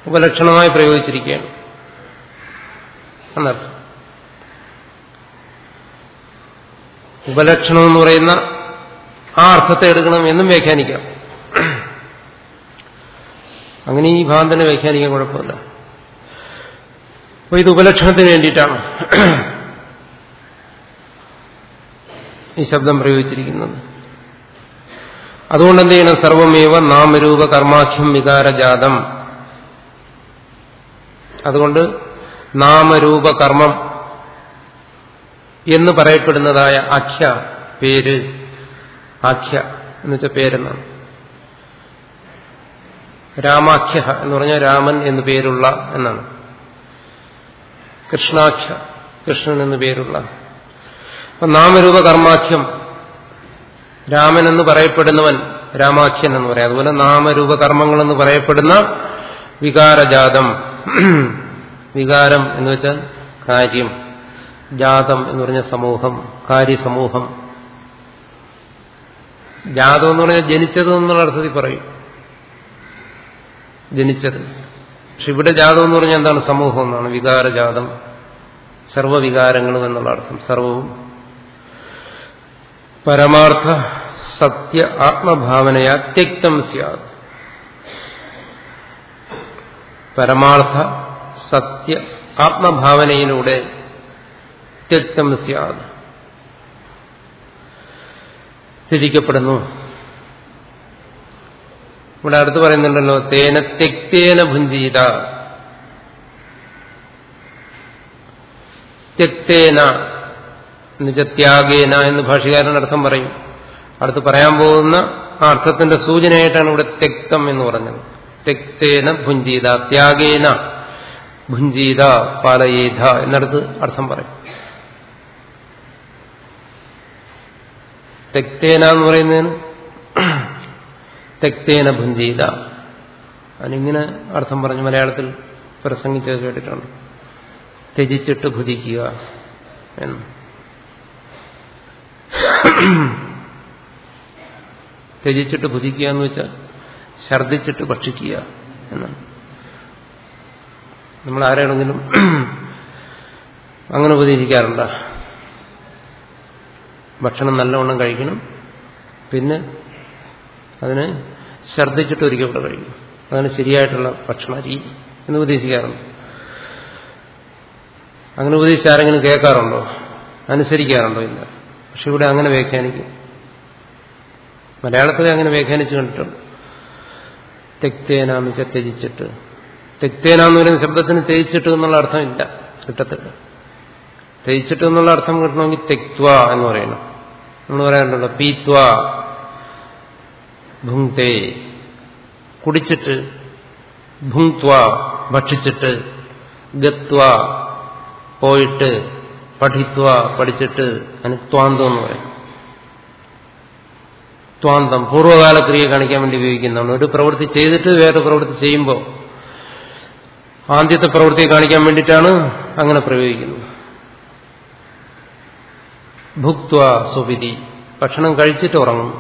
Speaker 1: ഉപലക്ഷണമായി പ്രയോഗിച്ചിരിക്കുകയാണ്. എന്നർത്ഥം. ഉപലക്ഷണം എന്ന് പറയുന്ന ആ അർത്ഥത്തെ എടുക്കണം എന്നും വ്യാഖ്യാനിക്കാം. അങ്ങനെ ഈ ഭാന്തനെ വ്യാഖ്യാനിക്കാൻ കുഴപ്പമില്ല. അപ്പൊ ഇത് ഉപലക്ഷണത്തിന് വേണ്ടിയിട്ടാണ് ഈ ശബ്ദം പ്രയോഗിച്ചിരിക്കുന്നത്. അതുകൊണ്ട് എന്ത് ചെയ്യണം? സർവമേവ നാമരൂപ കർമാഖ്യം വികാരജാതം. അതുകൊണ്ട് നാമരൂപ കർമ്മം എന്ന് പറയപ്പെടുന്നതായ ആഖ്യ പേര്. ആഖ്യ എന്ന് വെച്ചാൽ പേരെന്നാണ്. രാമാഖ്യ എന്ന് പറഞ്ഞാൽ രാമൻ എന്നു പേരുള്ള എന്നാണ്. കൃഷ്ണാഖ്യ കൃഷ്ണൻ എന്നു പേരുള്ള. നാമരൂപ കർമാഖ്യം രാമൻ എന്ന് പറയപ്പെടുന്നവൻ രാമാഖ്യൻ എന്ന് പറയാം. അതുപോലെ നാമരൂപ കർമ്മങ്ങൾ എന്ന് പറയപ്പെടുന്ന വികാരജാതം. വികാരം എന്ന് വെച്ചാൽ കാര്യം. ജാതം എന്ന് പറഞ്ഞ സമൂഹം കാര്യസമൂഹം. ജാതം എന്ന് പറഞ്ഞാൽ ജനിച്ചത് എന്നുള്ള അർത്ഥത്തിൽ പറയും. ജനിച്ചത്. പക്ഷെ ഇവിടെ ജാതം എന്ന് പറഞ്ഞാൽ എന്താണ്? സമൂഹം എന്നാണ്. വികാരജാതം സർവവികാരങ്ങളും എന്നുള്ള അർത്ഥം. സർവവും. പരമാർത്ഥ സത്യ ആത്മഭാവനയാ ത്യക്തം സ്യാത്. പരമാർത്ഥ സത്യ ആത്മഭാവനയിലൂടെ ത്യക്തം സ്യാത്. ത്യജിക്കപ്പെടുന്നു. ഇവിടെ അടുത്ത് പറയുന്നുണ്ടല്ലോ തേന തെക്തേന ഭുഞ്ചീത. തെക്തേന നിജത്യാഗേന എന്ന് ഭാഷകാരൻ അർത്ഥം പറയും. അടുത്ത് പറയാൻ പോകുന്ന ആ അർത്ഥത്തിന്റെ സൂചനയായിട്ടാണ് ഇവിടെ തെക്തം എന്ന് പറഞ്ഞത്. തെക്തേന ഭുഞ്ചീത ത്യാഗേന ഭുഞ്ചീത പാലയേധ എന്നടുത്ത് അർത്ഥം പറയും. തെക്തേന എന്ന് പറയുന്നതിന് തെക്തേന ഭുഞ്ചീത. അതിനിങ്ങനെ അർത്ഥം പറഞ്ഞു മലയാളത്തിൽ പ്രസംഗിച്ചത് കേട്ടിട്ടുണ്ട്. ത്യജിച്ചിട്ട് ഭുജിക്കുക എന്ന്. ത്യജിച്ചിട്ട് ഭുജിക്കുക എന്ന് വെച്ചാൽ ഛർദിച്ചിട്ട് ഭക്ഷിക്കുക എന്നാണ്. നമ്മൾ ആരാണെങ്കിലും അങ്ങനെ ഉപദേശിക്കാറുണ്ട? ഭക്ഷണം നല്ലവണ്ണം കഴിക്കണം. പിന്നെ അതിന് ശ്രദ്ധിച്ചിട്ട് ഒരിക്കൽ കൂടെ കഴിക്കും അതാണ് ശരിയായിട്ടുള്ള ഭക്ഷണ രീതി എന്ന് ഉപദേശിക്കാറുണ്ട്. അങ്ങനെ ഉപദേശിച്ച് ആരെങ്കിലും കേൾക്കാറുണ്ടോ? അനുസരിക്കാറുണ്ടോ? ഇല്ല. പക്ഷെ ഇവിടെ അങ്ങനെ വ്യാഖ്യാനിക്കും. മലയാളത്തിൽ അങ്ങനെ വ്യാഖ്യാനിച്ച് കണ്ടിട്ടുണ്ട് തെക്തേനാന്ന് വെച്ചാൽ ത്യജിച്ചിട്ട് തെക്തേനാന്ന് പറയുന്ന ശബ്ദത്തിന് തേച്ചിട്ട് എന്നുള്ള അർത്ഥം ഇല്ല. കിട്ടത്തില്ല. തേച്ചിട്ട് എന്നുള്ള അർത്ഥം കിട്ടണമെങ്കിൽ തെക്വ എന്ന് പറയണം. നമ്മൾ പറയാറുണ്ടല്ലോ പീത്വ. ഭുങ്തേ കുടിച്ചിട്ട് ഭുങ്ത്വ ഭക്ഷിച്ചിട്ട് ഗത്വ പോയിട്ട് പഠിത്വ പഠിച്ചിട്ട് അതിന് ത്വാന്തം എന്ന് പറയും. ത്വാന്തം പൂർവകാല ക്രിയ കാണിക്കാൻ വേണ്ടി ഉപയോഗിക്കുന്നതാണ്. ഒരു പ്രവൃത്തി ചെയ്തിട്ട് വേറെ പ്രവൃത്തി ചെയ്യുമ്പോൾ ആദ്യത്തെ പ്രവൃത്തി കാണിക്കാൻ വേണ്ടിയിട്ടാണ് അങ്ങനെ പ്രയോഗിക്കുന്നത്. ഭുക്വ സുപിതി ഭക്ഷണം കഴിച്ചിട്ട് ഉറങ്ങും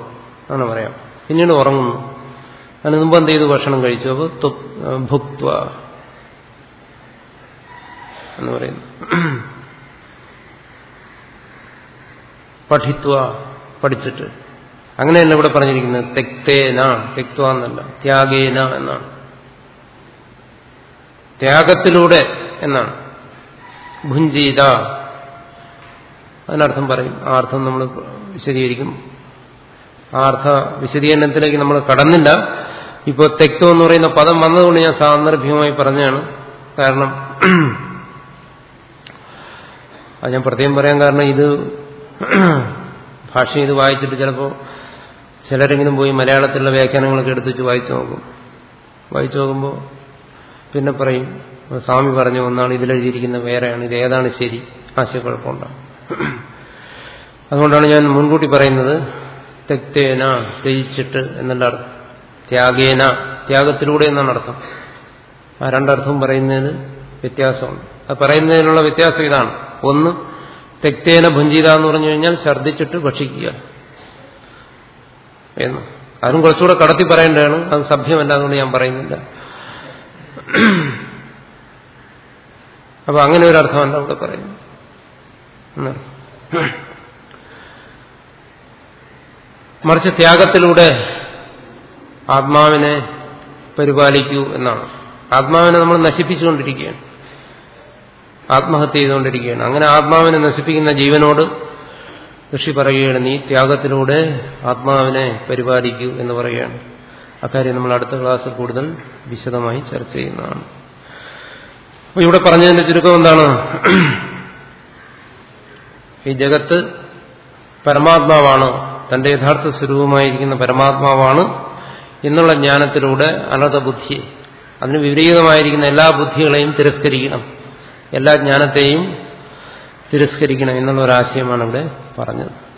Speaker 1: അങ്ങനെ പറയാം. പിന്നീട് ഉറങ്ങുന്നു. അതിന് മുമ്പ് എന്ത് ചെയ്തു? ഭക്ഷണം കഴിച്ചു. അപ്പോൾ ഭുക്വ എന്ന് പറയുന്നു. പഠിത്വ പഠിച്ചിട്ട്. അങ്ങനെയല്ല ഇവിടെ പറഞ്ഞിരിക്കുന്നത്. തെക്തേന തെക്വ എന്നല്ല. ത്യാഗേന എന്നാണ്. ത്യാഗത്തിലൂടെ എന്നാണ്. ഭുഞ്ചീത. അതിനർത്ഥം പറയും. ആ അർത്ഥം നമ്മൾ വിശദീകരിക്കും. ആ അർത്ഥ വിശദീകരണത്തിലേക്ക് നമ്മൾ കടന്നില്ല. ഇപ്പോൾ തെക്തം എന്ന് പറയുന്ന പദം വന്നതുകൊണ്ട് ഞാൻ സാന്ദർഭികമായി പറഞ്ഞാണ് കാരണം അത് ഞാൻ പ്രത്യേകം പറയാൻ കാരണം ഇത് ഭാഷ ഇത് വായിച്ചിട്ട് ചിലപ്പോൾ ചിലരെങ്കിലും പോയി മലയാളത്തിലുള്ള വ്യാഖ്യാനങ്ങളൊക്കെ എടുത്തിട്ട് വായിച്ചു നോക്കും. വായിച്ചു നോക്കുമ്പോൾ പിന്നെ പറയും സ്വാമി പറഞ്ഞു ഒന്നാണ് ഇതിലെഴുതിയിരിക്കുന്ന വേറെയാണ് ഇത് ഏതാണ് ശരി? ആശയക്കുഴപ്പമുണ്ടാകും അതുകൊണ്ടാണ് ഞാൻ മുൻകൂട്ടി പറയുന്നത് തെക്തേന ത്യജിച്ചിട്ട് എന്നുള്ള അർത്ഥം. ത്യാഗേന ത്യാഗത്തിലൂടെ എന്നാണ് അർത്ഥം. ആ രണ്ടർത്ഥവും പറയുന്നതിന് വ്യത്യാസമുണ്ട്. അത് പറയുന്നതിനുള്ള വ്യത്യാസം ഇതാണ്. ഒന്ന് തെക്തേന ഭുഞ്ചിത എന്ന് പറഞ്ഞു കഴിഞ്ഞാൽ ഛർദ്ദിച്ചിട്ട് ഭക്ഷിക്കുക എന്ന്. അതും കുറച്ചുകൂടെ കടത്തി പറയേണ്ടതാണ്. അത് സഭ്യമല്ല അതുകൊണ്ട് ഞാൻ പറയുന്നില്ല. അപ്പൊ അങ്ങനെ ഒരു അർത്ഥമല്ല പറയുന്നു പറയുന്നു മറിച്ച് ത്യാഗത്തിലൂടെ ആത്മാവിനെ പരിപാലിക്കൂ എന്നാണ്. ആത്മാവിനെ നമ്മൾ നശിപ്പിച്ചുകൊണ്ടിരിക്കുകയാണ്. ആത്മഹത്യ ചെയ്തുകൊണ്ടിരിക്കുകയാണ്. അങ്ങനെ ആത്മാവിനെ നശിപ്പിക്കുന്ന ജീവനോട് ഋഷി പറയുകയാണ് നീ ത്യാഗത്തിലൂടെ ആത്മാവിനെ പരിപാലിക്കൂ എന്ന് പറയുകയാണ്. അക്കാര്യം നമ്മൾ അടുത്ത ക്ലാസ്സിൽ കൂടുതൽ വിശദമായി ചർച്ച ചെയ്യുന്നതാണ്. അപ്പൊ ഇവിടെ പറഞ്ഞതിന്റെ ചുരുക്കം എന്താണ്? ഈ ജഗത്ത് പരമാത്മാവാണ്. തന്റെ യഥാർത്ഥ സ്വരൂപമായിരിക്കുന്ന പരമാത്മാവാണ് എന്നുള്ള ജ്ഞാനത്തിലൂടെ അനത ബുദ്ധി. അതിന് വിപരീതമായിരിക്കുന്ന എല്ലാ ബുദ്ധികളെയും തിരസ്കരിക്കണം. എല്ലാ ജ്ഞാനത്തെയും തിരസ്കരിക്കണം എന്നുള്ള ഒരാശയമാണ് ഇവിടെ പറഞ്ഞത്.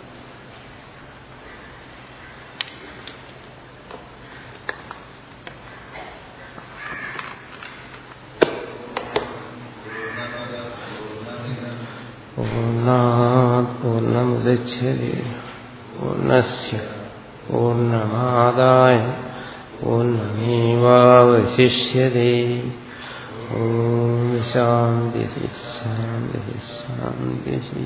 Speaker 1: പൂർണമുദച്ഛതി പൂർണമേവാവശിഷ്യതേ. ഓം ശാന്തി ശാന്തി ശാന്തി ശ്രീ